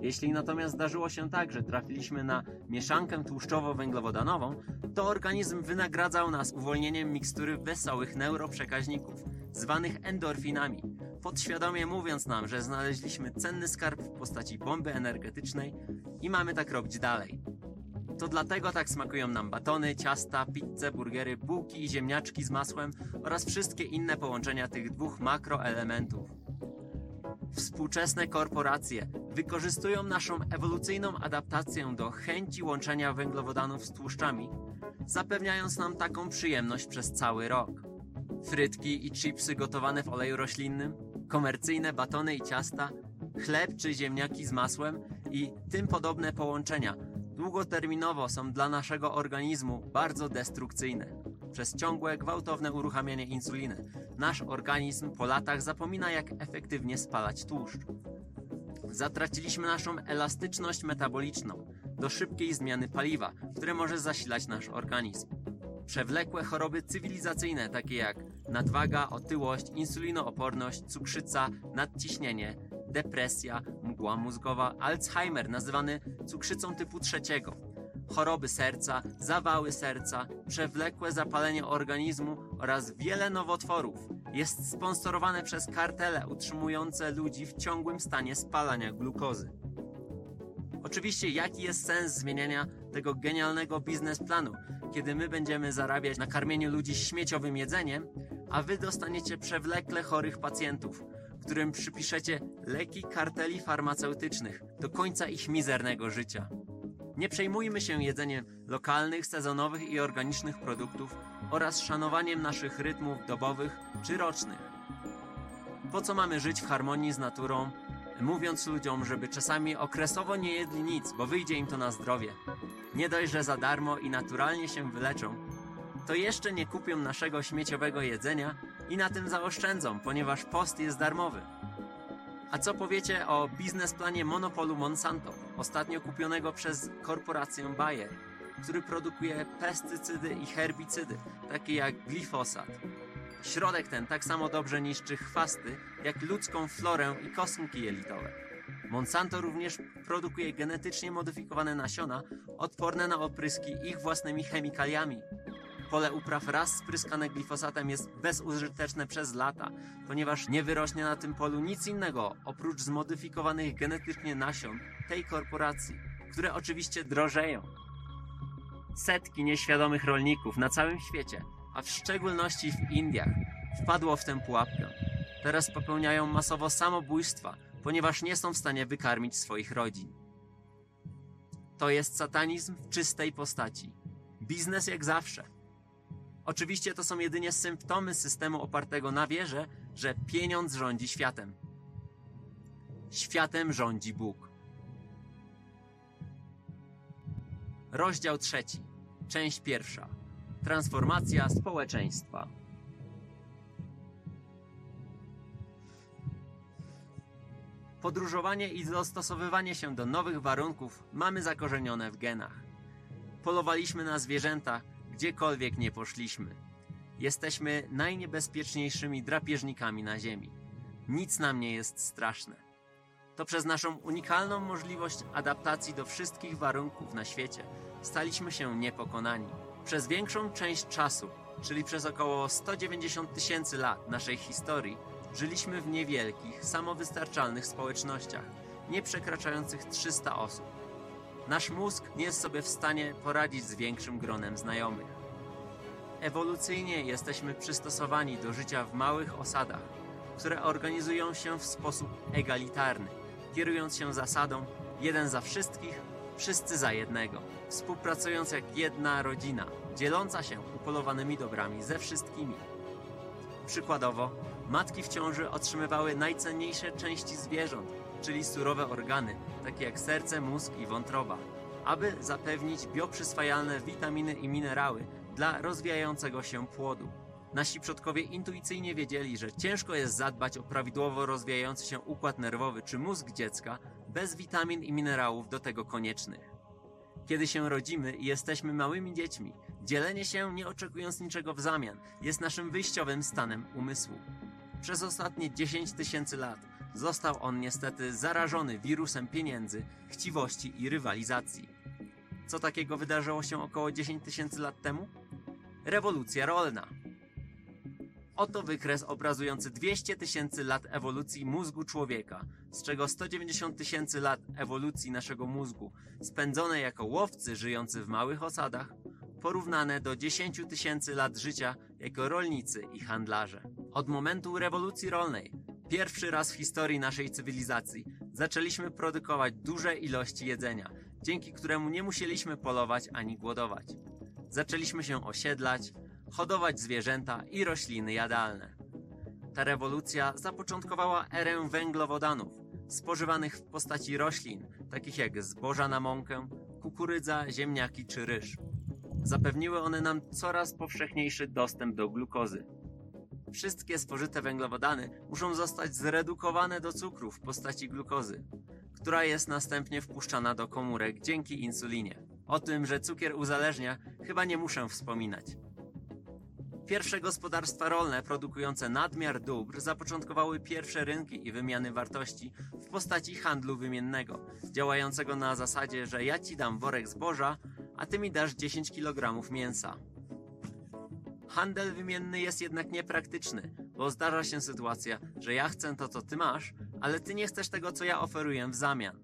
Jeśli natomiast zdarzyło się tak, że trafiliśmy na mieszankę tłuszczowo-węglowodanową, to organizm wynagradzał nas uwolnieniem mikstury wesołych neuroprzekaźników, zwanych endorfinami, podświadomie mówiąc nam, że znaleźliśmy cenny skarb w postaci bomby energetycznej i mamy tak robić dalej. To dlatego tak smakują nam batony, ciasta, pizze, burgery, bułki i ziemniaczki z masłem oraz wszystkie inne połączenia tych dwóch makroelementów. Współczesne korporacje wykorzystują naszą ewolucyjną adaptację do chęci łączenia węglowodanów z tłuszczami, zapewniając nam taką przyjemność przez cały rok. Frytki i chipsy gotowane w oleju roślinnym, komercyjne batony i ciasta, chleb czy ziemniaki z masłem i tym podobne połączenia długoterminowo są dla naszego organizmu bardzo destrukcyjne. Przez ciągłe, gwałtowne uruchamianie insuliny nasz organizm po latach zapomina jak efektywnie spalać tłuszcz. Zatraciliśmy naszą elastyczność metaboliczną do szybkiej zmiany paliwa, które może zasilać nasz organizm. Przewlekłe choroby cywilizacyjne takie jak nadwaga, otyłość, insulinooporność, cukrzyca, nadciśnienie, depresja, mgła mózgowa, Alzheimer nazywany cukrzycą typu trzeciego, choroby serca, zawały serca, przewlekłe zapalenie organizmu oraz wiele nowotworów jest sponsorowane przez kartele utrzymujące ludzi w ciągłym stanie spalania glukozy. Oczywiście, jaki jest sens zmieniania tego genialnego biznesplanu, kiedy my będziemy zarabiać na karmieniu ludzi śmieciowym jedzeniem, a wy dostaniecie przewlekle chorych pacjentów, którym przypiszecie leki karteli farmaceutycznych do końca ich mizernego życia. Nie przejmujmy się jedzeniem lokalnych, sezonowych i organicznych produktów oraz szanowaniem naszych rytmów dobowych czy rocznych. Po co mamy żyć w harmonii z naturą, mówiąc ludziom, żeby czasami okresowo nie jedli nic, bo wyjdzie im to na zdrowie. Nie dość, że za darmo i naturalnie się wyleczą, to jeszcze nie kupią naszego śmieciowego jedzenia i na tym zaoszczędzą, ponieważ post jest darmowy. A co powiecie o biznesplanie monopolu Monsanto, ostatnio kupionego przez korporację Bayer, który produkuje pestycydy i herbicydy, takie jak glifosat? Środek ten tak samo dobrze niszczy chwasty, jak ludzką florę i kosmki jelitowe. Monsanto również produkuje genetycznie modyfikowane nasiona odporne na opryski ich własnymi chemikaliami. Pole upraw raz spryskane glifosatem jest bezużyteczne przez lata, ponieważ nie wyrośnie na tym polu nic innego oprócz zmodyfikowanych genetycznie nasion tej korporacji, które oczywiście drożeją. Setki nieświadomych rolników na całym świecie, a w szczególności w Indiach, wpadło w tę pułapkę. Teraz popełniają masowo samobójstwa, ponieważ nie są w stanie wykarmić swoich rodzin. To jest satanizm w czystej postaci. Biznes jak zawsze. Oczywiście to są jedynie symptomy systemu opartego na wierze, że pieniądz rządzi światem. Światem rządzi Bóg. Rozdział trzeci. Część pierwsza. Transformacja społeczeństwa. Podróżowanie i dostosowywanie się do nowych warunków mamy zakorzenione w genach. Polowaliśmy na zwierzęta, gdziekolwiek nie poszliśmy. Jesteśmy najniebezpieczniejszymi drapieżnikami na Ziemi. Nic nam nie jest straszne. To przez naszą unikalną możliwość adaptacji do wszystkich warunków na świecie staliśmy się niepokonani. Przez większą część czasu, czyli przez około 190 tysięcy lat naszej historii, żyliśmy w niewielkich, samowystarczalnych społecznościach, nie przekraczających 300 osób. Nasz mózg nie jest sobie w stanie poradzić z większym gronem znajomych. Ewolucyjnie jesteśmy przystosowani do życia w małych osadach, które organizują się w sposób egalitarny, kierując się zasadą jeden za wszystkich, wszyscy za jednego, współpracując jak jedna rodzina, dzieląca się upolowanymi dobrami ze wszystkimi. Przykładowo, matki w ciąży otrzymywały najcenniejsze części zwierząt, czyli surowe organy, takie jak serce, mózg i wątroba, aby zapewnić bioprzyswajalne witaminy i minerały dla rozwijającego się płodu. Nasi przodkowie intuicyjnie wiedzieli, że ciężko jest zadbać o prawidłowo rozwijający się układ nerwowy czy mózg dziecka bez witamin i minerałów do tego koniecznych. Kiedy się rodzimy i jesteśmy małymi dziećmi, dzielenie się nie oczekując niczego w zamian jest naszym wyjściowym stanem umysłu. Przez ostatnie 10 tysięcy lat został on niestety zarażony wirusem pieniędzy, chciwości i rywalizacji. Co takiego wydarzyło się około 10 tysięcy lat temu? Rewolucja rolna. Oto wykres obrazujący 200 tysięcy lat ewolucji mózgu człowieka, z czego 190 tysięcy lat ewolucji naszego mózgu, spędzone jako łowcy żyjący w małych osadach, porównane do 10 tysięcy lat życia jako rolnicy i handlarze. Od momentu rewolucji rolnej, pierwszy raz w historii naszej cywilizacji, zaczęliśmy produkować duże ilości jedzenia, dzięki któremu nie musieliśmy polować ani głodować. Zaczęliśmy się osiedlać, hodować zwierzęta i rośliny jadalne. Ta rewolucja zapoczątkowała erę węglowodanów, spożywanych w postaci roślin, takich jak zboża na mąkę, kukurydza, ziemniaki czy ryż. Zapewniły one nam coraz powszechniejszy dostęp do glukozy. Wszystkie spożyte węglowodany muszą zostać zredukowane do cukru w postaci glukozy, która jest następnie wpuszczana do komórek dzięki insulinie. O tym, że cukier uzależnia, chyba nie muszę wspominać. Pierwsze gospodarstwa rolne produkujące nadmiar dóbr zapoczątkowały pierwsze rynki i wymiany wartości w postaci handlu wymiennego, działającego na zasadzie, że ja ci dam worek zboża, a ty mi dasz 10 kg mięsa. Handel wymienny jest jednak niepraktyczny, bo zdarza się sytuacja, że ja chcę to, co ty masz, ale ty nie chcesz tego, co ja oferuję w zamian.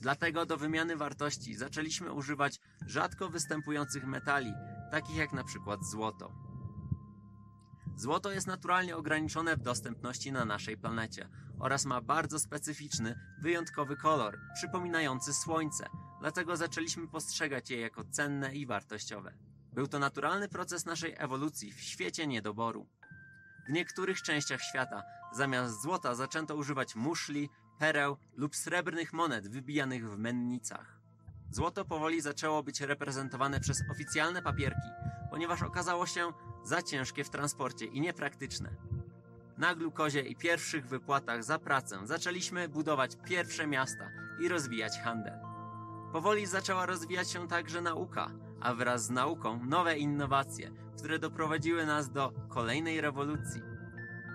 Dlatego do wymiany wartości zaczęliśmy używać rzadko występujących metali, takich jak na przykład złoto. Złoto jest naturalnie ograniczone w dostępności na naszej planecie oraz ma bardzo specyficzny, wyjątkowy kolor, przypominający słońce, dlatego zaczęliśmy postrzegać je jako cenne i wartościowe. Był to naturalny proces naszej ewolucji w świecie niedoboru. W niektórych częściach świata zamiast złota zaczęto używać muszli, pereł lub srebrnych monet wybijanych w mennicach. Złoto powoli zaczęło być reprezentowane przez oficjalne papierki, ponieważ okazało się za ciężkie w transporcie i niepraktyczne. Na glukozie i pierwszych wypłatach za pracę zaczęliśmy budować pierwsze miasta i rozwijać handel. Powoli zaczęła rozwijać się także nauka, a wraz z nauką nowe innowacje, które doprowadziły nas do kolejnej rewolucji.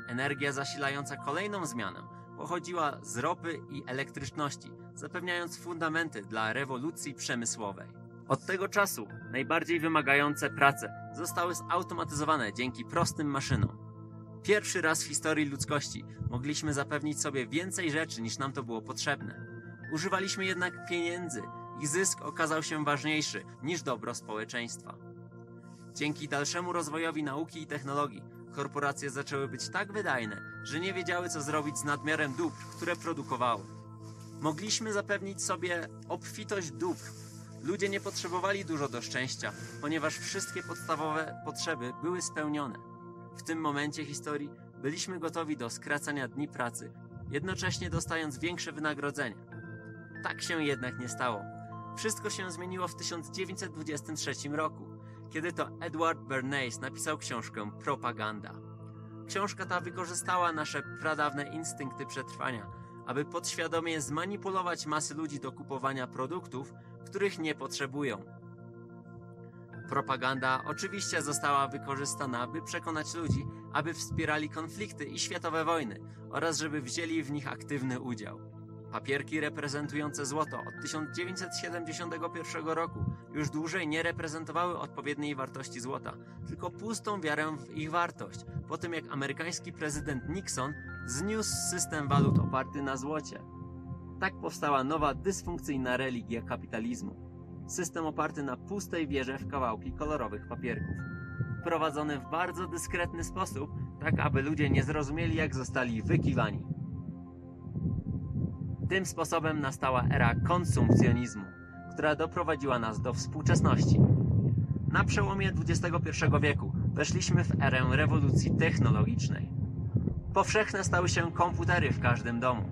Energia zasilająca kolejną zmianę pochodziła z ropy i elektryczności, zapewniając fundamenty dla rewolucji przemysłowej. Od tego czasu najbardziej wymagające prace zostały zautomatyzowane dzięki prostym maszynom. Pierwszy raz w historii ludzkości mogliśmy zapewnić sobie więcej rzeczy niż nam to było potrzebne. Używaliśmy jednak pieniędzy i zysk okazał się ważniejszy niż dobro społeczeństwa. Dzięki dalszemu rozwojowi nauki i technologii, korporacje zaczęły być tak wydajne, że nie wiedziały co zrobić z nadmiarem dóbr, które produkowały. Mogliśmy zapewnić sobie obfitość dóbr. Ludzie nie potrzebowali dużo do szczęścia, ponieważ wszystkie podstawowe potrzeby były spełnione. W tym momencie historii byliśmy gotowi do skracania dni pracy, jednocześnie dostając większe wynagrodzenie. Tak się jednak nie stało. Wszystko się zmieniło w 1923 roku, kiedy to Edward Bernays napisał książkę Propaganda. Książka ta wykorzystała nasze pradawne instynkty przetrwania, aby podświadomie zmanipulować masy ludzi do kupowania produktów, których nie potrzebują. Propaganda oczywiście została wykorzystana, by przekonać ludzi, aby wspierali konflikty i światowe wojny oraz żeby wzięli w nich aktywny udział. Papierki reprezentujące złoto od 1971 roku już dłużej nie reprezentowały odpowiedniej wartości złota, tylko pustą wiarę w ich wartość, po tym jak amerykański prezydent Nixon zniósł system walut oparty na złocie. Tak powstała nowa dysfunkcyjna religia kapitalizmu. System oparty na pustej wierze w kawałki kolorowych papierków. Prowadzony w bardzo dyskretny sposób, tak aby ludzie nie zrozumieli jak zostali wykiwani. Tym sposobem nastała era konsumpcjonizmu, która doprowadziła nas do współczesności. Na przełomie XXI wieku weszliśmy w erę rewolucji technologicznej. Powszechne stały się komputery w każdym domu.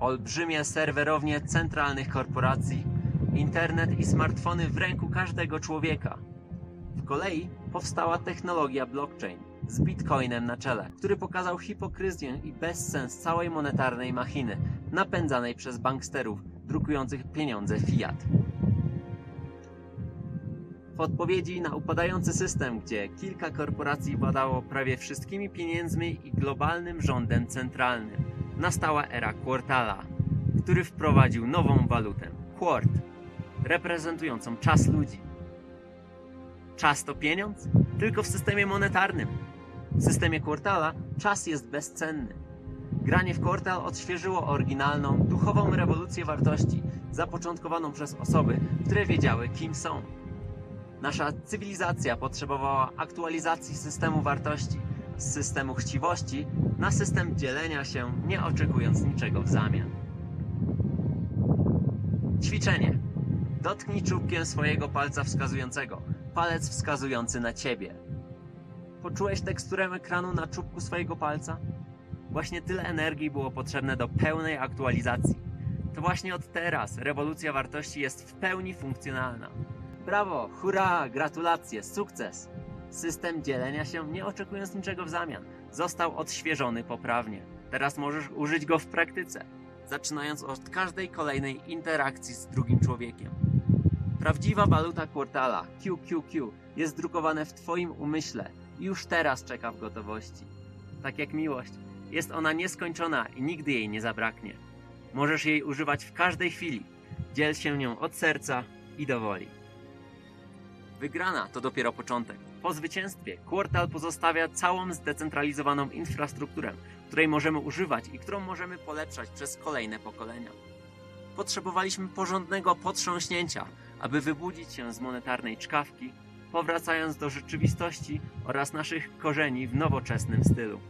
Olbrzymie serwerownie centralnych korporacji, internet i smartfony w ręku każdego człowieka. W kolei powstała technologia blockchain z bitcoinem na czele, który pokazał hipokryzję i bezsens całej monetarnej machiny, napędzanej przez banksterów drukujących pieniądze fiat. W odpowiedzi na upadający system, gdzie kilka korporacji władało prawie wszystkimi pieniędzmi i globalnym rządem centralnym, nastała era Quartala, który wprowadził nową walutę Quart, reprezentującą czas ludzi. Czas to pieniądz? Tylko w systemie monetarnym. W systemie Quartala czas jest bezcenny. Granie w Quartal odświeżyło oryginalną, duchową rewolucję wartości, zapoczątkowaną przez osoby, które wiedziały, kim są. Nasza cywilizacja potrzebowała aktualizacji systemu wartości, z systemu chciwości na system dzielenia się, nie oczekując niczego w zamian. Ćwiczenie. Dotknij czubkiem swojego palca wskazującego, palec wskazujący na ciebie. Poczułeś teksturę ekranu na czubku swojego palca? Właśnie tyle energii było potrzebne do pełnej aktualizacji. To właśnie od teraz rewolucja wartości jest w pełni funkcjonalna. Brawo, hurra, gratulacje, sukces! System dzielenia się, nie oczekując niczego w zamian, został odświeżony poprawnie. Teraz możesz użyć go w praktyce, zaczynając od każdej kolejnej interakcji z drugim człowiekiem. Prawdziwa waluta Quartala, QQQ, jest drukowane w Twoim umyśle już teraz czeka w gotowości. Tak jak miłość, jest ona nieskończona i nigdy jej nie zabraknie. Możesz jej używać w każdej chwili. Dziel się nią od serca i do woli. Wygrana to dopiero początek. Po zwycięstwie Quartal pozostawia całą zdecentralizowaną infrastrukturę, której możemy używać i którą możemy polepszać przez kolejne pokolenia. potrzebowaliśmy porządnego potrząśnięcia, aby wybudzić się z monetarnej czkawki, powracając do rzeczywistości oraz naszych korzeni w nowoczesnym stylu.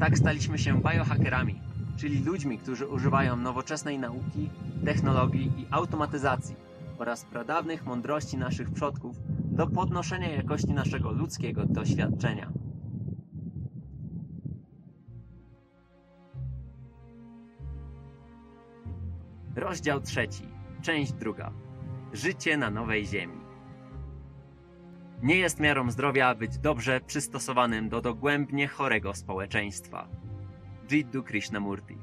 Tak staliśmy się biohackerami, czyli ludźmi, którzy używają nowoczesnej nauki, technologii i automatyzacji oraz pradawnych mądrości naszych przodków do podnoszenia jakości naszego ludzkiego doświadczenia. Rozdział trzeci, część druga. Życie na nowej ziemi. Nie jest miarą zdrowia być dobrze przystosowanym do dogłębnie chorego społeczeństwa. Jiddu Krishnamurti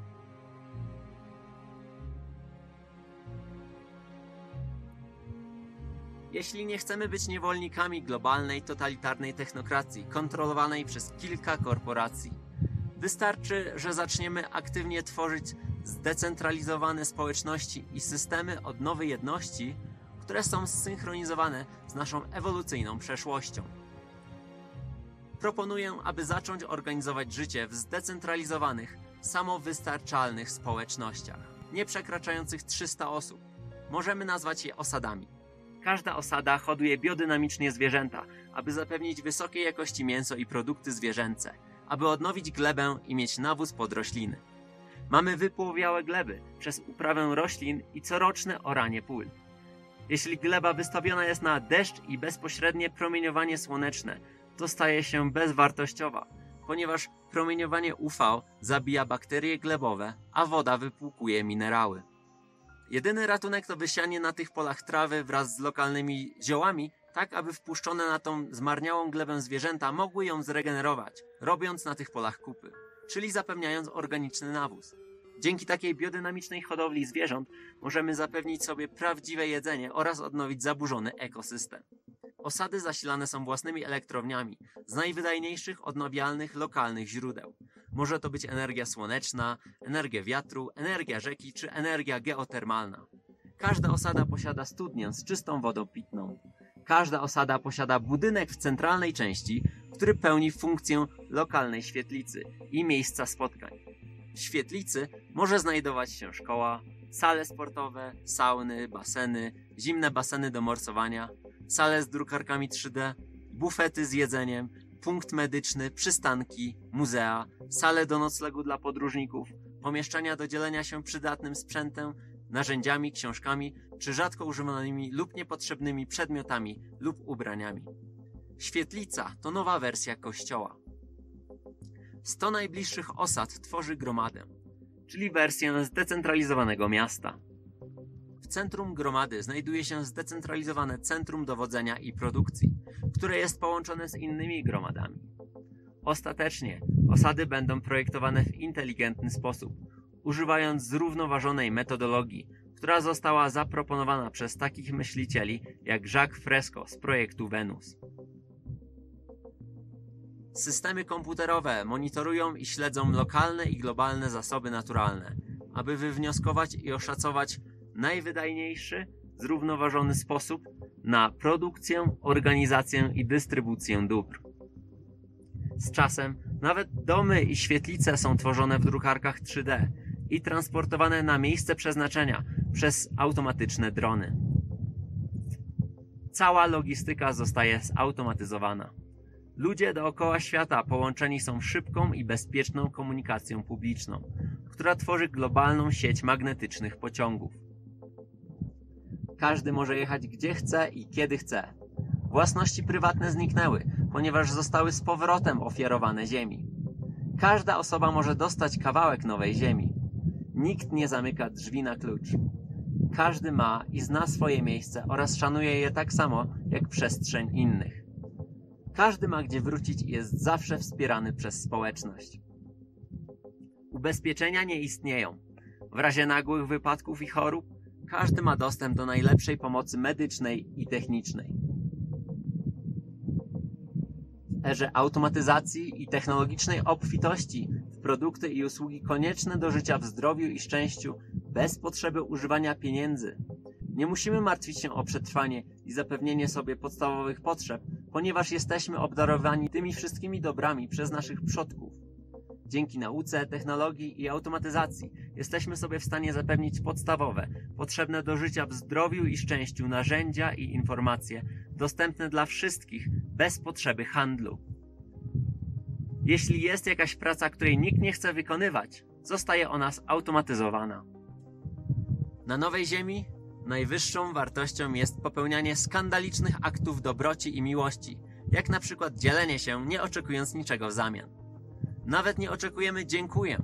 Jeśli nie chcemy być niewolnikami globalnej, totalitarnej technokracji kontrolowanej przez kilka korporacji, wystarczy, że zaczniemy aktywnie tworzyć zdecentralizowane społeczności i systemy odnowy jedności, które są zsynchronizowane z naszą ewolucyjną przeszłością. Proponuję, aby zacząć organizować życie w zdecentralizowanych, samowystarczalnych społecznościach, nie przekraczających 300 osób. Możemy nazwać je osadami. Każda osada hoduje biodynamicznie zwierzęta, aby zapewnić wysokiej jakości mięso i produkty zwierzęce, aby odnowić glebę i mieć nawóz pod rośliny. Mamy wypłowiałe gleby przez uprawę roślin i coroczne oranie pól. Jeśli gleba wystawiona jest na deszcz i bezpośrednie promieniowanie słoneczne, to staje się bezwartościowa, ponieważ promieniowanie UV zabija bakterie glebowe, a woda wypłukuje minerały. Jedyny ratunek to wysianie na tych polach trawy wraz z lokalnymi ziołami, tak aby wpuszczone na tą zmarniałą glebę zwierzęta mogły ją zregenerować, robiąc na tych polach kupy, czyli zapewniając organiczny nawóz. Dzięki takiej biodynamicznej hodowli zwierząt możemy zapewnić sobie prawdziwe jedzenie oraz odnowić zaburzony ekosystem. Osady zasilane są własnymi elektrowniami z najwydajniejszych odnawialnych lokalnych źródeł. Może to być energia słoneczna, energia wiatru, energia rzeki czy energia geotermalna. Każda osada posiada studnię z czystą wodą pitną. Każda osada posiada budynek w centralnej części, który pełni funkcję lokalnej świetlicy i miejsca spotkań. Świetlicy może znajdować się szkoła, sale sportowe, sauny, baseny, zimne baseny do morsowania, sale z drukarkami 3D, bufety z jedzeniem, punkt medyczny, przystanki, muzea, sale do noclegu dla podróżników, pomieszczenia do dzielenia się przydatnym sprzętem, narzędziami, książkami czy rzadko używanymi lub niepotrzebnymi przedmiotami lub ubraniami. Świetlica to nowa wersja kościoła. 100 najbliższych osad tworzy gromadę, czyli wersję zdecentralizowanego miasta. W centrum gromady znajduje się zdecentralizowane centrum dowodzenia i produkcji, które jest połączone z innymi gromadami. Ostatecznie osady będą projektowane w inteligentny sposób, używając zrównoważonej metodologii, która została zaproponowana przez takich myślicieli jak Jacques Fresco z projektu Venus. Systemy komputerowe monitorują i śledzą lokalne i globalne zasoby naturalne, aby wywnioskować i oszacować najwydajniejszy, zrównoważony sposób na produkcję, organizację i dystrybucję dóbr. Z czasem nawet domy i świetlice są tworzone w drukarkach 3D i transportowane na miejsce przeznaczenia przez automatyczne drony. Cała logistyka zostaje zautomatyzowana. Ludzie dookoła świata połączeni są szybką i bezpieczną komunikacją publiczną, która tworzy globalną sieć magnetycznych pociągów. Każdy może jechać gdzie chce i kiedy chce. Własności prywatne zniknęły, ponieważ zostały z powrotem ofiarowane ziemi. Każda osoba może dostać kawałek nowej ziemi. Nikt nie zamyka drzwi na klucz. Każdy ma i zna swoje miejsce oraz szanuje je tak samo jak przestrzeń innych. Każdy ma gdzie wrócić i jest zawsze wspierany przez społeczność. Ubezpieczenia nie istnieją. W razie nagłych wypadków i chorób każdy ma dostęp do najlepszej pomocy medycznej i technicznej. W erze automatyzacji i technologicznej obfitości w produkty i usługi konieczne do życia w zdrowiu i szczęściu bez potrzeby używania pieniędzy. Nie musimy martwić się o przetrwanie i zapewnienie sobie podstawowych potrzeb, ponieważ jesteśmy obdarowani tymi wszystkimi dobrami przez naszych przodków. Dzięki nauce, technologii i automatyzacji jesteśmy sobie w stanie zapewnić podstawowe, potrzebne do życia w zdrowiu i szczęściu narzędzia i informacje dostępne dla wszystkich bez potrzeby handlu. Jeśli jest jakaś praca, której nikt nie chce wykonywać, zostaje ona zautomatyzowana. Na Nowej Ziemi najwyższą wartością jest popełnianie skandalicznych aktów dobroci i miłości, jak na przykład dzielenie się, nie oczekując niczego w zamian. Nawet nie oczekujemy dziękuję.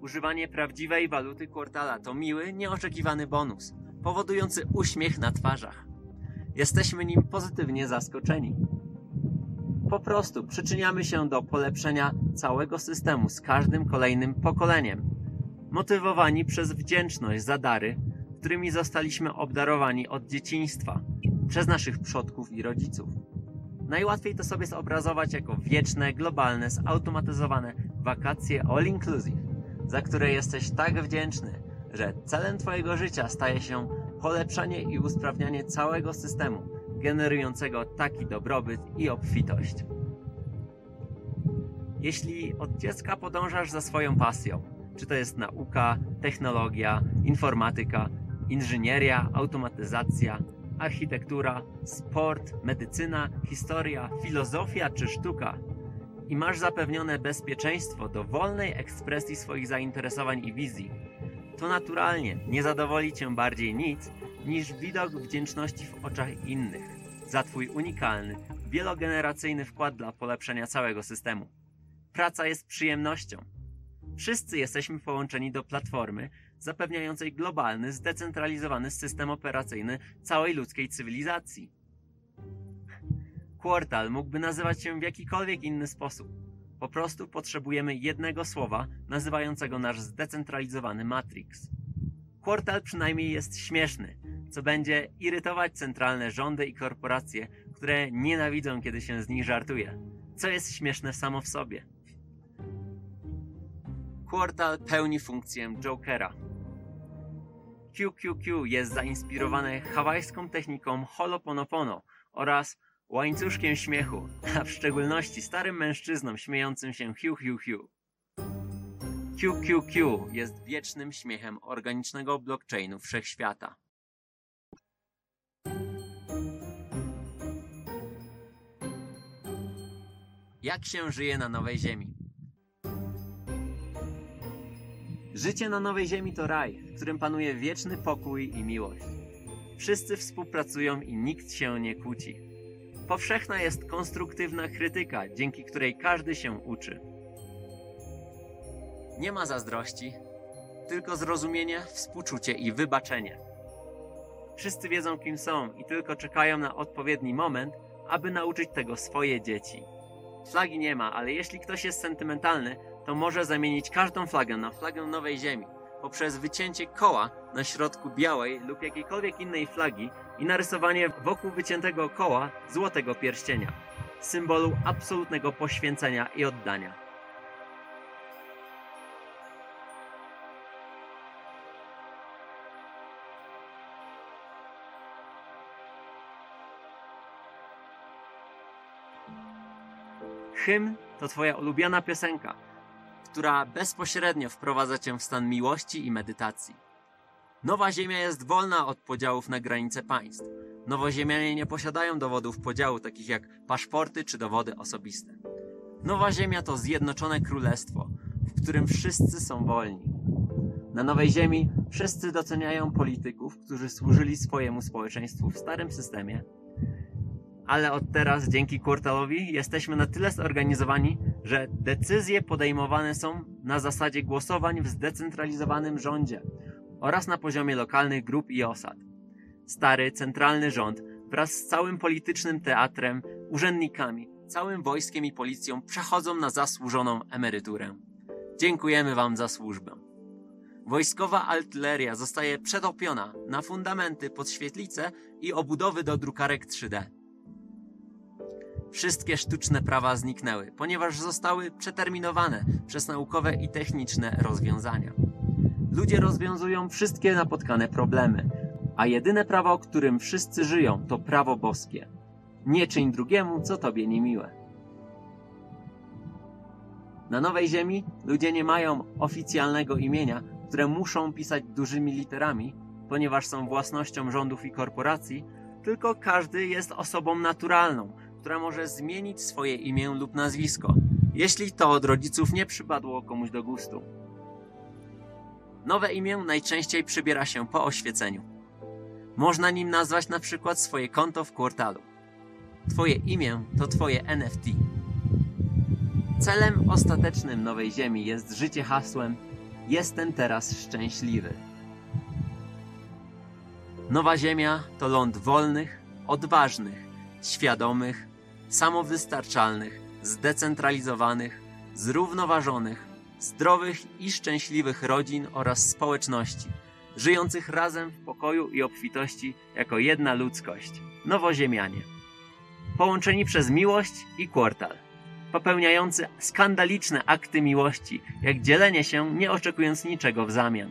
Używanie prawdziwej waluty kwartala to miły, nieoczekiwany bonus, powodujący uśmiech na twarzach. Jesteśmy nim pozytywnie zaskoczeni. Po prostu przyczyniamy się do polepszenia całego systemu z każdym kolejnym pokoleniem, motywowani przez wdzięczność za dary, którymi zostaliśmy obdarowani od dzieciństwa przez naszych przodków i rodziców. Najłatwiej to sobie zobrazować jako wieczne, globalne, zautomatyzowane wakacje all inclusive, za które jesteś tak wdzięczny, że celem Twojego życia staje się polepszanie i usprawnianie całego systemu, generującego taki dobrobyt i obfitość. Jeśli od dziecka podążasz za swoją pasją, czy to jest nauka, technologia, informatyka, inżynieria, automatyzacja, architektura, sport, medycyna, historia, filozofia czy sztuka i masz zapewnione bezpieczeństwo do wolnej ekspresji swoich zainteresowań i wizji, to naturalnie nie zadowoli cię bardziej nic niż widok wdzięczności w oczach innych za twój unikalny, wielogeneracyjny wkład dla polepszenia całego systemu. Praca jest przyjemnością. Wszyscy jesteśmy połączeni do platformy zapewniającej globalny, zdecentralizowany system operacyjny całej ludzkiej cywilizacji. Quartal mógłby nazywać się w jakikolwiek inny sposób. Po prostu potrzebujemy jednego słowa nazywającego nasz zdecentralizowany Matrix. Quartal przynajmniej jest śmieszny, co będzie irytować centralne rządy i korporacje, które nienawidzą, kiedy się z nich żartuje, co jest śmieszne samo w sobie. Quartal pełni funkcję Jokera. QQQ jest zainspirowane hawajską techniką Holoponopono oraz łańcuszkiem śmiechu, a w szczególności starym mężczyzną śmiejącym się Hiu Hiu Hiu. QQQ jest wiecznym śmiechem organicznego blockchainu wszechświata. Jak się żyje na Nowej Ziemi? Życie na Nowej Ziemi to raj, w którym panuje wieczny pokój i miłość. Wszyscy współpracują i nikt się nie kłóci. Powszechna jest konstruktywna krytyka, dzięki której każdy się uczy. Nie ma zazdrości, tylko zrozumienie, współczucie i wybaczenie. Wszyscy wiedzą, kim są i tylko czekają na odpowiedni moment, aby nauczyć tego swoje dzieci. Flagi nie ma, ale jeśli ktoś jest sentymentalny, to może zamienić każdą flagę na flagę Nowej Ziemi poprzez wycięcie koła na środku białej lub jakiejkolwiek innej flagi i narysowanie wokół wyciętego koła złotego pierścienia, symbolu absolutnego poświęcenia i oddania. Hymn to Twoja ulubiona piosenka, która bezpośrednio wprowadza Cię w stan miłości i medytacji. Nowa Ziemia jest wolna od podziałów na granice państw. Nowoziemianie nie posiadają dowodów podziału, takich jak paszporty czy dowody osobiste. Nowa Ziemia to zjednoczone królestwo, w którym wszyscy są wolni. Na Nowej Ziemi wszyscy doceniają polityków, którzy służyli swojemu społeczeństwu w starym systemie ale od teraz dzięki Quartalowi jesteśmy na tyle zorganizowani, że decyzje podejmowane są na zasadzie głosowań w zdecentralizowanym rządzie oraz na poziomie lokalnych grup i osad. Stary, centralny rząd wraz z całym politycznym teatrem, urzędnikami, całym wojskiem i policją przechodzą na zasłużoną emeryturę. Dziękujemy Wam za służbę. Wojskowa artyleria zostaje przetopiona na fundamenty pod świetlice i obudowy do drukarek 3D. Wszystkie sztuczne prawa zniknęły, ponieważ zostały przeterminowane przez naukowe i techniczne rozwiązania. Ludzie rozwiązują wszystkie napotkane problemy, a jedyne prawo, którym wszyscy żyją, to prawo boskie. Nie czyń drugiemu, co tobie niemiłe. Na Nowej Ziemi ludzie nie mają oficjalnego imienia, które muszą pisać dużymi literami, ponieważ są własnością rządów i korporacji, tylko każdy jest osobą naturalną, która może zmienić swoje imię lub nazwisko, jeśli to od rodziców nie przypadło komuś do gustu. Nowe imię najczęściej przybiera się po oświeceniu. Można nim nazwać na przykład swoje konto w kwartalu. Twoje imię to Twoje NFT. Celem ostatecznym Nowej Ziemi jest życie hasłem Jestem teraz szczęśliwy. Nowa Ziemia to ląd wolnych, odważnych, świadomych, samowystarczalnych, zdecentralizowanych, zrównoważonych, zdrowych i szczęśliwych rodzin oraz społeczności, żyjących razem w pokoju i obfitości jako jedna ludzkość, nowoziemianie. Połączeni przez miłość i kwartal, popełniający skandaliczne akty miłości, jak dzielenie się, nie oczekując niczego w zamian.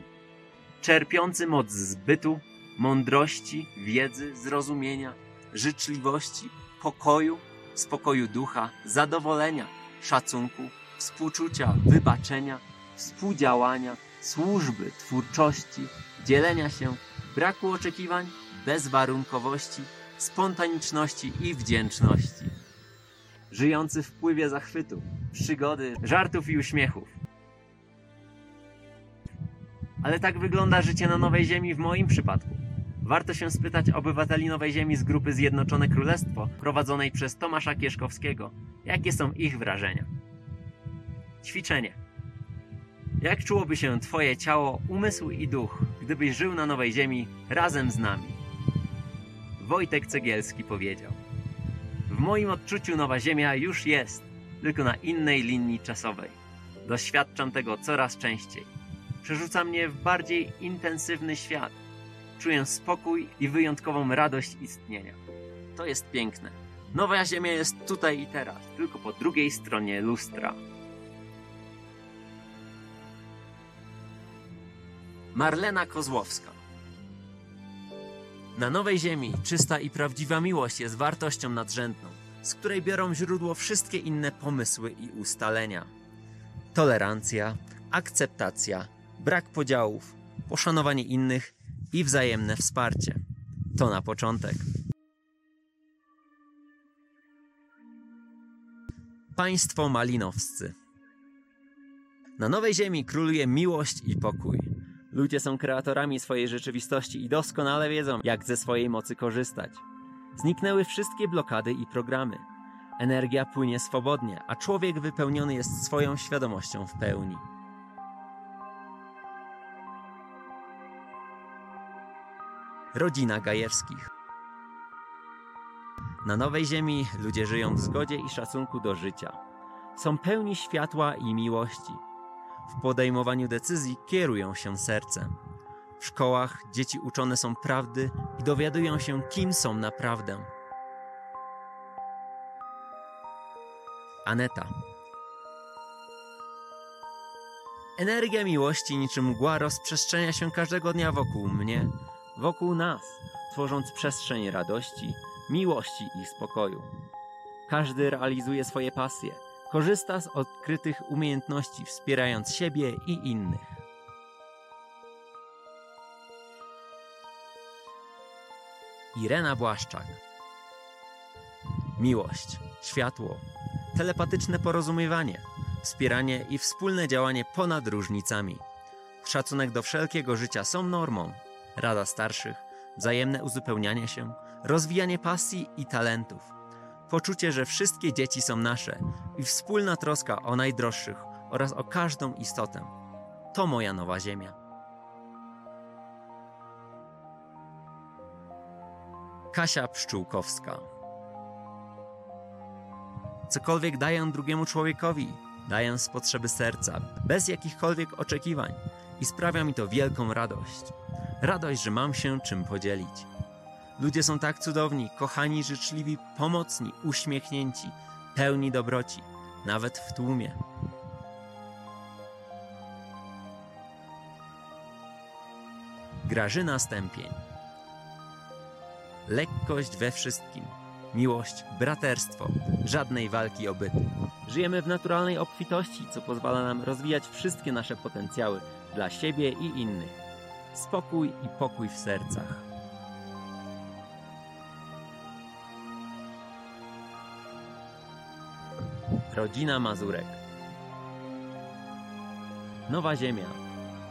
Czerpiący moc zbytu, mądrości, wiedzy, zrozumienia, życzliwości, pokoju, spokoju ducha, zadowolenia, szacunku, współczucia, wybaczenia, współdziałania, służby, twórczości, dzielenia się, braku oczekiwań, bezwarunkowości, spontaniczności i wdzięczności. Żyjący w wpływie zachwytu, przygody, żartów i uśmiechów. Ale tak wygląda życie na Nowej Ziemi w moim przypadku. Warto się spytać obywateli Nowej Ziemi z grupy Zjednoczone Królestwo, prowadzonej przez Tomasza Kieszkowskiego, jakie są ich wrażenia. Ćwiczenie. Jak czułoby się Twoje ciało, umysł i duch, gdybyś żył na Nowej Ziemi razem z nami? Wojtek Cegielski powiedział. W moim odczuciu Nowa Ziemia już jest, tylko na innej linii czasowej. Doświadczam tego coraz częściej. Przerzuca mnie w bardziej intensywny świat. Czuję spokój i wyjątkową radość istnienia. To jest piękne. Nowa Ziemia jest tutaj i teraz, tylko po drugiej stronie lustra. Marlena Kozłowska Na Nowej Ziemi czysta i prawdziwa miłość jest wartością nadrzędną, z której biorą źródło wszystkie inne pomysły i ustalenia. Tolerancja, akceptacja, brak podziałów, poszanowanie innych i wzajemne wsparcie. To na początek. Państwo malinowscy. Na Nowej Ziemi króluje miłość i pokój. Ludzie są kreatorami swojej rzeczywistości i doskonale wiedzą, jak ze swojej mocy korzystać. Zniknęły wszystkie blokady i programy. Energia płynie swobodnie, a człowiek wypełniony jest swoją świadomością w pełni. Rodzina Gajewskich. Na Nowej Ziemi ludzie żyją w zgodzie i szacunku do życia. Są pełni światła i miłości. W podejmowaniu decyzji kierują się sercem. W szkołach dzieci uczone są prawdy i dowiadują się, kim są naprawdę. Aneta. Energia miłości niczym mgła rozprzestrzenia się każdego dnia wokół mnie, wokół nas, tworząc przestrzeń radości, miłości i spokoju. Każdy realizuje swoje pasje, korzysta z odkrytych umiejętności, wspierając siebie i innych. Irena Błaszczak Miłość, światło, telepatyczne porozumiewanie, wspieranie i wspólne działanie ponad różnicami. Szacunek do wszelkiego życia są normą. Rada starszych, wzajemne uzupełnianie się, rozwijanie pasji i talentów. Poczucie, że wszystkie dzieci są nasze i wspólna troska o najdroższych oraz o każdą istotę. To moja nowa ziemia. Kasia Pszczółkowska Cokolwiek daję drugiemu człowiekowi, daję z potrzeby serca, bez jakichkolwiek oczekiwań i sprawia mi to wielką radość. Radość, że mam się czym podzielić. Ludzie są tak cudowni, kochani, życzliwi, pomocni, uśmiechnięci, pełni dobroci, nawet w tłumie. Grażyna Stępień Lekkość we wszystkim, miłość, braterstwo, żadnej walki o byt. Żyjemy w naturalnej obfitości, co pozwala nam rozwijać wszystkie nasze potencjały dla siebie i innych. Spokój i pokój w sercach. Rodzina Mazurek. Nowa Ziemia.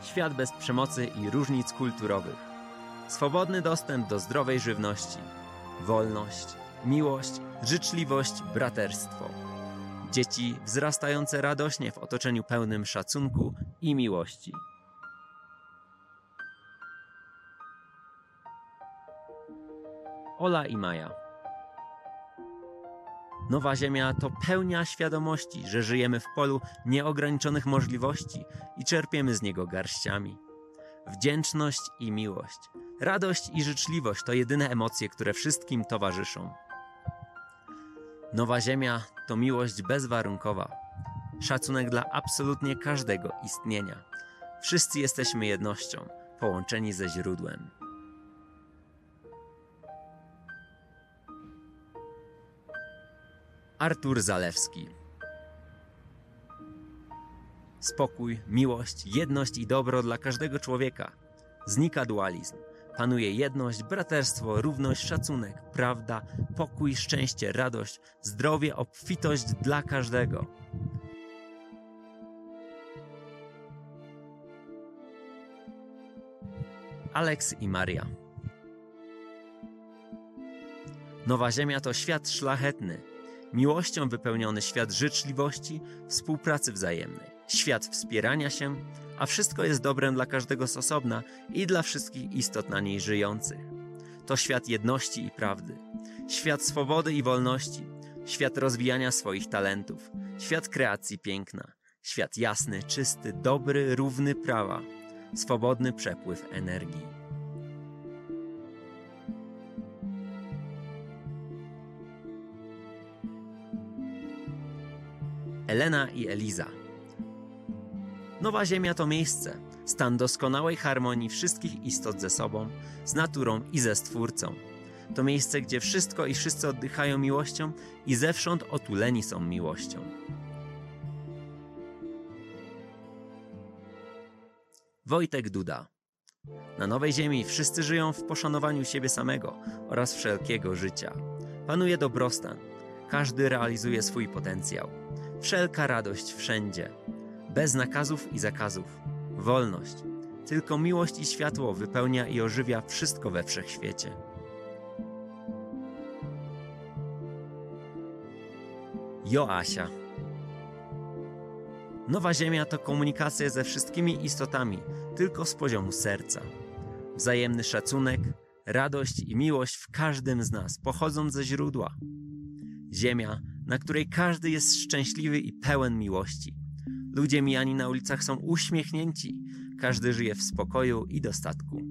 Świat bez przemocy i różnic kulturowych. Swobodny dostęp do zdrowej żywności. Wolność, miłość, życzliwość, braterstwo. Dzieci wzrastające radośnie w otoczeniu pełnym szacunku i miłości. Ola i Maja. Nowa Ziemia to pełnia świadomości, że żyjemy w polu nieograniczonych możliwości i czerpiemy z niego garściami. Wdzięczność i miłość, radość i życzliwość to jedyne emocje, które wszystkim towarzyszą. Nowa Ziemia to miłość bezwarunkowa, szacunek dla absolutnie każdego istnienia. Wszyscy jesteśmy jednością, połączeni ze źródłem. Artur Zalewski. Spokój, miłość, jedność i dobro dla każdego człowieka. Znika dualizm. Panuje jedność, braterstwo, równość, szacunek, prawda, pokój, szczęście, radość, zdrowie, obfitość dla każdego. Alex i Maria. Nowa Ziemia to świat szlachetny, miłością wypełniony świat życzliwości, współpracy wzajemnej, świat wspierania się, a wszystko jest dobrem dla każdego z osobna i dla wszystkich istot na niej żyjących. To świat jedności i prawdy, świat swobody i wolności, świat rozwijania swoich talentów, świat kreacji piękna, świat jasny, czysty, dobry, równy prawa, swobodny przepływ energii. Elena i Eliza. Nowa Ziemia to miejsce, stan doskonałej harmonii wszystkich istot ze sobą, z naturą i ze Stwórcą. To miejsce, gdzie wszystko i wszyscy oddychają miłością i zewsząd otuleni są miłością. Wojtek Duda. Na Nowej Ziemi wszyscy żyją w poszanowaniu siebie samego oraz wszelkiego życia. Panuje dobrostan. Każdy realizuje swój potencjał wszelka radość wszędzie, bez nakazów i zakazów, wolność. Tylko miłość i światło wypełnia i ożywia wszystko we wszechświecie. Joasia Nowa Ziemia to komunikacja ze wszystkimi istotami, tylko z poziomu serca. Wzajemny szacunek, radość i miłość w każdym z nas pochodzą ze źródła. Ziemia na której każdy jest szczęśliwy i pełen miłości. Ludzie mijani na ulicach są uśmiechnięci, każdy żyje w spokoju i dostatku.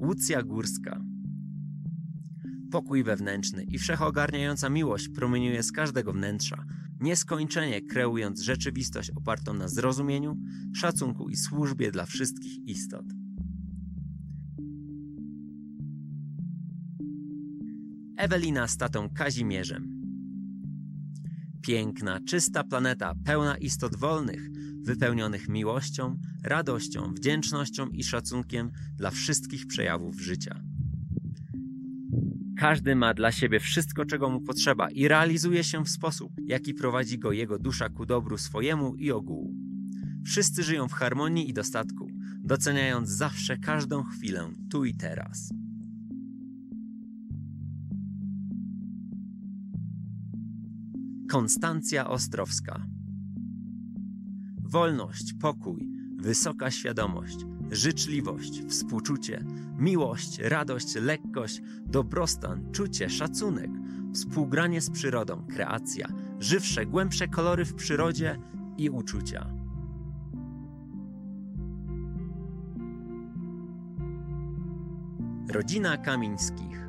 Łucja Górska Pokój wewnętrzny i wszechogarniająca miłość promieniuje z każdego wnętrza, nieskończenie kreując rzeczywistość opartą na zrozumieniu, szacunku i służbie dla wszystkich istot. Ewelina z tatą Kazimierzem. Piękna, czysta planeta, pełna istot wolnych, wypełnionych miłością, radością, wdzięcznością i szacunkiem dla wszystkich przejawów życia. Każdy ma dla siebie wszystko, czego mu potrzeba i realizuje się w sposób, jaki prowadzi go jego dusza ku dobru swojemu i ogółu. Wszyscy żyją w harmonii i dostatku, doceniając zawsze każdą chwilę tu i teraz. Konstancja Ostrowska. Wolność, pokój, wysoka świadomość, życzliwość, współczucie, miłość, radość, lekkość, dobrostan, czucie, szacunek, współgranie z przyrodą, kreacja, żywsze, głębsze kolory w przyrodzie i uczucia. Rodzina Kamińskich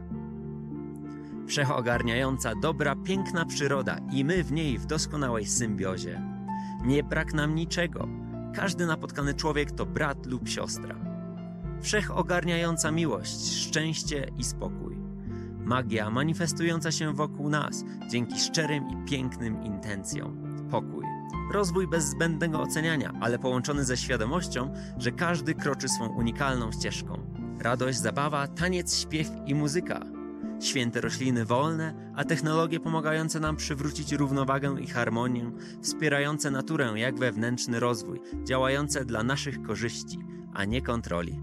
wszechogarniająca, dobra, piękna przyroda i my w niej w doskonałej symbiozie. Nie brak nam niczego. Każdy napotkany człowiek to brat lub siostra. Wszechogarniająca miłość, szczęście i spokój. Magia manifestująca się wokół nas dzięki szczerym i pięknym intencjom. Pokój. Rozwój bez zbędnego oceniania, ale połączony ze świadomością, że każdy kroczy swą unikalną ścieżką. Radość, zabawa, taniec, śpiew i muzyka. Święte rośliny wolne, a technologie pomagające nam przywrócić równowagę i harmonię, wspierające naturę jak wewnętrzny rozwój, działające dla naszych korzyści, a nie kontroli.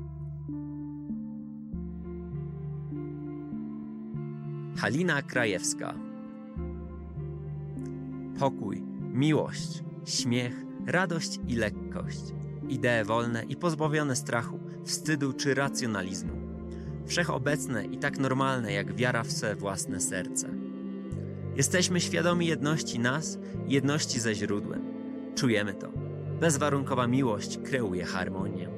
Halina Krajewska Pokój, miłość, śmiech, radość i lekkość. Idee wolne i pozbawione strachu, wstydu czy racjonalizmu. Wszechobecne i tak normalne jak wiara w swe własne serce. Jesteśmy świadomi jedności nas i jedności ze źródłem. Czujemy to. Bezwarunkowa miłość kreuje harmonię.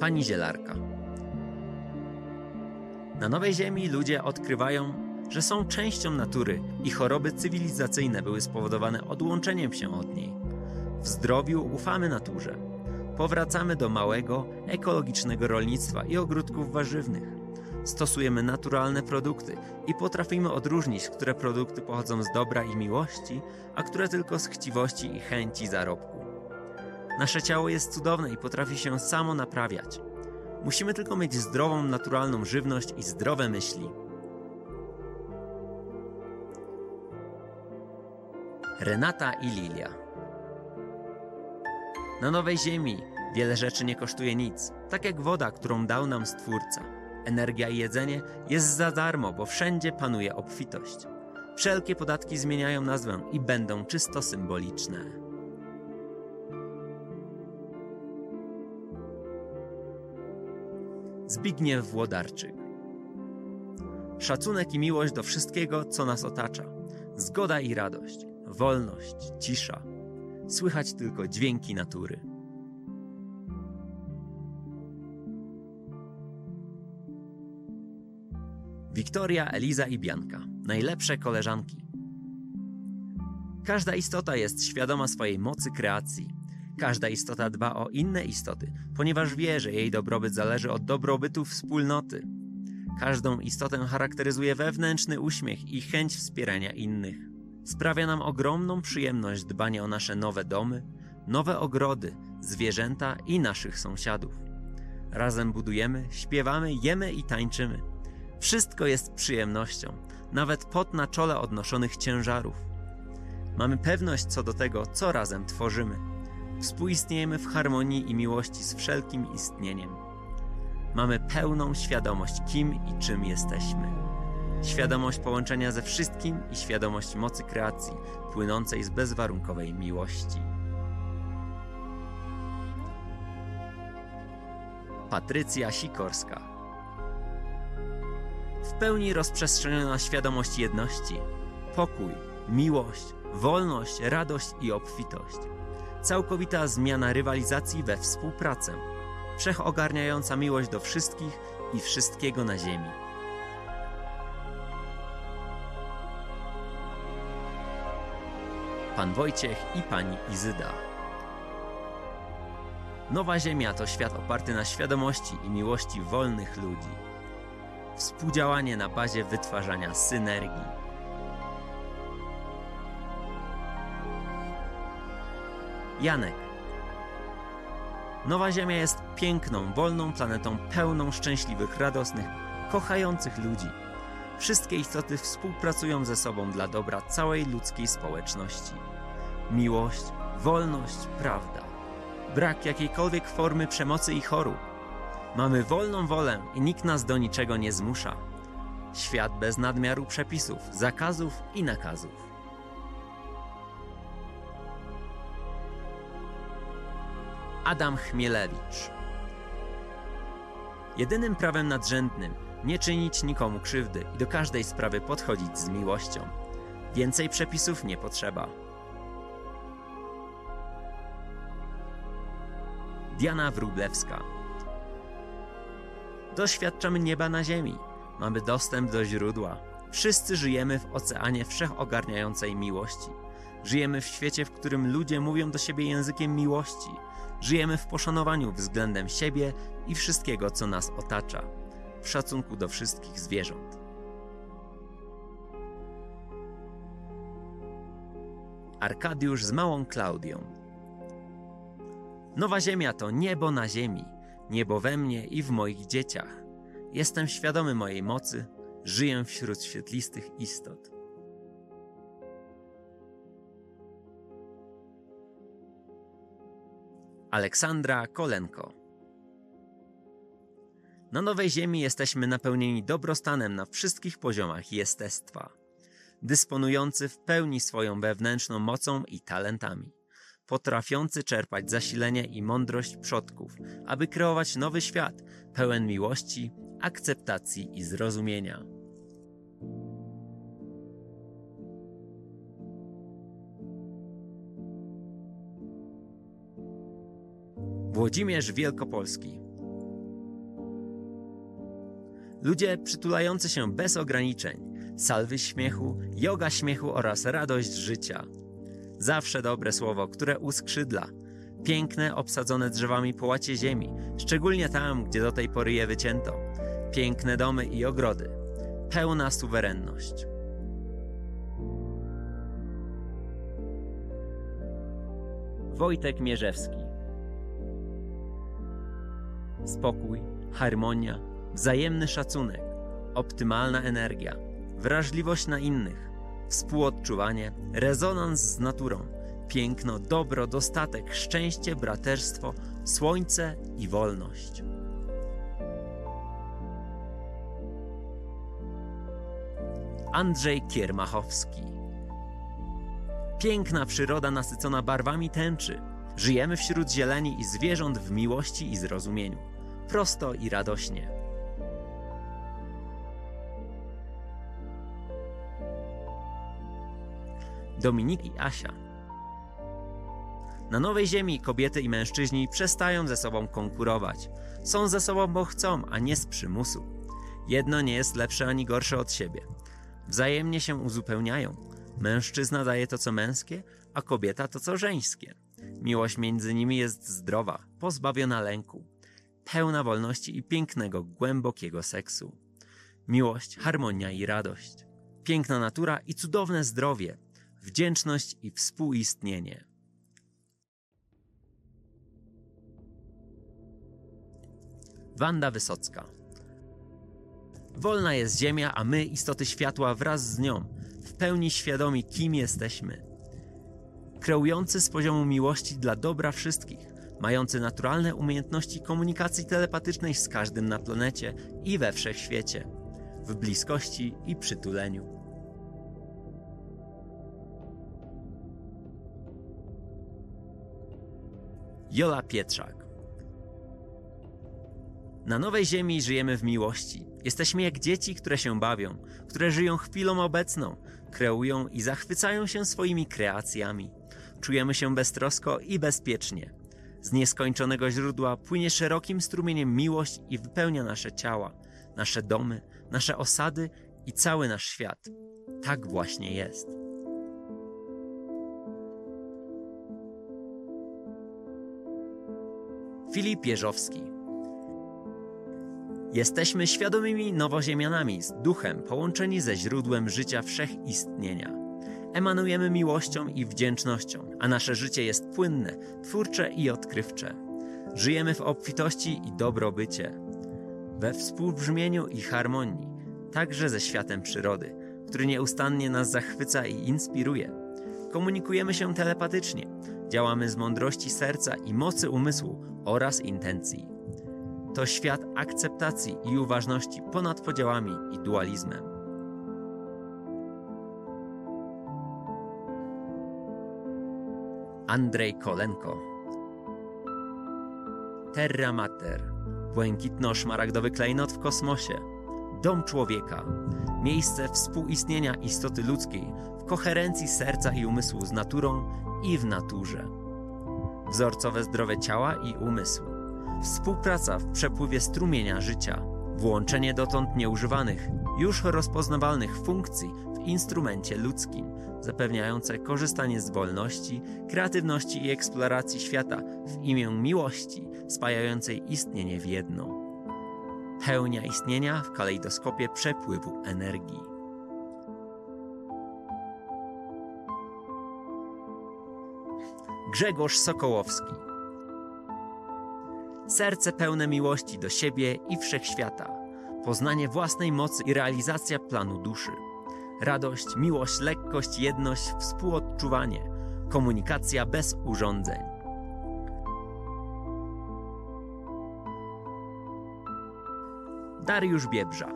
Pani Zielarka. Na Nowej Ziemi ludzie odkrywają, że są częścią natury i choroby cywilizacyjne były spowodowane odłączeniem się od niej. W zdrowiu ufamy naturze. Powracamy do małego, ekologicznego rolnictwa i ogródków warzywnych. Stosujemy naturalne produkty i potrafimy odróżnić, które produkty pochodzą z dobra i miłości, a które tylko z chciwości i chęci zarobku. Nasze ciało jest cudowne i potrafi się samo naprawiać. Musimy tylko mieć zdrową, naturalną żywność i zdrowe myśli. Renata i Lilia. Na nowej ziemi wiele rzeczy nie kosztuje nic, tak jak woda, którą dał nam Stwórca. Energia i jedzenie jest za darmo, bo wszędzie panuje obfitość. Wszelkie podatki zmieniają nazwę i będą czysto symboliczne. Zbigniew Włodarczyk Szacunek i miłość do wszystkiego, co nas otacza. Zgoda i radość, wolność, cisza. Słychać tylko dźwięki natury. Wiktoria, Eliza i Bianka najlepsze koleżanki. Każda istota jest świadoma swojej mocy kreacji. Każda istota dba o inne istoty, ponieważ wie, że jej dobrobyt zależy od dobrobytu wspólnoty. Każdą istotę charakteryzuje wewnętrzny uśmiech i chęć wspierania innych. Sprawia nam ogromną przyjemność dbanie o nasze nowe domy, nowe ogrody, zwierzęta i naszych sąsiadów. Razem budujemy, śpiewamy, jemy i tańczymy. Wszystko jest przyjemnością, nawet pot na czole odnoszonych ciężarów. Mamy pewność co do tego, co razem tworzymy. Współistniejemy w harmonii i miłości z wszelkim istnieniem. Mamy pełną świadomość, kim i czym jesteśmy. Świadomość połączenia ze wszystkim i świadomość mocy kreacji, płynącej z bezwarunkowej miłości. Patrycja Sikorska W pełni rozprzestrzeniona świadomość jedności, pokój, miłość, wolność, radość i obfitość. Całkowita zmiana rywalizacji we współpracę. Wszechogarniająca miłość do wszystkich i wszystkiego na ziemi. Pan Wojciech i pani Izyda. Nowa Ziemia to świat oparty na świadomości i miłości wolnych ludzi. Współdziałanie na bazie wytwarzania synergii. Janek. Nowa Ziemia jest piękną, wolną planetą pełną szczęśliwych, radosnych, kochających ludzi. Wszystkie istoty współpracują ze sobą dla dobra całej ludzkiej społeczności. Miłość, wolność, prawda. Brak jakiejkolwiek formy przemocy i chorób. Mamy wolną wolę i nikt nas do niczego nie zmusza. Świat bez nadmiaru przepisów, zakazów i nakazów. Adam Chmielewicz Jedynym prawem nadrzędnym nie czynić nikomu krzywdy i do każdej sprawy podchodzić z miłością. Więcej przepisów nie potrzeba. Diana Wróblewska Doświadczamy nieba na ziemi. Mamy dostęp do źródła. Wszyscy żyjemy w oceanie wszechogarniającej miłości. Żyjemy w świecie, w którym ludzie mówią do siebie językiem miłości. Żyjemy w poszanowaniu względem siebie i wszystkiego, co nas otacza, w szacunku do wszystkich zwierząt. Arkadiusz z małą Klaudią. Nowa Ziemia to niebo na ziemi, niebo we mnie i w moich dzieciach. Jestem świadomy mojej mocy, żyję wśród świetlistych istot. Aleksandra Kolenko Na Nowej Ziemi jesteśmy napełnieni dobrostanem na wszystkich poziomach jestestwa, dysponujący w pełni swoją wewnętrzną mocą i talentami, potrafiący czerpać zasilenie i mądrość przodków, aby kreować nowy świat pełen miłości, akceptacji i zrozumienia. Włodzimierz Wielkopolski Ludzie przytulający się bez ograniczeń, salwy śmiechu, yoga śmiechu oraz radość życia. Zawsze dobre słowo, które uskrzydla. Piękne, obsadzone drzewami połacie ziemi, szczególnie tam, gdzie do tej pory je wycięto. Piękne domy i ogrody. Pełna suwerenność. Wojtek Mierzewski Spokój, harmonia, wzajemny szacunek, optymalna energia, wrażliwość na innych, współodczuwanie, rezonans z naturą, piękno, dobro, dostatek, szczęście, braterstwo, słońce i wolność. Andrzej Kiermachowski Piękna przyroda nasycona barwami tęczy. Żyjemy wśród zieleni i zwierząt w miłości i zrozumieniu. Prosto i radośnie. Dominik i Asia. Na nowej ziemi kobiety i mężczyźni przestają ze sobą konkurować. Są ze sobą, bo chcą, a nie z przymusu. Jedno nie jest lepsze ani gorsze od siebie. Wzajemnie się uzupełniają. Mężczyzna daje to, co męskie, a kobieta to, co żeńskie. Miłość między nimi jest zdrowa, pozbawiona lęku, pełna wolności i pięknego, głębokiego seksu. Miłość, harmonia i radość. Piękna natura i cudowne zdrowie, wdzięczność i współistnienie. Wanda Wysocka Wolna jest Ziemia, a my, istoty światła, wraz z nią, w pełni świadomi, kim jesteśmy. Kreujący z poziomu miłości dla dobra wszystkich, mający naturalne umiejętności komunikacji telepatycznej z każdym na planecie i we wszechświecie, w bliskości i przytuleniu. Jola Pietrzak Na nowej ziemi żyjemy w miłości. Jesteśmy jak dzieci, które się bawią, które żyją chwilą obecną, kreują i zachwycają się swoimi kreacjami. Czujemy się beztrosko i bezpiecznie. Z nieskończonego źródła płynie szerokim strumieniem miłość i wypełnia nasze ciała, nasze domy, nasze osady i cały nasz świat. Tak właśnie jest. Filip Jeżowski Jesteśmy świadomymi nowoziemianami z duchem połączeni ze źródłem życia wszechistnienia. Emanujemy miłością i wdzięcznością, a nasze życie jest płynne, twórcze i odkrywcze. Żyjemy w obfitości i dobrobycie, we współbrzmieniu i harmonii, także ze światem przyrody, który nieustannie nas zachwyca i inspiruje. Komunikujemy się telepatycznie, działamy z mądrości serca i mocy umysłu oraz intencji. To świat akceptacji i uważności ponad podziałami i dualizmem. Andrzej Kolenko Terra Mater Błękitno-szmaragdowy klejnot w kosmosie Dom człowieka Miejsce współistnienia istoty ludzkiej w koherencji serca i umysłu z naturą i w naturze. Wzorcowe zdrowe ciała i umysłu Współpraca w przepływie strumienia życia, włączenie dotąd nieużywanych już rozpoznawalnych funkcji w instrumencie ludzkim, zapewniające korzystanie z wolności, kreatywności i eksploracji świata w imię miłości, spajającej istnienie w jedno. Pełnia istnienia w kalejdoskopie przepływu energii. Grzegorz Sokołowski Serce pełne miłości do siebie i wszechświata. Poznanie własnej mocy i realizacja planu duszy. Radość, miłość, lekkość, jedność, współodczuwanie. Komunikacja bez urządzeń. Dariusz Biebrza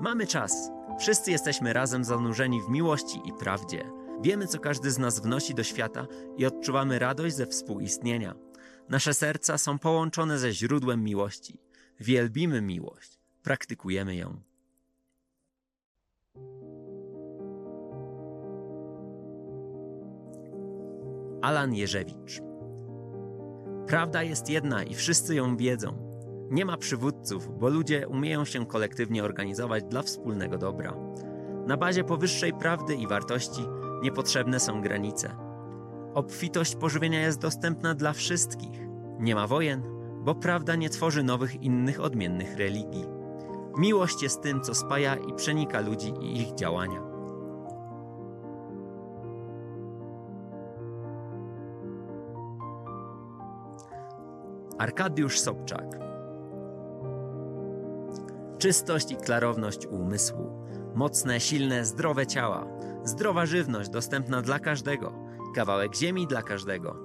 Mamy czas. Wszyscy jesteśmy razem zanurzeni w miłości i prawdzie. Wiemy, co każdy z nas wnosi do świata i odczuwamy radość ze współistnienia. Nasze serca są połączone ze źródłem miłości. Wielbimy miłość, praktykujemy ją. Alan Jerzewicz Prawda jest jedna i wszyscy ją wiedzą. Nie ma przywódców, bo ludzie umieją się kolektywnie organizować dla wspólnego dobra. Na bazie powyższej prawdy i wartości niepotrzebne są granice. Obfitość pożywienia jest dostępna dla wszystkich. Nie ma wojen, bo prawda nie tworzy nowych innych odmiennych religii. Miłość jest tym, co spaja i przenika ludzi i ich działania. Arkadiusz Sobczak Czystość i klarowność umysłu, mocne, silne, zdrowe ciała, zdrowa żywność dostępna dla każdego, kawałek ziemi dla każdego,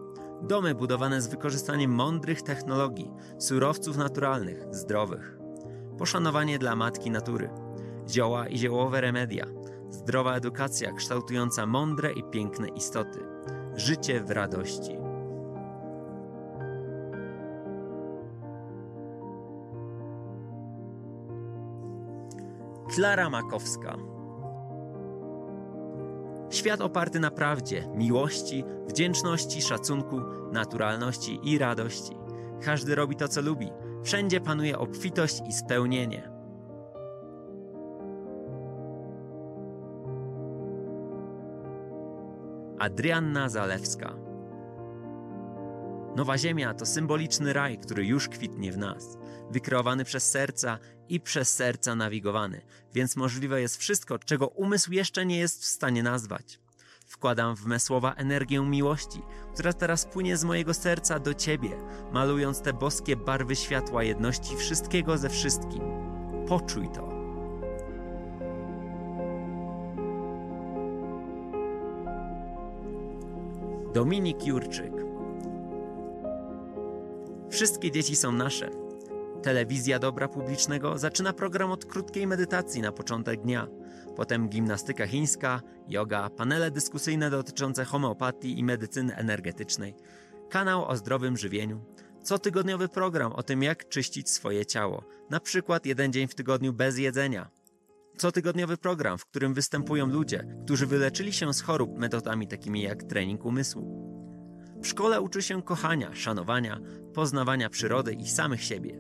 domy budowane z wykorzystaniem mądrych technologii, surowców naturalnych, zdrowych, poszanowanie dla matki natury, zioła i ziołowe remedia, zdrowa edukacja kształtująca mądre i piękne istoty, życie w radości. Klara Makowska. Świat oparty na prawdzie, miłości, wdzięczności, szacunku, naturalności i radości. Każdy robi to, co lubi. Wszędzie panuje obfitość i spełnienie. Adrianna Zalewska Nowa Ziemia to symboliczny raj, który już kwitnie w nas, wykreowany przez serca i przez serca nawigowany, więc możliwe jest wszystko, czego umysł jeszcze nie jest w stanie nazwać. Wkładam w me słowa energię miłości, która teraz płynie z mojego serca do Ciebie, malując te boskie barwy światła jedności wszystkiego ze wszystkim. Poczuj to. Dominik Jurczyk Wszystkie dzieci są nasze. Telewizja dobra publicznego zaczyna program od krótkiej medytacji na początek dnia. Potem gimnastyka chińska, yoga, panele dyskusyjne dotyczące homeopatii i medycyny energetycznej, kanał o zdrowym żywieniu, cotygodniowy program o tym, jak czyścić swoje ciało, na przykład jeden dzień w tygodniu bez jedzenia. Cotygodniowy program, w którym występują ludzie, którzy wyleczyli się z chorób metodami takimi jak trening umysłu. W szkole uczy się kochania, szanowania, poznawania przyrody i samych siebie.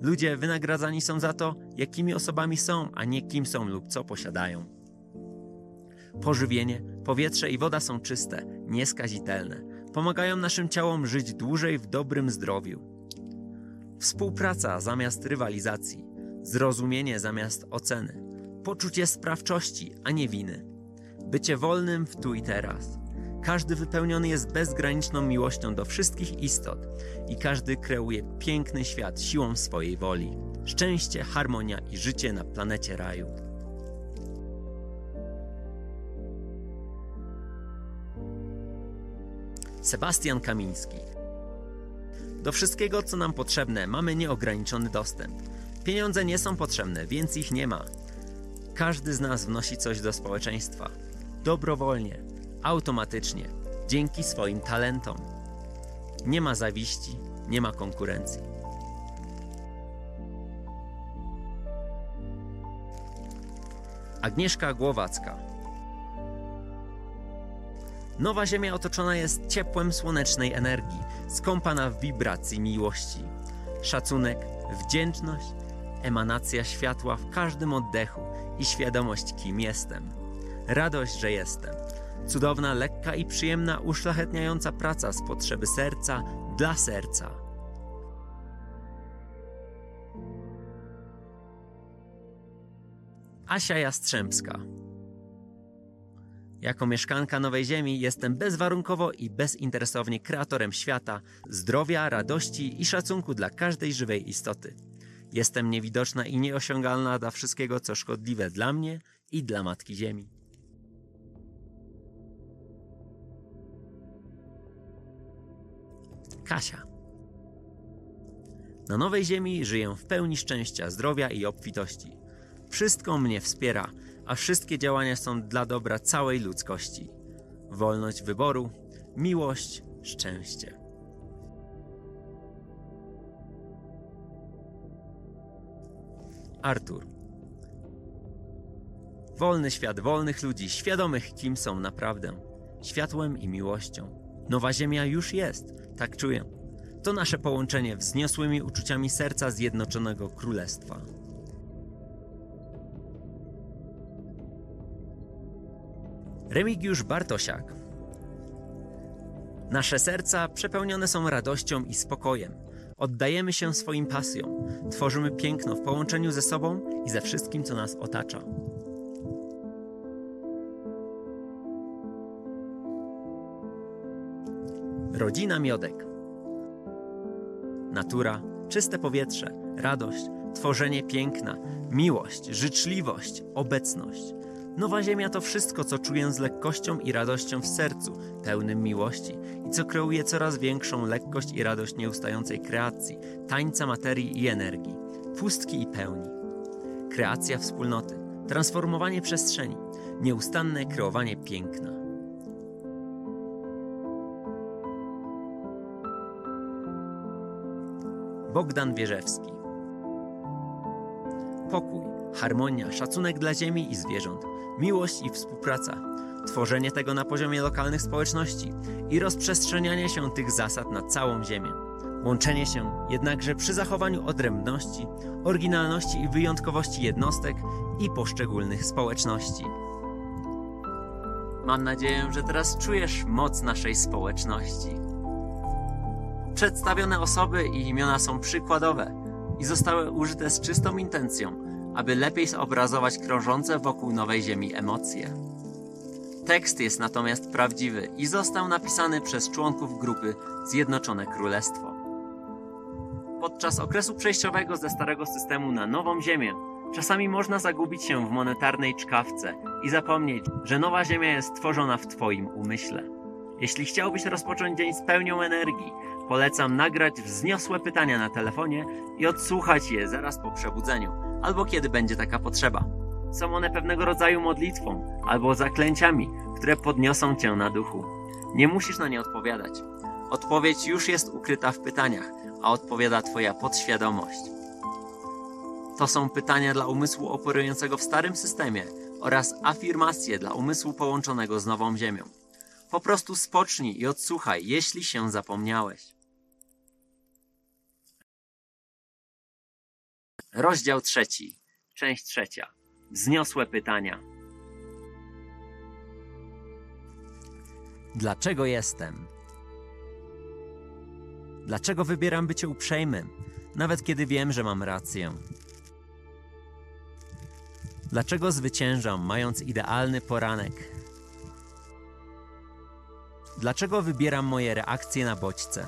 Ludzie wynagradzani są za to, jakimi osobami są, a nie kim są lub co posiadają. Pożywienie, powietrze i woda są czyste, nieskazitelne. Pomagają naszym ciałom żyć dłużej w dobrym zdrowiu. Współpraca zamiast rywalizacji, zrozumienie zamiast oceny, poczucie sprawczości, a nie winy, bycie wolnym w tu i teraz. Każdy wypełniony jest bezgraniczną miłością do wszystkich istot i każdy kreuje piękny świat siłą swojej woli. Szczęście, harmonia i życie na planecie raju. Sebastian Kamiński Do wszystkiego, co nam potrzebne, mamy nieograniczony dostęp. Pieniądze nie są potrzebne, więc ich nie ma. Każdy z nas wnosi coś do społeczeństwa. Dobrowolnie, automatycznie, dzięki swoim talentom. Nie ma zawiści, nie ma konkurencji. Agnieszka Głowacka Nowa Ziemia otoczona jest ciepłem słonecznej energii, skąpana w wibracji miłości. Szacunek, wdzięczność emanacja światła w każdym oddechu i świadomość, kim jestem. Radość, że jestem. Cudowna, lekka i przyjemna, uszlachetniająca praca z potrzeby serca dla serca. Asia Jastrzębska. Jako mieszkanka Nowej Ziemi jestem bezwarunkowo i bezinteresownie kreatorem świata, zdrowia, radości i szacunku dla każdej żywej istoty. Jestem niewidoczna i nieosiągalna dla wszystkiego, co szkodliwe dla mnie i dla Matki Ziemi. Kasia. Na Nowej Ziemi żyję w pełni szczęścia, zdrowia i obfitości. Wszystko mnie wspiera, a wszystkie działania są dla dobra całej ludzkości. Wolność wyboru, miłość, szczęście. Artur. Wolny świat wolnych ludzi, świadomych kim są naprawdę. Światłem i miłością. Nowa Ziemia już jest, tak czuję. To nasze połączenie wzniosłymi uczuciami serca Zjednoczonego Królestwa. Remigiusz Bartosiak. Nasze serca przepełnione są radością i spokojem. Oddajemy się swoim pasjom. Tworzymy piękno w połączeniu ze sobą i ze wszystkim, co nas otacza. Rodzina Miodek. Natura, czyste powietrze, radość, tworzenie piękna, miłość, życzliwość, obecność. Nowa Ziemia to wszystko, co czuję z lekkością i radością w sercu, pełnym miłości i co kreuje coraz większą lekkość i radość nieustającej kreacji, tańca materii i energii, pustki i pełni. Kreacja wspólnoty, transformowanie przestrzeni, nieustanne kreowanie piękna. Bogdan Wierzewski Pokój, harmonia, szacunek dla ziemi i zwierząt, miłość i współpraca, tworzenie tego na poziomie lokalnych społeczności i rozprzestrzenianie się tych zasad na całą ziemię. Łączenie się jednakże przy zachowaniu odrębności, oryginalności i wyjątkowości jednostek i poszczególnych społeczności. Mam nadzieję, że teraz czujesz moc naszej społeczności. Przedstawione osoby i imiona są przykładowe i zostały użyte z czystą intencją, aby lepiej zobrazować krążące wokół Nowej Ziemi emocje. Tekst jest natomiast prawdziwy i został napisany przez członków grupy Zjednoczone Królestwo. Podczas okresu przejściowego ze starego systemu na nową Ziemię, czasami można zagubić się w monetarnej czkawce i zapomnieć, że nowa Ziemia jest tworzona w Twoim umyśle. Jeśli chciałbyś rozpocząć dzień z pełnią energii, polecam nagrać wzniosłe pytania na telefonie i odsłuchać je zaraz po przebudzeniu, albo kiedy będzie taka potrzeba. Są one pewnego rodzaju modlitwą albo zaklęciami, które podniosą cię na duchu. Nie musisz na nie odpowiadać. Odpowiedź już jest ukryta w pytaniach, a odpowiada Twoja podświadomość. To są pytania dla umysłu operującego w starym systemie oraz afirmacje dla umysłu połączonego z nową Ziemią. Po prostu spocznij i odsłuchaj, jeśli się zapomniałeś. Rozdział trzeci, część trzecia. Wzniosłe pytania. Dlaczego jestem? Dlaczego wybieram bycie uprzejmym, nawet kiedy wiem, że mam rację? Dlaczego zwyciężam, mając idealny poranek? Dlaczego wybieram moje reakcje na bodźce?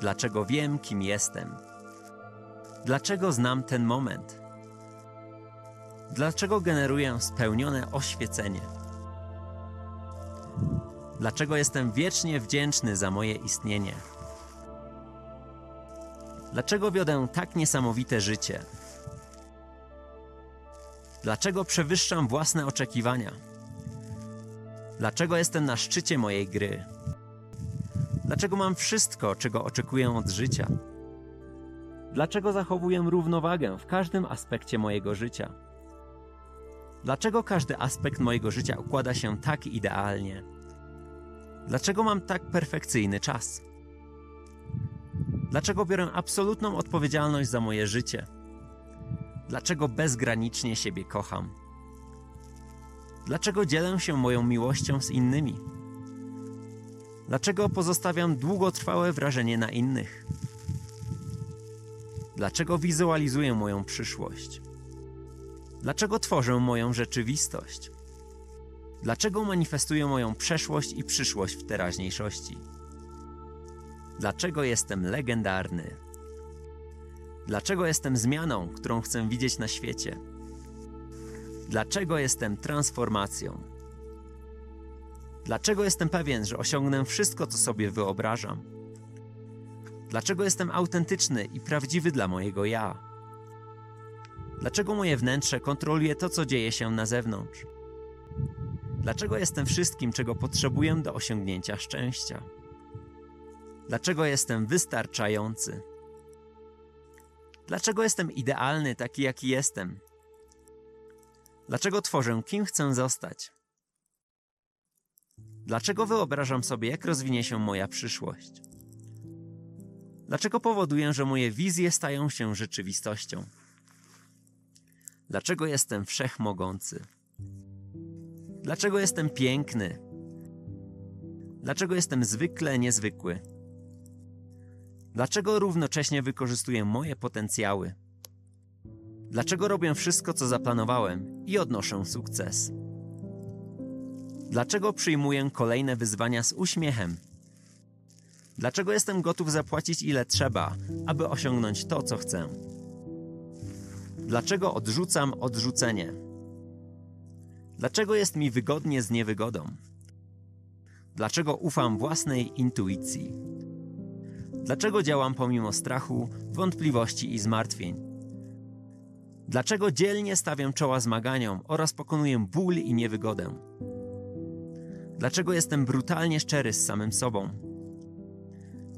Dlaczego wiem, kim jestem? Dlaczego znam ten moment? Dlaczego generuję spełnione oświecenie? Dlaczego jestem wiecznie wdzięczny za moje istnienie? Dlaczego wiodę tak niesamowite życie? Dlaczego przewyższam własne oczekiwania? Dlaczego jestem na szczycie mojej gry? Dlaczego mam wszystko, czego oczekuję od życia? Dlaczego zachowuję równowagę w każdym aspekcie mojego życia? Dlaczego każdy aspekt mojego życia układa się tak idealnie? Dlaczego mam tak perfekcyjny czas? Dlaczego biorę absolutną odpowiedzialność za moje życie? Dlaczego bezgranicznie siebie kocham? Dlaczego dzielę się moją miłością z innymi? Dlaczego pozostawiam długotrwałe wrażenie na innych? Dlaczego wizualizuję moją przyszłość? Dlaczego tworzę moją rzeczywistość? Dlaczego manifestuję moją przeszłość i przyszłość w teraźniejszości? Dlaczego jestem legendarny? Dlaczego jestem zmianą, którą chcę widzieć na świecie? Dlaczego jestem transformacją? Dlaczego jestem pewien, że osiągnę wszystko, co sobie wyobrażam? Dlaczego jestem autentyczny i prawdziwy dla mojego ja? Dlaczego moje wnętrze kontroluje to, co dzieje się na zewnątrz? Dlaczego jestem wszystkim, czego potrzebuję do osiągnięcia szczęścia? Dlaczego jestem wystarczający? Dlaczego jestem idealny taki, jaki jestem? Dlaczego tworzę, kim chcę zostać? Dlaczego wyobrażam sobie, jak rozwinie się moja przyszłość? Dlaczego powoduję, że moje wizje stają się rzeczywistością? Dlaczego jestem wszechmogący? Dlaczego jestem piękny? Dlaczego jestem zwykle niezwykły? Dlaczego równocześnie wykorzystuję moje potencjały? Dlaczego robię wszystko, co zaplanowałem i odnoszę sukces? Dlaczego przyjmuję kolejne wyzwania z uśmiechem? Dlaczego jestem gotów zapłacić ile trzeba, aby osiągnąć to, co chcę? Dlaczego odrzucam odrzucenie? Dlaczego jest mi wygodnie z niewygodą? Dlaczego ufam własnej intuicji? Dlaczego działam pomimo strachu, wątpliwości i zmartwień? Dlaczego dzielnie stawiam czoła zmaganiom oraz pokonuję ból i niewygodę? Dlaczego jestem brutalnie szczery z samym sobą?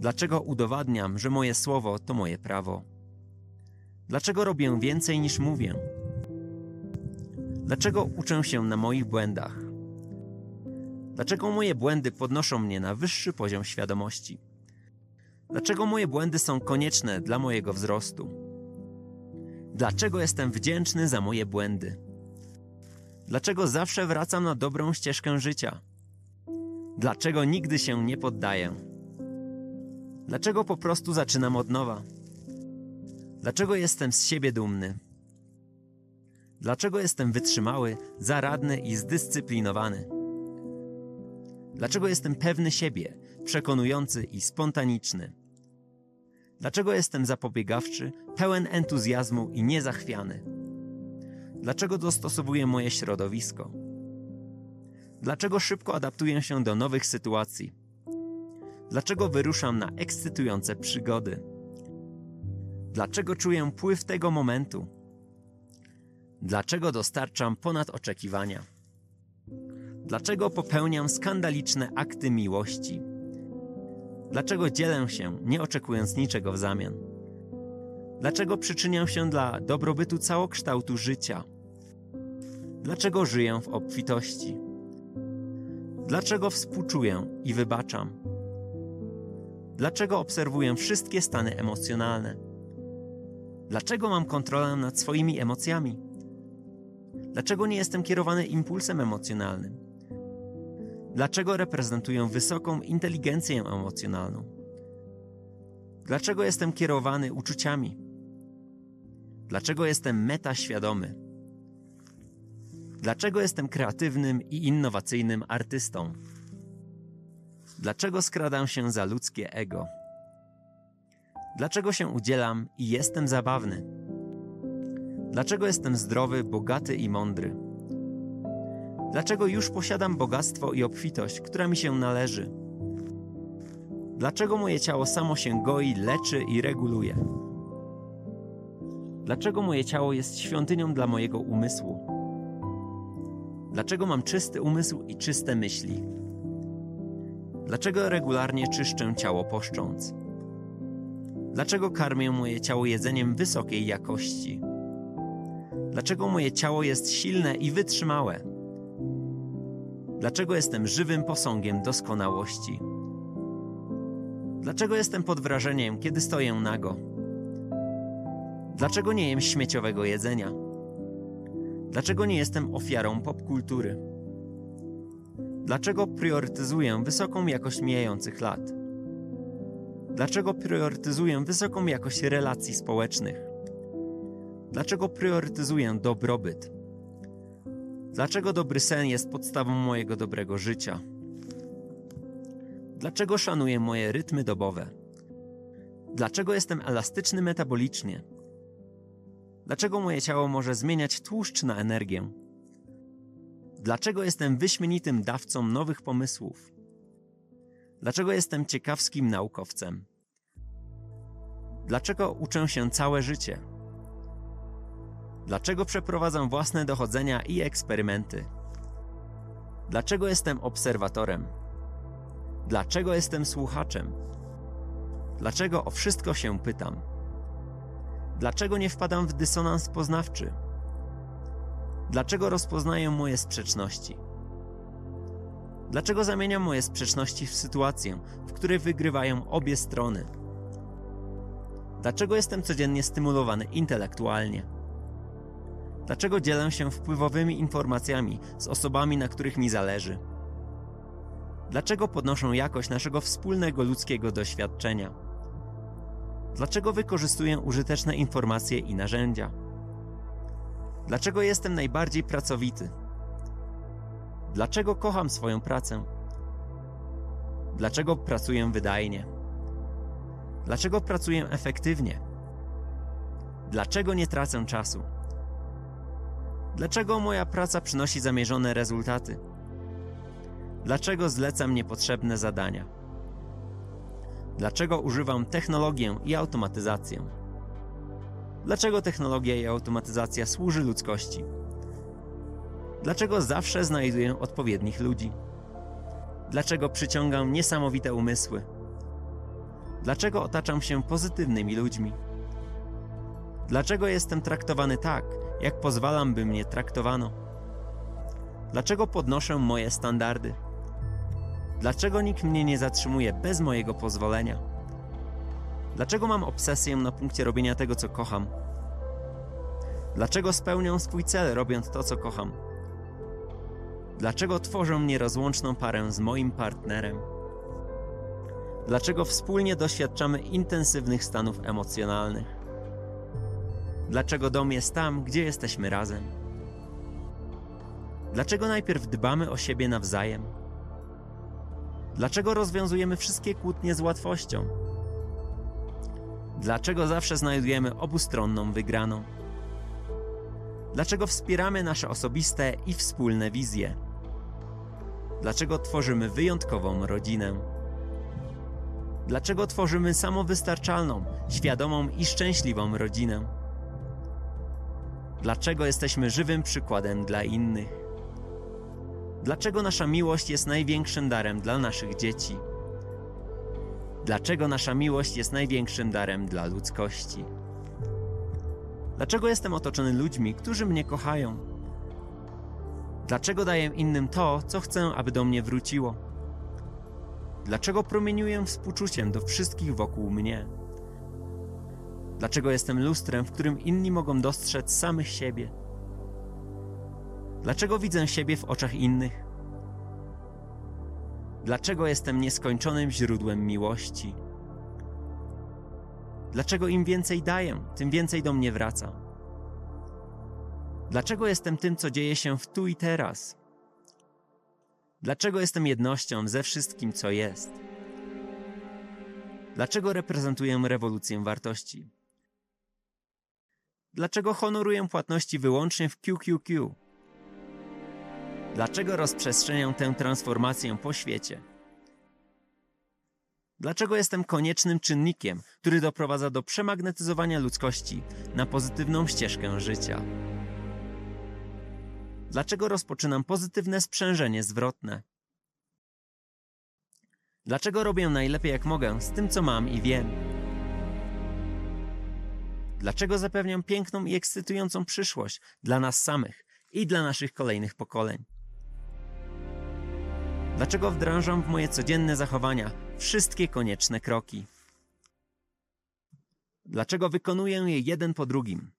Dlaczego udowadniam, że moje słowo to moje prawo? Dlaczego robię więcej niż mówię? Dlaczego uczę się na moich błędach? Dlaczego moje błędy podnoszą mnie na wyższy poziom świadomości? Dlaczego moje błędy są konieczne dla mojego wzrostu? Dlaczego jestem wdzięczny za moje błędy? Dlaczego zawsze wracam na dobrą ścieżkę życia? Dlaczego nigdy się nie poddaję? Dlaczego po prostu zaczynam od nowa? Dlaczego jestem z siebie dumny? Dlaczego jestem wytrzymały, zaradny i zdyscyplinowany? Dlaczego jestem pewny siebie, przekonujący i spontaniczny? Dlaczego jestem zapobiegawczy, pełen entuzjazmu i niezachwiany? Dlaczego dostosowuję moje środowisko? Dlaczego szybko adaptuję się do nowych sytuacji? Dlaczego wyruszam na ekscytujące przygody? Dlaczego czuję pływ tego momentu? Dlaczego dostarczam ponad oczekiwania? Dlaczego popełniam skandaliczne akty miłości? Dlaczego dzielę się, nie oczekując niczego w zamian? Dlaczego przyczyniam się dla dobrobytu całokształtu życia? Dlaczego żyję w obfitości? Dlaczego współczuję i wybaczam? Dlaczego obserwuję wszystkie stany emocjonalne? Dlaczego mam kontrolę nad swoimi emocjami? Dlaczego nie jestem kierowany impulsem emocjonalnym? Dlaczego reprezentuję wysoką inteligencję emocjonalną? Dlaczego jestem kierowany uczuciami? Dlaczego jestem metaświadomy? Dlaczego jestem kreatywnym i innowacyjnym artystą? Dlaczego skradam się za ludzkie ego? Dlaczego się udzielam i jestem zabawny? Dlaczego jestem zdrowy, bogaty i mądry? Dlaczego już posiadam bogactwo i obfitość, która mi się należy? Dlaczego moje ciało samo się goi, leczy i reguluje? Dlaczego moje ciało jest świątynią dla mojego umysłu? Dlaczego mam czysty umysł i czyste myśli? Dlaczego regularnie czyszczę ciało poszcząc? Dlaczego karmię moje ciało jedzeniem wysokiej jakości? Dlaczego moje ciało jest silne i wytrzymałe? Dlaczego jestem żywym posągiem doskonałości? Dlaczego jestem pod wrażeniem, kiedy stoję nago? Dlaczego nie jem śmieciowego jedzenia? Dlaczego nie jestem ofiarą popkultury? Dlaczego priorytetuję wysoką jakość mijających lat? Dlaczego priorytetuję wysoką jakość relacji społecznych? Dlaczego priorytetuję dobrobyt? Dlaczego dobry sen jest podstawą mojego dobrego życia? Dlaczego szanuję moje rytmy dobowe? Dlaczego jestem elastyczny metabolicznie? Dlaczego moje ciało może zmieniać tłuszcz na energię? Dlaczego jestem wyśmienitym dawcą nowych pomysłów? Dlaczego jestem ciekawskim naukowcem? Dlaczego uczę się całe życie? Dlaczego przeprowadzam własne dochodzenia i eksperymenty? Dlaczego jestem obserwatorem? Dlaczego jestem słuchaczem? Dlaczego o wszystko się pytam? Dlaczego nie wpadam w dysonans poznawczy? Dlaczego rozpoznaję moje sprzeczności? Dlaczego zamieniam moje sprzeczności w sytuację, w której wygrywają obie strony? Dlaczego jestem codziennie stymulowany intelektualnie? Dlaczego dzielę się wpływowymi informacjami z osobami, na których mi zależy? Dlaczego podnoszą jakość naszego wspólnego ludzkiego doświadczenia? Dlaczego wykorzystuję użyteczne informacje i narzędzia? Dlaczego jestem najbardziej pracowity? Dlaczego kocham swoją pracę? Dlaczego pracuję wydajnie? Dlaczego pracuję efektywnie? Dlaczego nie tracę czasu? Dlaczego moja praca przynosi zamierzone rezultaty? Dlaczego zlecam niepotrzebne zadania? Dlaczego używam technologię i automatyzację? Dlaczego technologia i automatyzacja służy ludzkości? Dlaczego zawsze znajduję odpowiednich ludzi? Dlaczego przyciągam niesamowite umysły? Dlaczego otaczam się pozytywnymi ludźmi? Dlaczego jestem traktowany tak, jak pozwalam, by mnie traktowano? Dlaczego podnoszę moje standardy? Dlaczego nikt mnie nie zatrzymuje bez mojego pozwolenia? Dlaczego mam obsesję na punkcie robienia tego, co kocham? Dlaczego spełniam swój cel, robiąc to, co kocham? Dlaczego tworzę nierozłączną parę z moim partnerem? Dlaczego wspólnie doświadczamy intensywnych stanów emocjonalnych? Dlaczego dom jest tam, gdzie jesteśmy razem? Dlaczego najpierw dbamy o siebie nawzajem? Dlaczego rozwiązujemy wszystkie kłótnie z łatwością? Dlaczego zawsze znajdujemy obustronną wygraną? Dlaczego wspieramy nasze osobiste i wspólne wizje? Dlaczego tworzymy wyjątkową rodzinę? Dlaczego tworzymy samowystarczalną, świadomą i szczęśliwą rodzinę? Dlaczego jesteśmy żywym przykładem dla innych? Dlaczego nasza miłość jest największym darem dla naszych dzieci? Dlaczego nasza miłość jest największym darem dla ludzkości? Dlaczego jestem otoczony ludźmi, którzy mnie kochają? Dlaczego daję innym to, co chcę, aby do mnie wróciło? Dlaczego promieniuję współczuciem do wszystkich wokół mnie? Dlaczego jestem lustrem, w którym inni mogą dostrzec samych siebie? Dlaczego widzę siebie w oczach innych? Dlaczego jestem nieskończonym źródłem miłości? Dlaczego im więcej daję, tym więcej do mnie wraca? Dlaczego jestem tym, co dzieje się w tu i teraz? Dlaczego jestem jednością ze wszystkim, co jest? Dlaczego reprezentuję rewolucję wartości? Dlaczego honoruję płatności wyłącznie w QQQ? Dlaczego rozprzestrzeniam tę transformację po świecie? Dlaczego jestem koniecznym czynnikiem, który doprowadza do przemagnetyzowania ludzkości na pozytywną ścieżkę życia? Dlaczego rozpoczynam pozytywne sprzężenie zwrotne? Dlaczego robię najlepiej jak mogę z tym, co mam i wiem? Dlaczego zapewniam piękną i ekscytującą przyszłość dla nas samych i dla naszych kolejnych pokoleń? Dlaczego wdrażam w moje codzienne zachowania wszystkie konieczne kroki. Dlaczego wykonuję je jeden po drugim?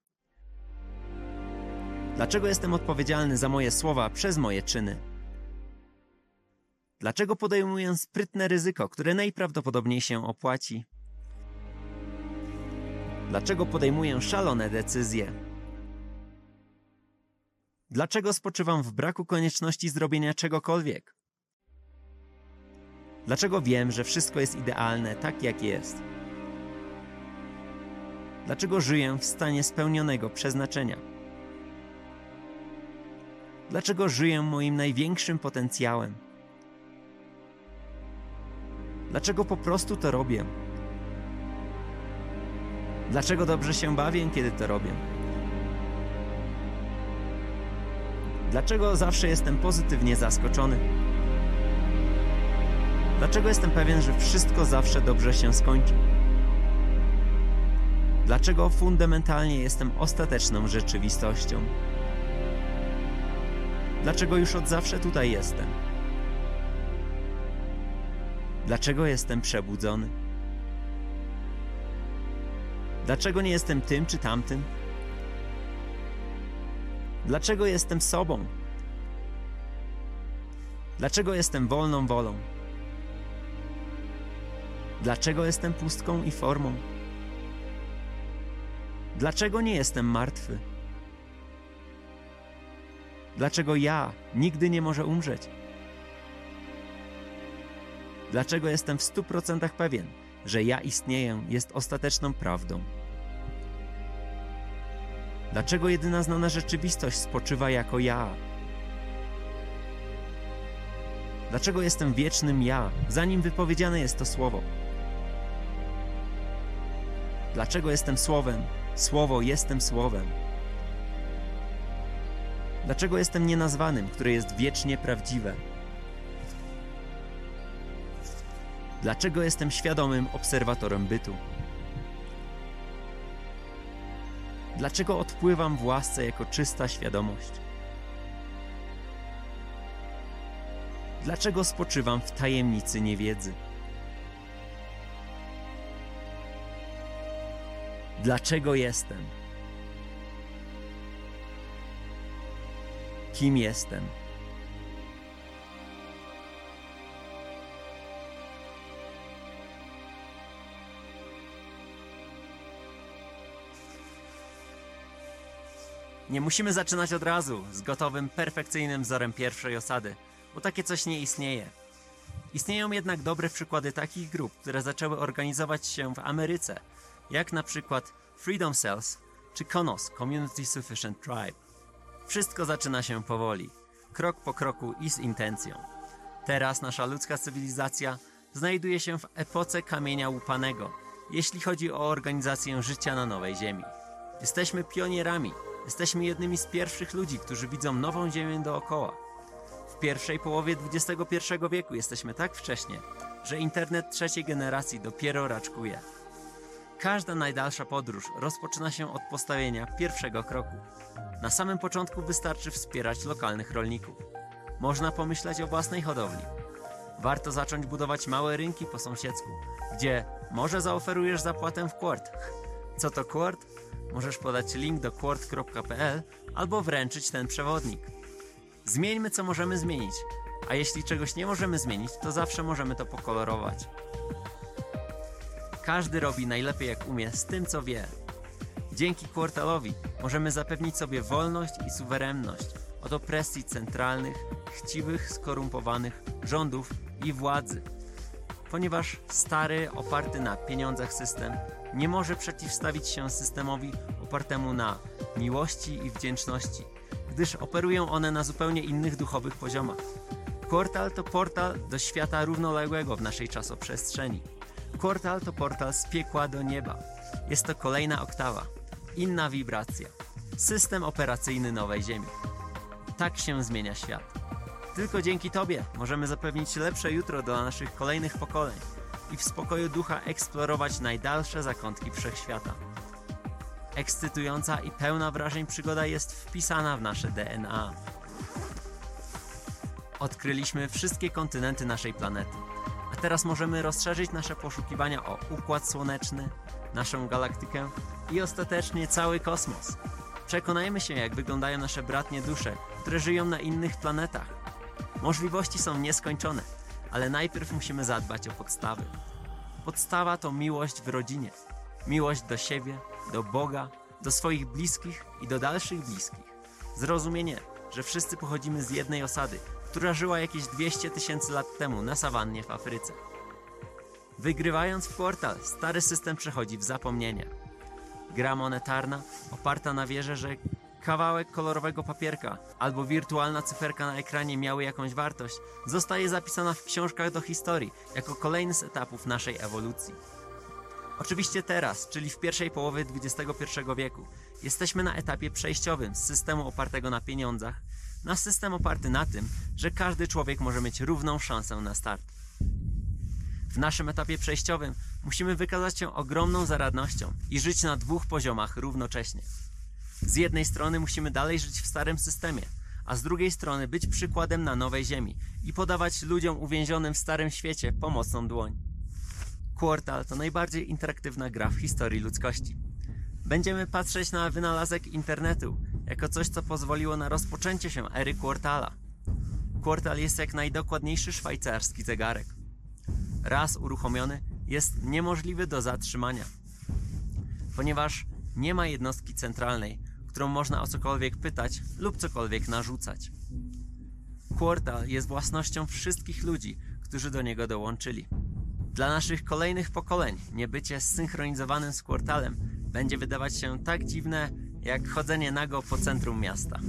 Dlaczego jestem odpowiedzialny za moje słowa przez moje czyny? Dlaczego podejmuję sprytne ryzyko, które najprawdopodobniej się opłaci? Dlaczego podejmuję szalone decyzje? Dlaczego spoczywam w braku konieczności zrobienia czegokolwiek? Dlaczego wiem, że wszystko jest idealne tak, jak jest? Dlaczego żyję w stanie spełnionego przeznaczenia? Dlaczego żyję moim największym potencjałem? Dlaczego po prostu to robię? Dlaczego dobrze się bawię, kiedy to robię? Dlaczego zawsze jestem pozytywnie zaskoczony? Dlaczego jestem pewien, że wszystko zawsze dobrze się skończy? Dlaczego fundamentalnie jestem ostateczną rzeczywistością? Dlaczego już od zawsze tutaj jestem? Dlaczego jestem przebudzony? Dlaczego nie jestem tym czy tamtym? Dlaczego jestem sobą? Dlaczego jestem wolną wolą? Dlaczego jestem pustką i formą? Dlaczego nie jestem martwy? Dlaczego ja nigdy nie może umrzeć? Dlaczego jestem w stu procentach pewien, że ja istnieję jest ostateczną prawdą? Dlaczego jedyna znana rzeczywistość spoczywa jako ja? Dlaczego jestem wiecznym ja, zanim wypowiedziane jest to słowo? Dlaczego jestem słowem? Słowo jestem słowem. Dlaczego jestem nienazwanym, które jest wiecznie prawdziwe? Dlaczego jestem świadomym obserwatorem bytu? Dlaczego odpływam w łasce jako czysta świadomość? Dlaczego spoczywam w tajemnicy niewiedzy? Dlaczego jestem? Kim jestem? Nie musimy zaczynać od razu z gotowym, perfekcyjnym wzorem pierwszej osady, bo takie coś nie istnieje. Istnieją jednak dobre przykłady takich grup, które zaczęły organizować się w Ameryce, jak na przykład Freedom Cells czy CONOS Community Sufficient Tribe. Wszystko zaczyna się powoli, krok po kroku i z intencją. Teraz nasza ludzka cywilizacja znajduje się w epoce kamienia łupanego, jeśli chodzi o organizację życia na nowej Ziemi. Jesteśmy pionierami, jesteśmy jednymi z pierwszych ludzi, którzy widzą nową Ziemię dookoła. W pierwszej połowie XXI wieku jesteśmy tak wcześnie, że internet trzeciej generacji dopiero raczkuje. Każda najdalsza podróż rozpoczyna się od postawienia pierwszego kroku. Na samym początku wystarczy wspierać lokalnych rolników. Można pomyśleć o własnej hodowli. Warto zacząć budować małe rynki po sąsiedzku, gdzie może zaoferujesz zapłatę w quart. Co to quart? Możesz podać link do quart.pl albo wręczyć ten przewodnik. Zmieńmy co możemy zmienić, a jeśli czegoś nie możemy zmienić, to zawsze możemy to pokolorować. Każdy robi najlepiej jak umie z tym co wie. Dzięki kwartalowi możemy zapewnić sobie wolność i suwerenność od opresji centralnych, chciwych, skorumpowanych rządów i władzy. Ponieważ stary, oparty na pieniądzach system nie może przeciwstawić się systemowi opartemu na miłości i wdzięczności, gdyż operują one na zupełnie innych duchowych poziomach. Portal to portal do świata równoległego w naszej czasoprzestrzeni. Portal to portal z piekła do nieba. Jest to kolejna oktawa, inna wibracja. System operacyjny nowej Ziemi. Tak się zmienia świat. Tylko dzięki Tobie możemy zapewnić lepsze jutro dla naszych kolejnych pokoleń i w spokoju ducha eksplorować najdalsze zakątki wszechświata. Ekscytująca i pełna wrażeń przygoda jest wpisana w nasze DNA. Odkryliśmy wszystkie kontynenty naszej planety, A teraz możemy rozszerzyć nasze poszukiwania o Układ Słoneczny, naszą galaktykę i ostatecznie cały kosmos. Przekonajmy się, jak wyglądają nasze bratnie dusze, które żyją na innych planetach. Możliwości są nieskończone, ale najpierw musimy zadbać o podstawy. Podstawa to miłość w rodzinie. Miłość do siebie, do Boga, do swoich bliskich i do dalszych bliskich. Zrozumienie, że wszyscy pochodzimy z jednej osady, która żyła jakieś 200 tysięcy lat temu na sawannie w Afryce. Wygrywając w portal, stary system przechodzi w zapomnienie. Gra monetarna, oparta na wierze, że kawałek kolorowego papierka albo wirtualna cyferka na ekranie miały jakąś wartość, zostaje zapisana w książkach do historii jako kolejny z etapów naszej ewolucji. Oczywiście teraz, czyli w pierwszej połowie XXI wieku, jesteśmy na etapie przejściowym z systemu opartego na pieniądzach na system oparty na tym, że każdy człowiek może mieć równą szansę na start. W naszym etapie przejściowym musimy wykazać się ogromną zaradnością i żyć na dwóch poziomach równocześnie. Z jednej strony musimy dalej żyć w starym systemie, a z drugiej strony być przykładem na nowej ziemi i podawać ludziom uwięzionym w starym świecie pomocną dłoń. Quartal to najbardziej interaktywna gra w historii ludzkości. Będziemy patrzeć na wynalazek internetu jako coś, co pozwoliło na rozpoczęcie się ery Quartala. Quartal jest jak najdokładniejszy szwajcarski zegarek. Raz uruchomiony jest niemożliwy do zatrzymania, ponieważ nie ma jednostki centralnej, którą można o cokolwiek pytać lub cokolwiek narzucać. Quartal jest własnością wszystkich ludzi, którzy do niego dołączyli. Dla naszych kolejnych pokoleń niebycie zsynchronizowanym z Quartalem będzie wydawać się tak dziwne, jak chodzenie nago po centrum miasta.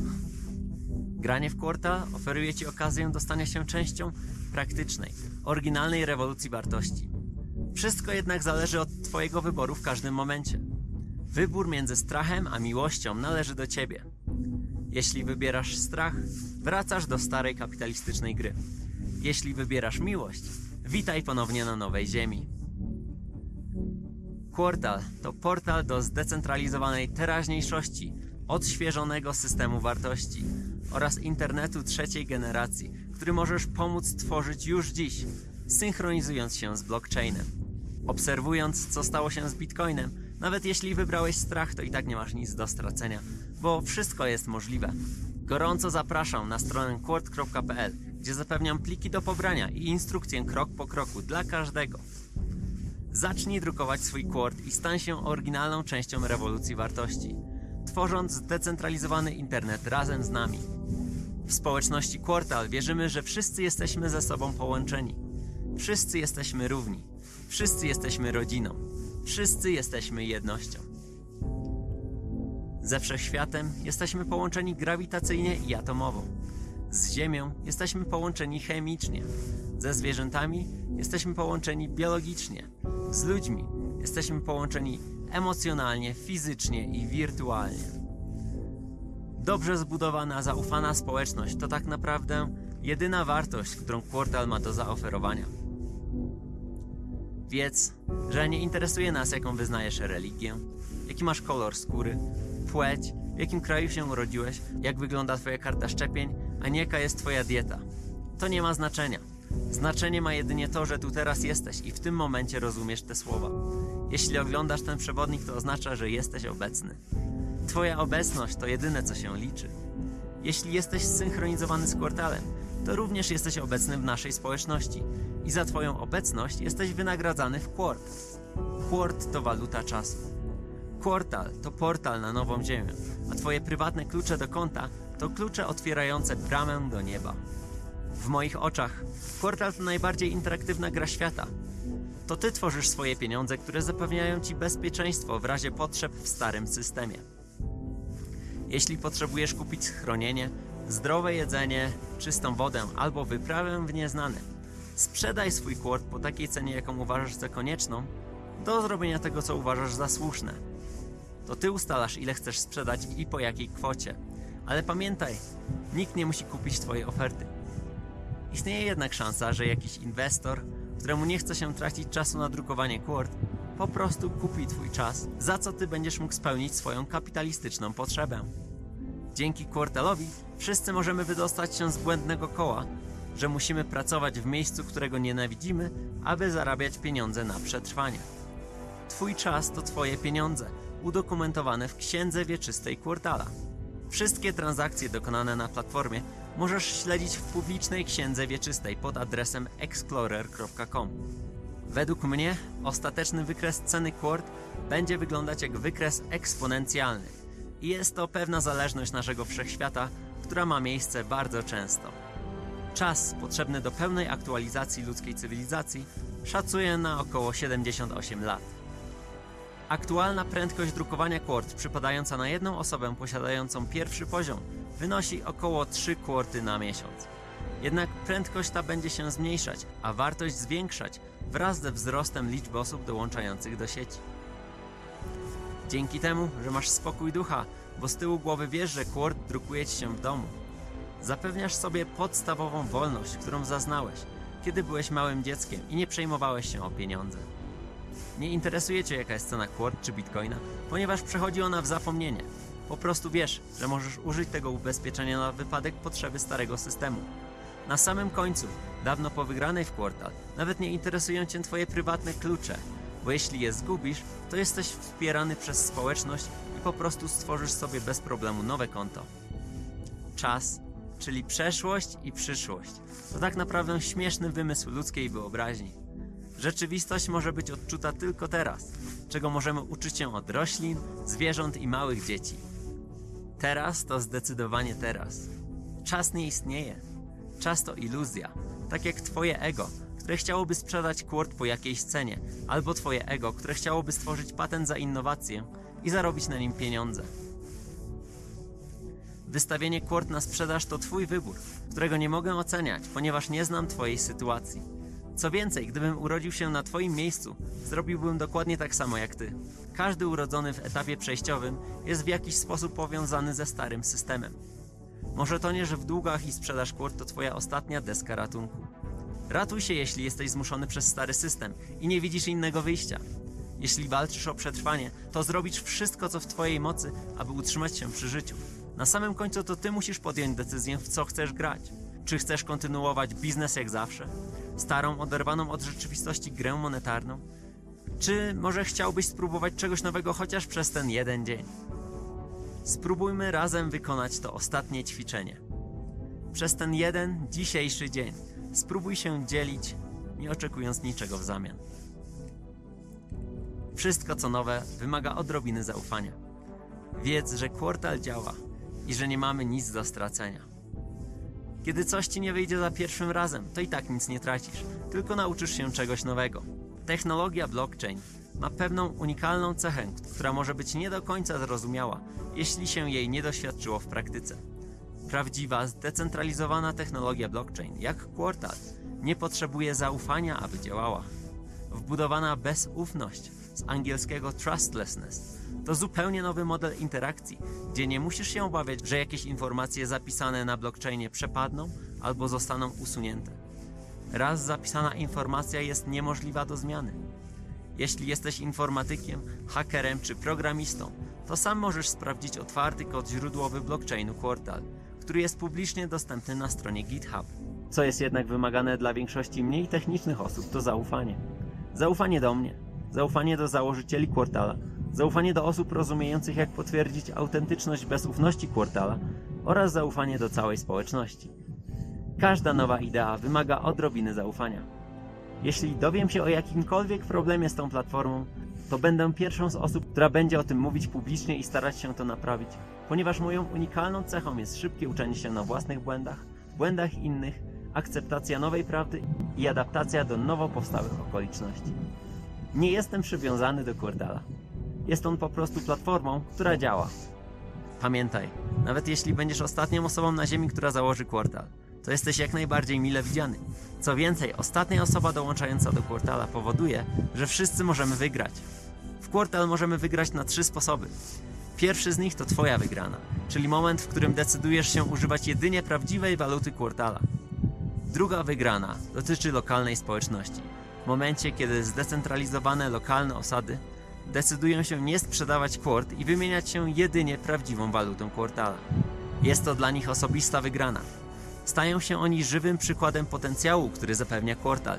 Granie w Quartal oferuje Ci okazję dostania się częścią praktycznej, oryginalnej rewolucji wartości. Wszystko jednak zależy od Twojego wyboru w każdym momencie. Wybór między strachem a miłością należy do Ciebie. Jeśli wybierasz strach, wracasz do starej kapitalistycznej gry. Jeśli wybierasz miłość, witaj ponownie na nowej ziemi. Quartal to portal do zdecentralizowanej teraźniejszości, odświeżonego systemu wartości oraz internetu trzeciej generacji, który możesz pomóc tworzyć już dziś, synchronizując się z blockchainem. Obserwując, co stało się z Bitcoinem, nawet jeśli wybrałeś strach, to i tak nie masz nic do stracenia, bo wszystko jest możliwe. Gorąco zapraszam na stronę quart.pl, gdzie zapewniam pliki do pobrania i instrukcję krok po kroku dla każdego. Zacznij drukować swój Quart i stań się oryginalną częścią rewolucji wartości, tworząc zdecentralizowany internet razem z nami. W społeczności Quartal wierzymy, że wszyscy jesteśmy ze sobą połączeni. Wszyscy jesteśmy równi. Wszyscy jesteśmy rodziną. Wszyscy jesteśmy jednością. Ze wszechświatem jesteśmy połączeni grawitacyjnie i atomowo. Z Ziemią jesteśmy połączeni chemicznie. Ze zwierzętami jesteśmy połączeni biologicznie. Z ludźmi jesteśmy połączeni emocjonalnie, fizycznie i wirtualnie. Dobrze zbudowana, zaufana społeczność to tak naprawdę jedyna wartość, którą Quartal ma do zaoferowania. Wiedz, że nie interesuje nas, jaką wyznajesz religię, jaki masz kolor skóry, płeć, w jakim kraju się urodziłeś, jak wygląda Twoja karta szczepień, a nie jaka jest Twoja dieta. To nie ma znaczenia. Znaczenie ma jedynie to, że tu teraz jesteś i w tym momencie rozumiesz te słowa. Jeśli oglądasz ten przewodnik, to oznacza, że jesteś obecny. Twoja obecność to jedyne, co się liczy. Jeśli jesteś zsynchronizowany z kwartalem, to również jesteś obecny w naszej społeczności i za Twoją obecność jesteś wynagradzany w quart. Quart to waluta czasu. Kwartal to portal na nową ziemię, a Twoje prywatne klucze do konta to klucze otwierające bramę do nieba. W moich oczach Kwartal to najbardziej interaktywna gra świata. To Ty tworzysz swoje pieniądze, które zapewniają Ci bezpieczeństwo w razie potrzeb w starym systemie. Jeśli potrzebujesz kupić schronienie, zdrowe jedzenie, czystą wodę albo wyprawę w nieznane, sprzedaj swój quart po takiej cenie, jaką uważasz za konieczną, do zrobienia tego, co uważasz za słuszne. To ty ustalasz, ile chcesz sprzedać i po jakiej kwocie. Ale pamiętaj, nikt nie musi kupić twojej oferty. Istnieje jednak szansa, że jakiś inwestor, któremu nie chce się tracić czasu na drukowanie quart, po prostu kupi twój czas, za co ty będziesz mógł spełnić swoją kapitalistyczną potrzebę. Dzięki kwartalowi wszyscy możemy wydostać się z błędnego koła że musimy pracować w miejscu, którego nienawidzimy, aby zarabiać pieniądze na przetrwanie. Twój czas to Twoje pieniądze, udokumentowane w księdze wieczystej kwartala. Wszystkie transakcje dokonane na platformie możesz śledzić w publicznej księdze wieczystej pod adresem explorer.com. Według mnie ostateczny wykres ceny Quart będzie wyglądać jak wykres eksponencjalny i jest to pewna zależność naszego wszechświata, która ma miejsce bardzo często. Czas potrzebny do pełnej aktualizacji ludzkiej cywilizacji szacuję na około 78 lat. Aktualna prędkość drukowania kwart przypadająca na jedną osobę posiadającą pierwszy poziom wynosi około 3 kwarty na miesiąc. Jednak prędkość ta będzie się zmniejszać, a wartość zwiększać wraz ze wzrostem liczby osób dołączających do sieci. Dzięki temu, że masz spokój ducha, bo z tyłu głowy wiesz, że Quart drukuje ci się w domu. Zapewniasz sobie podstawową wolność, którą zaznałeś, kiedy byłeś małym dzieckiem i nie przejmowałeś się o pieniądze. Nie interesuje cię jaka jest cena Quart czy Bitcoina, ponieważ przechodzi ona w zapomnienie. Po prostu wiesz, że możesz użyć tego ubezpieczenia na wypadek potrzeby starego systemu. Na samym końcu, dawno po wygranej w kwartal, nawet nie interesują cię twoje prywatne klucze, bo jeśli je zgubisz, to jesteś wspierany przez społeczność i po prostu stworzysz sobie bez problemu nowe konto. Czas, czyli przeszłość i przyszłość, to tak naprawdę śmieszny wymysł ludzkiej wyobraźni. Rzeczywistość może być odczuta tylko teraz, czego możemy uczyć się od roślin, zwierząt i małych dzieci. Teraz to zdecydowanie teraz. Czas nie istnieje. Czas to iluzja, tak jak twoje ego, które chciałoby sprzedać Quart po jakiejś cenie, albo twoje ego, które chciałoby stworzyć patent za innowację i zarobić na nim pieniądze. Wystawienie Quart na sprzedaż to twój wybór, którego nie mogę oceniać, ponieważ nie znam twojej sytuacji. Co więcej, gdybym urodził się na twoim miejscu, zrobiłbym dokładnie tak samo jak ty. Każdy urodzony w etapie przejściowym jest w jakiś sposób powiązany ze starym systemem. Może to nie, że w długach i sprzedaż Quart to twoja ostatnia deska ratunku. Ratuj się, jeśli jesteś zmuszony przez stary system i nie widzisz innego wyjścia. Jeśli walczysz o przetrwanie, to zrobisz wszystko, co w twojej mocy, aby utrzymać się przy życiu. Na samym końcu to ty musisz podjąć decyzję, w co chcesz grać. Czy chcesz kontynuować biznes jak zawsze? Starą, oderwaną od rzeczywistości grę monetarną? Czy może chciałbyś spróbować czegoś nowego chociaż przez ten jeden dzień? Spróbujmy razem wykonać to ostatnie ćwiczenie. Przez ten jeden dzisiejszy dzień spróbuj się dzielić, nie oczekując niczego w zamian. Wszystko co nowe wymaga odrobiny zaufania. Wiedz, że kwartal działa i że nie mamy nic do stracenia. Kiedy coś ci nie wyjdzie za pierwszym razem, to i tak nic nie tracisz, tylko nauczysz się czegoś nowego. Technologia blockchain ma pewną unikalną cechę, która może być nie do końca zrozumiała, jeśli się jej nie doświadczyło w praktyce. Prawdziwa, zdecentralizowana technologia blockchain, jak Quartal, nie potrzebuje zaufania, aby działała. Wbudowana bezufność, z angielskiego trustlessness, to zupełnie nowy model interakcji, gdzie nie musisz się obawiać, że jakieś informacje zapisane na blockchainie przepadną albo zostaną usunięte. Raz zapisana informacja jest niemożliwa do zmiany. Jeśli jesteś informatykiem, hakerem czy programistą, to sam możesz sprawdzić otwarty kod źródłowy blockchainu Quartal, który jest publicznie dostępny na stronie GitHub. Co jest jednak wymagane dla większości mniej technicznych osób, to zaufanie. Zaufanie do mnie, zaufanie do założycieli Quartala, zaufanie do osób rozumiejących jak potwierdzić autentyczność bezufności Quartala oraz zaufanie do całej społeczności. Każda nowa idea wymaga odrobiny zaufania. Jeśli dowiem się o jakimkolwiek problemie z tą platformą, to będę pierwszą z osób, która będzie o tym mówić publicznie i starać się to naprawić, ponieważ moją unikalną cechą jest szybkie uczenie się na własnych błędach, błędach innych, akceptacja nowej prawdy i adaptacja do nowo powstałych okoliczności. Nie jestem przywiązany do Quartala. Jest on po prostu platformą, która działa. Pamiętaj, nawet jeśli będziesz ostatnią osobą na Ziemi, która założy Quartal, to jesteś jak najbardziej mile widziany. Co więcej, ostatnia osoba dołączająca do Quartala powoduje, że wszyscy możemy wygrać. W Quartal możemy wygrać na trzy sposoby. Pierwszy z nich to Twoja wygrana, czyli moment, w którym decydujesz się używać jedynie prawdziwej waluty Quartala. Druga wygrana dotyczy lokalnej społeczności. W momencie, kiedy zdecentralizowane lokalne osady decydują się nie sprzedawać kwart i wymieniać się jedynie prawdziwą walutą kwartala. Jest to dla nich osobista wygrana. Stają się oni żywym przykładem potencjału, który zapewnia kwartal.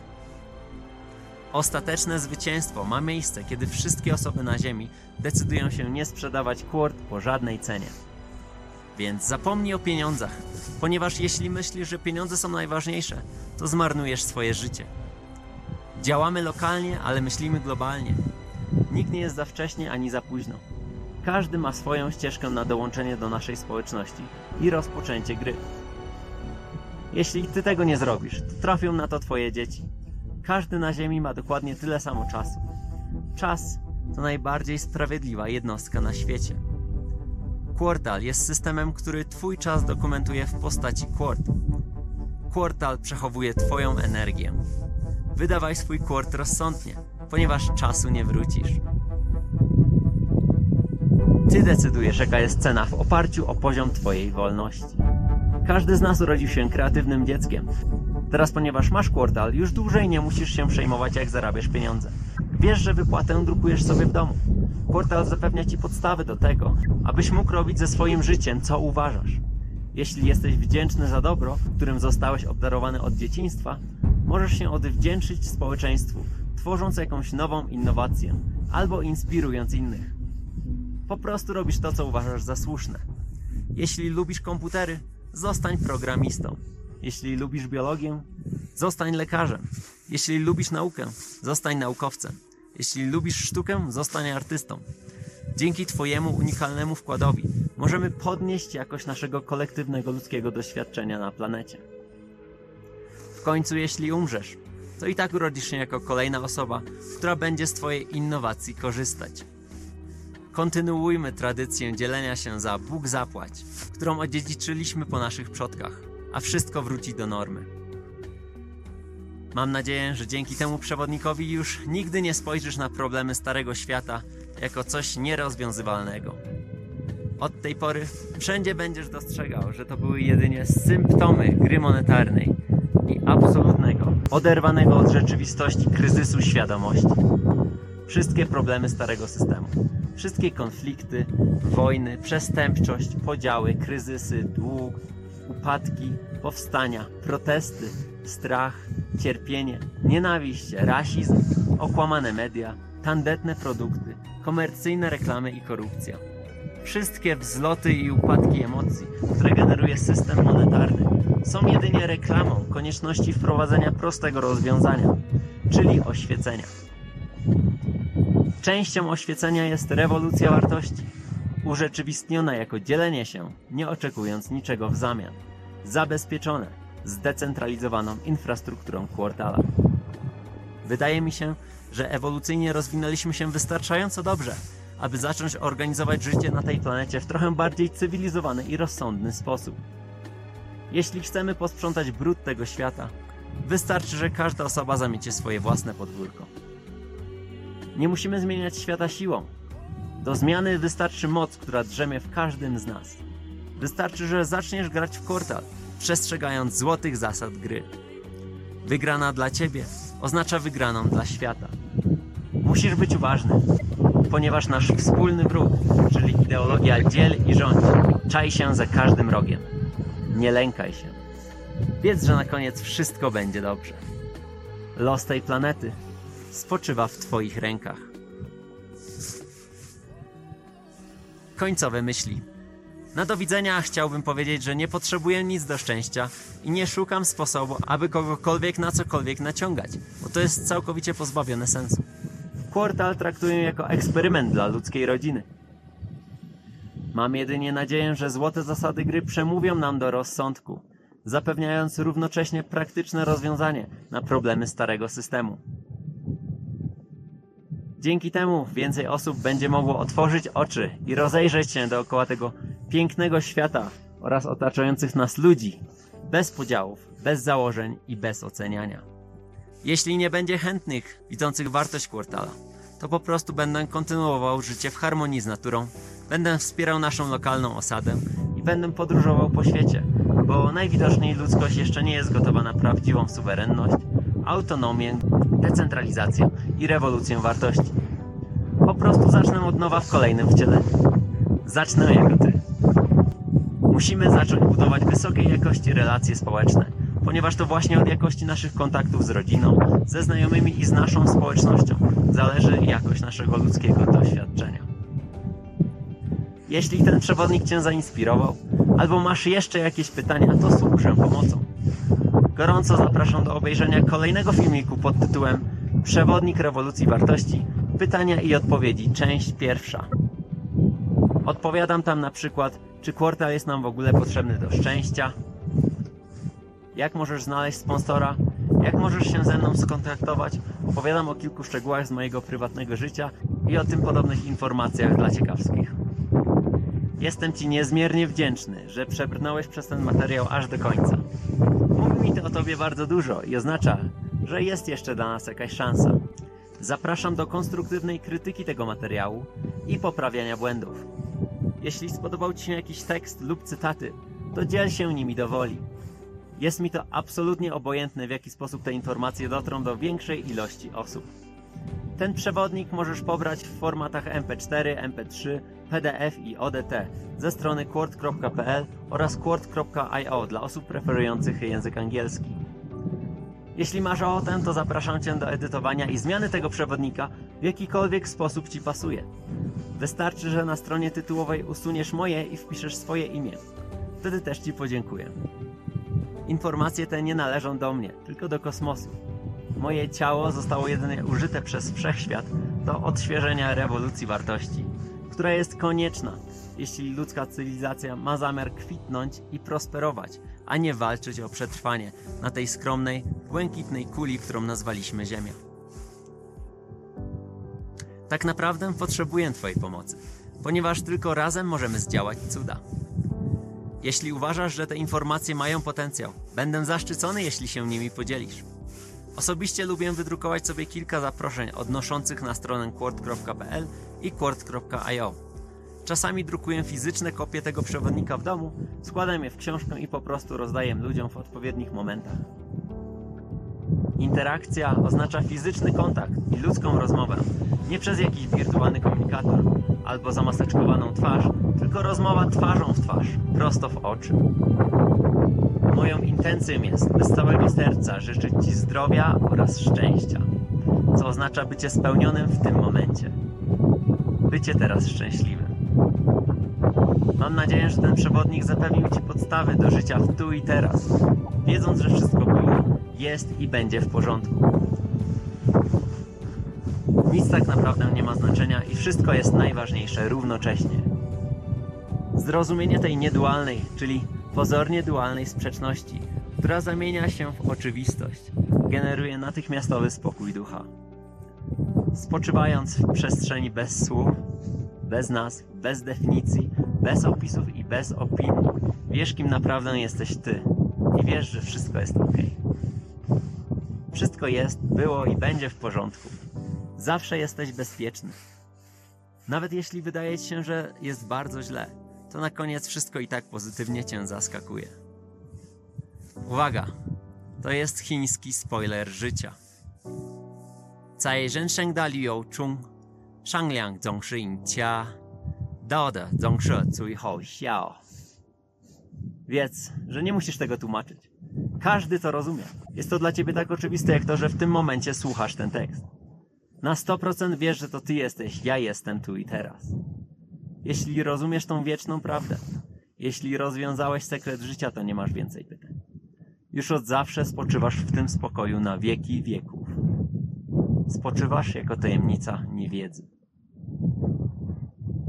Ostateczne zwycięstwo ma miejsce, kiedy wszystkie osoby na Ziemi decydują się nie sprzedawać kwart po żadnej cenie. Więc zapomnij o pieniądzach, ponieważ jeśli myślisz, że pieniądze są najważniejsze, to zmarnujesz swoje życie. Działamy lokalnie, ale myślimy globalnie. Nikt nie jest za wcześnie ani za późno. Każdy ma swoją ścieżkę na dołączenie do naszej społeczności i rozpoczęcie gry. Jeśli ty tego nie zrobisz, to trafią na to twoje dzieci. Każdy na Ziemi ma dokładnie tyle samo czasu. Czas to najbardziej sprawiedliwa jednostka na świecie. Quartal jest systemem, który Twój czas dokumentuje w postaci quart. Quartal przechowuje Twoją energię. Wydawaj swój quart rozsądnie, ponieważ czasu nie wrócisz. Ty decydujesz, jaka jest cena w oparciu o poziom Twojej wolności. Każdy z nas urodził się kreatywnym dzieckiem. Teraz, ponieważ masz kwartal, już dłużej nie musisz się przejmować, jak zarabiasz pieniądze. Wiesz, że wypłatę drukujesz sobie w domu. Kwartal zapewnia ci podstawy do tego, abyś mógł robić ze swoim życiem, co uważasz. Jeśli jesteś wdzięczny za dobro, którym zostałeś obdarowany od dzieciństwa, możesz się odwdzięczyć społeczeństwu, tworząc jakąś nową innowację albo inspirując innych. Po prostu robisz to, co uważasz za słuszne. Jeśli lubisz komputery, zostań programistą. Jeśli lubisz biologię, zostań lekarzem. Jeśli lubisz naukę, zostań naukowcem. Jeśli lubisz sztukę, zostań artystą. Dzięki Twojemu unikalnemu wkładowi możemy podnieść jakość naszego kolektywnego ludzkiego doświadczenia na planecie. W końcu, jeśli umrzesz, to i tak urodzisz się jako kolejna osoba, która będzie z Twojej innowacji korzystać. Kontynuujmy tradycję dzielenia się za Bóg zapłać, którą odziedziczyliśmy po naszych przodkach, a wszystko wróci do normy. Mam nadzieję, że dzięki temu przewodnikowi już nigdy nie spojrzysz na problemy Starego Świata jako coś nierozwiązywalnego. Od tej pory wszędzie będziesz dostrzegał, że to były jedynie symptomy gry monetarnej oderwanego od rzeczywistości kryzysu świadomości. Wszystkie problemy starego systemu, wszystkie konflikty, wojny, przestępczość, podziały, kryzysy, dług, upadki, powstania, protesty, strach, cierpienie, nienawiść, rasizm, okłamane media, tandetne produkty, komercyjne reklamy i korupcja. Wszystkie wzloty i upadki emocji, które generuje system monetarny, są jedynie reklamą konieczności wprowadzenia prostego rozwiązania, czyli oświecenia. Częścią oświecenia jest rewolucja wartości, urzeczywistniona jako dzielenie się, nie oczekując niczego w zamian, zabezpieczone zdecentralizowaną infrastrukturą kwartala. Wydaje mi się, że ewolucyjnie rozwinęliśmy się wystarczająco dobrze, aby zacząć organizować życie na tej planecie w trochę bardziej cywilizowany i rozsądny sposób. Jeśli chcemy posprzątać brud tego świata, wystarczy, że każda osoba zamiecie swoje własne podwórko. Nie musimy zmieniać świata siłą. Do zmiany wystarczy moc, która drzemie w każdym z nas. Wystarczy, że zaczniesz grać w kwartal, przestrzegając złotych zasad gry. Wygrana dla ciebie oznacza wygraną dla świata. Musisz być uważny, ponieważ nasz wspólny wróg, czyli ideologia dziel i rządź, czai się za każdym rogiem. Nie lękaj się. Wiedz, że na koniec wszystko będzie dobrze. Los tej planety spoczywa w Twoich rękach. Końcowe myśli. Na do widzenia chciałbym powiedzieć, że nie potrzebuję nic do szczęścia i nie szukam sposobu, aby kogokolwiek na cokolwiek naciągać, bo to jest całkowicie pozbawione sensu. Kwartal traktuję jako eksperyment dla ludzkiej rodziny. Mam jedynie nadzieję, że złote zasady gry przemówią nam do rozsądku, zapewniając równocześnie praktyczne rozwiązanie na problemy starego systemu. Dzięki temu więcej osób będzie mogło otworzyć oczy i rozejrzeć się dookoła tego pięknego świata oraz otaczających nas ludzi, bez podziałów, bez założeń i bez oceniania. Jeśli nie będzie chętnych widzących wartość kwartala, to po prostu będę kontynuował życie w harmonii z naturą, będę wspierał naszą lokalną osadę i będę podróżował po świecie, bo najwidoczniej ludzkość jeszcze nie jest gotowa na prawdziwą suwerenność, autonomię, decentralizację i rewolucję wartości. Po prostu zacznę od nowa w kolejnym wcieleniu. Zacznę jako ty. Musimy zacząć budować wysokiej jakości relacje społeczne, ponieważ to właśnie od jakości naszych kontaktów z rodziną, ze znajomymi i z naszą społecznością zależy jakość naszego ludzkiego doświadczenia. Jeśli ten przewodnik Cię zainspirował, albo masz jeszcze jakieś pytania, to służę pomocą. Gorąco zapraszam do obejrzenia kolejnego filmiku pod tytułem Przewodnik rewolucji wartości pytania i odpowiedzi, część pierwsza. Odpowiadam tam na przykład, czy kwartal jest nam w ogóle potrzebny do szczęścia, jak możesz znaleźć sponsora, jak możesz się ze mną skontaktować. Opowiadam o kilku szczegółach z mojego prywatnego życia i o tym podobnych informacjach dla ciekawskich. Jestem Ci niezmiernie wdzięczny, że przebrnąłeś przez ten materiał aż do końca. Mówi mi to o Tobie bardzo dużo i oznacza, że jest jeszcze dla nas jakaś szansa. Zapraszam do konstruktywnej krytyki tego materiału i poprawiania błędów. Jeśli spodobał Ci się jakiś tekst lub cytaty, to dziel się nimi do woli. Jest mi to absolutnie obojętne, w jaki sposób te informacje dotrą do większej ilości osób. Ten przewodnik możesz pobrać w formatach MP4, MP3, PDF i ODT ze strony quart.pl oraz quart.io dla osób preferujących język angielski. Jeśli masz ochotę, to zapraszam Cię do edytowania i zmiany tego przewodnika w jakikolwiek sposób Ci pasuje. Wystarczy, że na stronie tytułowej usuniesz moje i wpiszesz swoje imię. Wtedy też Ci podziękuję. Informacje te nie należą do mnie, tylko do kosmosu. Moje ciało zostało jedynie użyte przez wszechświat do odświeżenia rewolucji wartości, która jest konieczna, jeśli ludzka cywilizacja ma zamiar kwitnąć i prosperować, a nie walczyć o przetrwanie na tej skromnej, błękitnej kuli, którą nazwaliśmy Ziemia. Tak naprawdę potrzebuję Twojej pomocy, ponieważ tylko razem możemy zdziałać cuda. Jeśli uważasz, że te informacje mają potencjał, będę zaszczycony, jeśli się nimi podzielisz. Osobiście lubię wydrukować sobie kilka zaproszeń odnoszących na stronę quart.pl i quart.io. Czasami drukuję fizyczne kopie tego przewodnika w domu, składam je w książkę i po prostu rozdaję ludziom w odpowiednich momentach. Interakcja oznacza fizyczny kontakt i ludzką rozmowę, nie przez jakiś wirtualny komunikator albo zamaseczkowaną twarz, tylko rozmowa twarzą w twarz, prosto w oczy. Moją intencją jest, z całego serca życzyć Ci zdrowia oraz szczęścia, co oznacza bycie spełnionym w tym momencie. Bycie teraz szczęśliwym. Mam nadzieję, że ten przewodnik zapewnił Ci podstawy do życia w tu i teraz, wiedząc, że wszystko było, jest i będzie w porządku. Nic tak naprawdę nie ma znaczenia i wszystko jest najważniejsze równocześnie. Zrozumienie tej niedualnej, czyli pozornie dualnej sprzeczności, która zamienia się w oczywistość, generuje natychmiastowy spokój ducha. Spoczywając w przestrzeni bez słów, bez nazw, bez definicji, bez opisów i bez opinii, wiesz kim naprawdę jesteś ty i wiesz, że wszystko jest ok. Wszystko jest, było i będzie w porządku. Zawsze jesteś bezpieczny. Nawet jeśli wydaje ci się, że jest bardzo źle, to na koniec wszystko i tak pozytywnie cię zaskakuje. Uwaga! To jest chiński spoiler życia. Cai Zhensheng Dali Yao Chung, Shangliang Zongshi Yin Xia, Dao De Zongshi Cui Hou Xiao. Wiedz, że nie musisz tego tłumaczyć. Każdy to rozumie. Jest to dla ciebie tak oczywiste, jak to, że w tym momencie słuchasz ten tekst. Na 100% wiesz, że to ty jesteś, ja jestem tu i teraz. Jeśli rozumiesz tą wieczną prawdę, jeśli rozwiązałeś sekret życia, to nie masz więcej pytań. Już od zawsze spoczywasz w tym spokoju na wieki wieków. Spoczywasz jako tajemnica niewiedzy.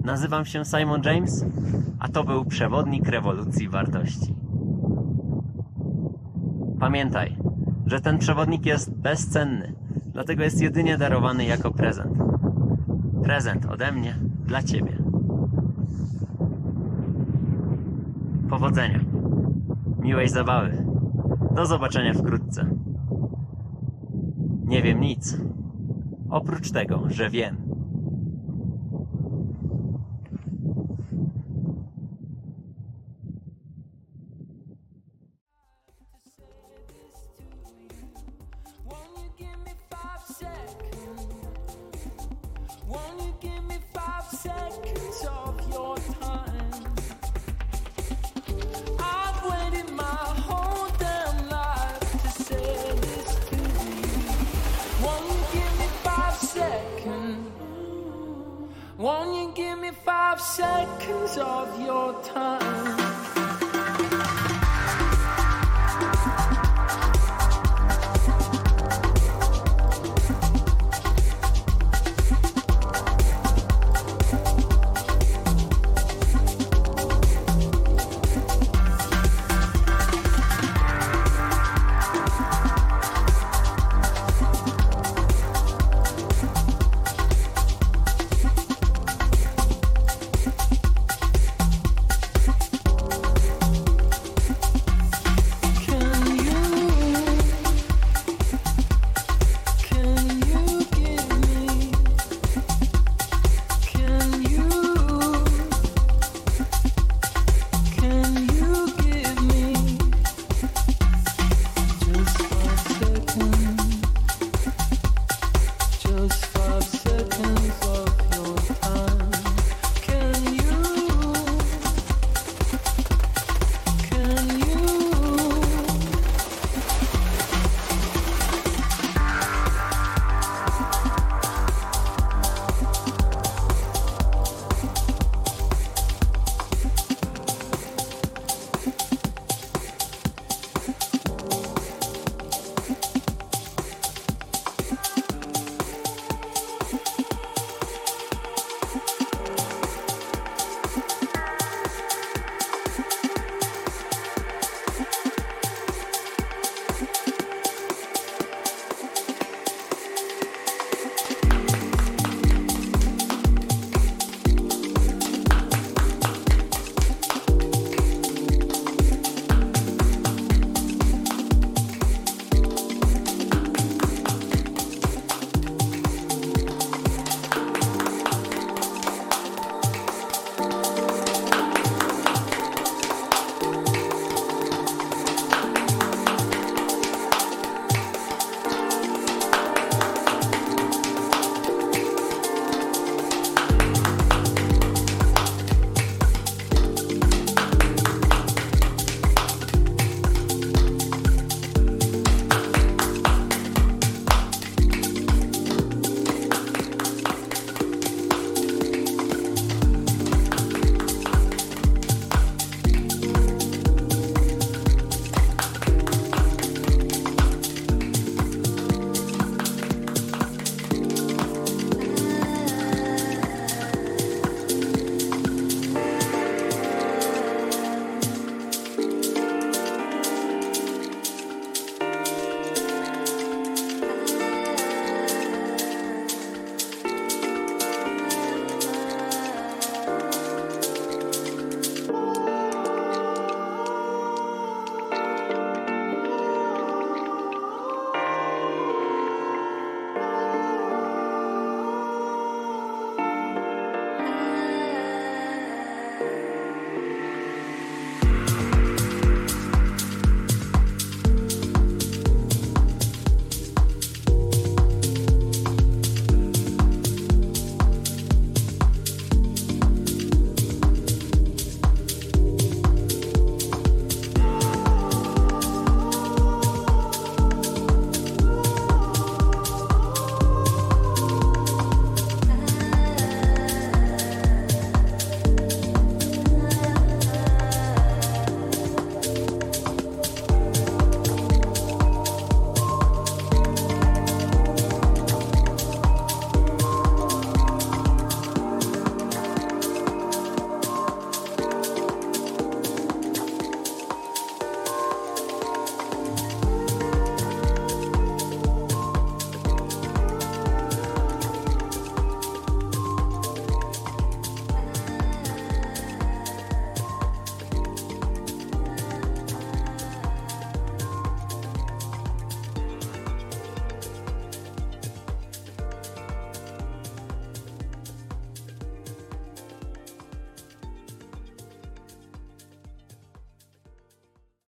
Nazywam się Simon James, a to był przewodnik rewolucji wartości. Pamiętaj, że ten przewodnik jest bezcenny, dlatego jest jedynie darowany jako prezent. Prezent ode mnie dla Ciebie. Powodzenia. Miłej zabawy. Do zobaczenia wkrótce. Nie wiem nic. Oprócz tego, że wiem.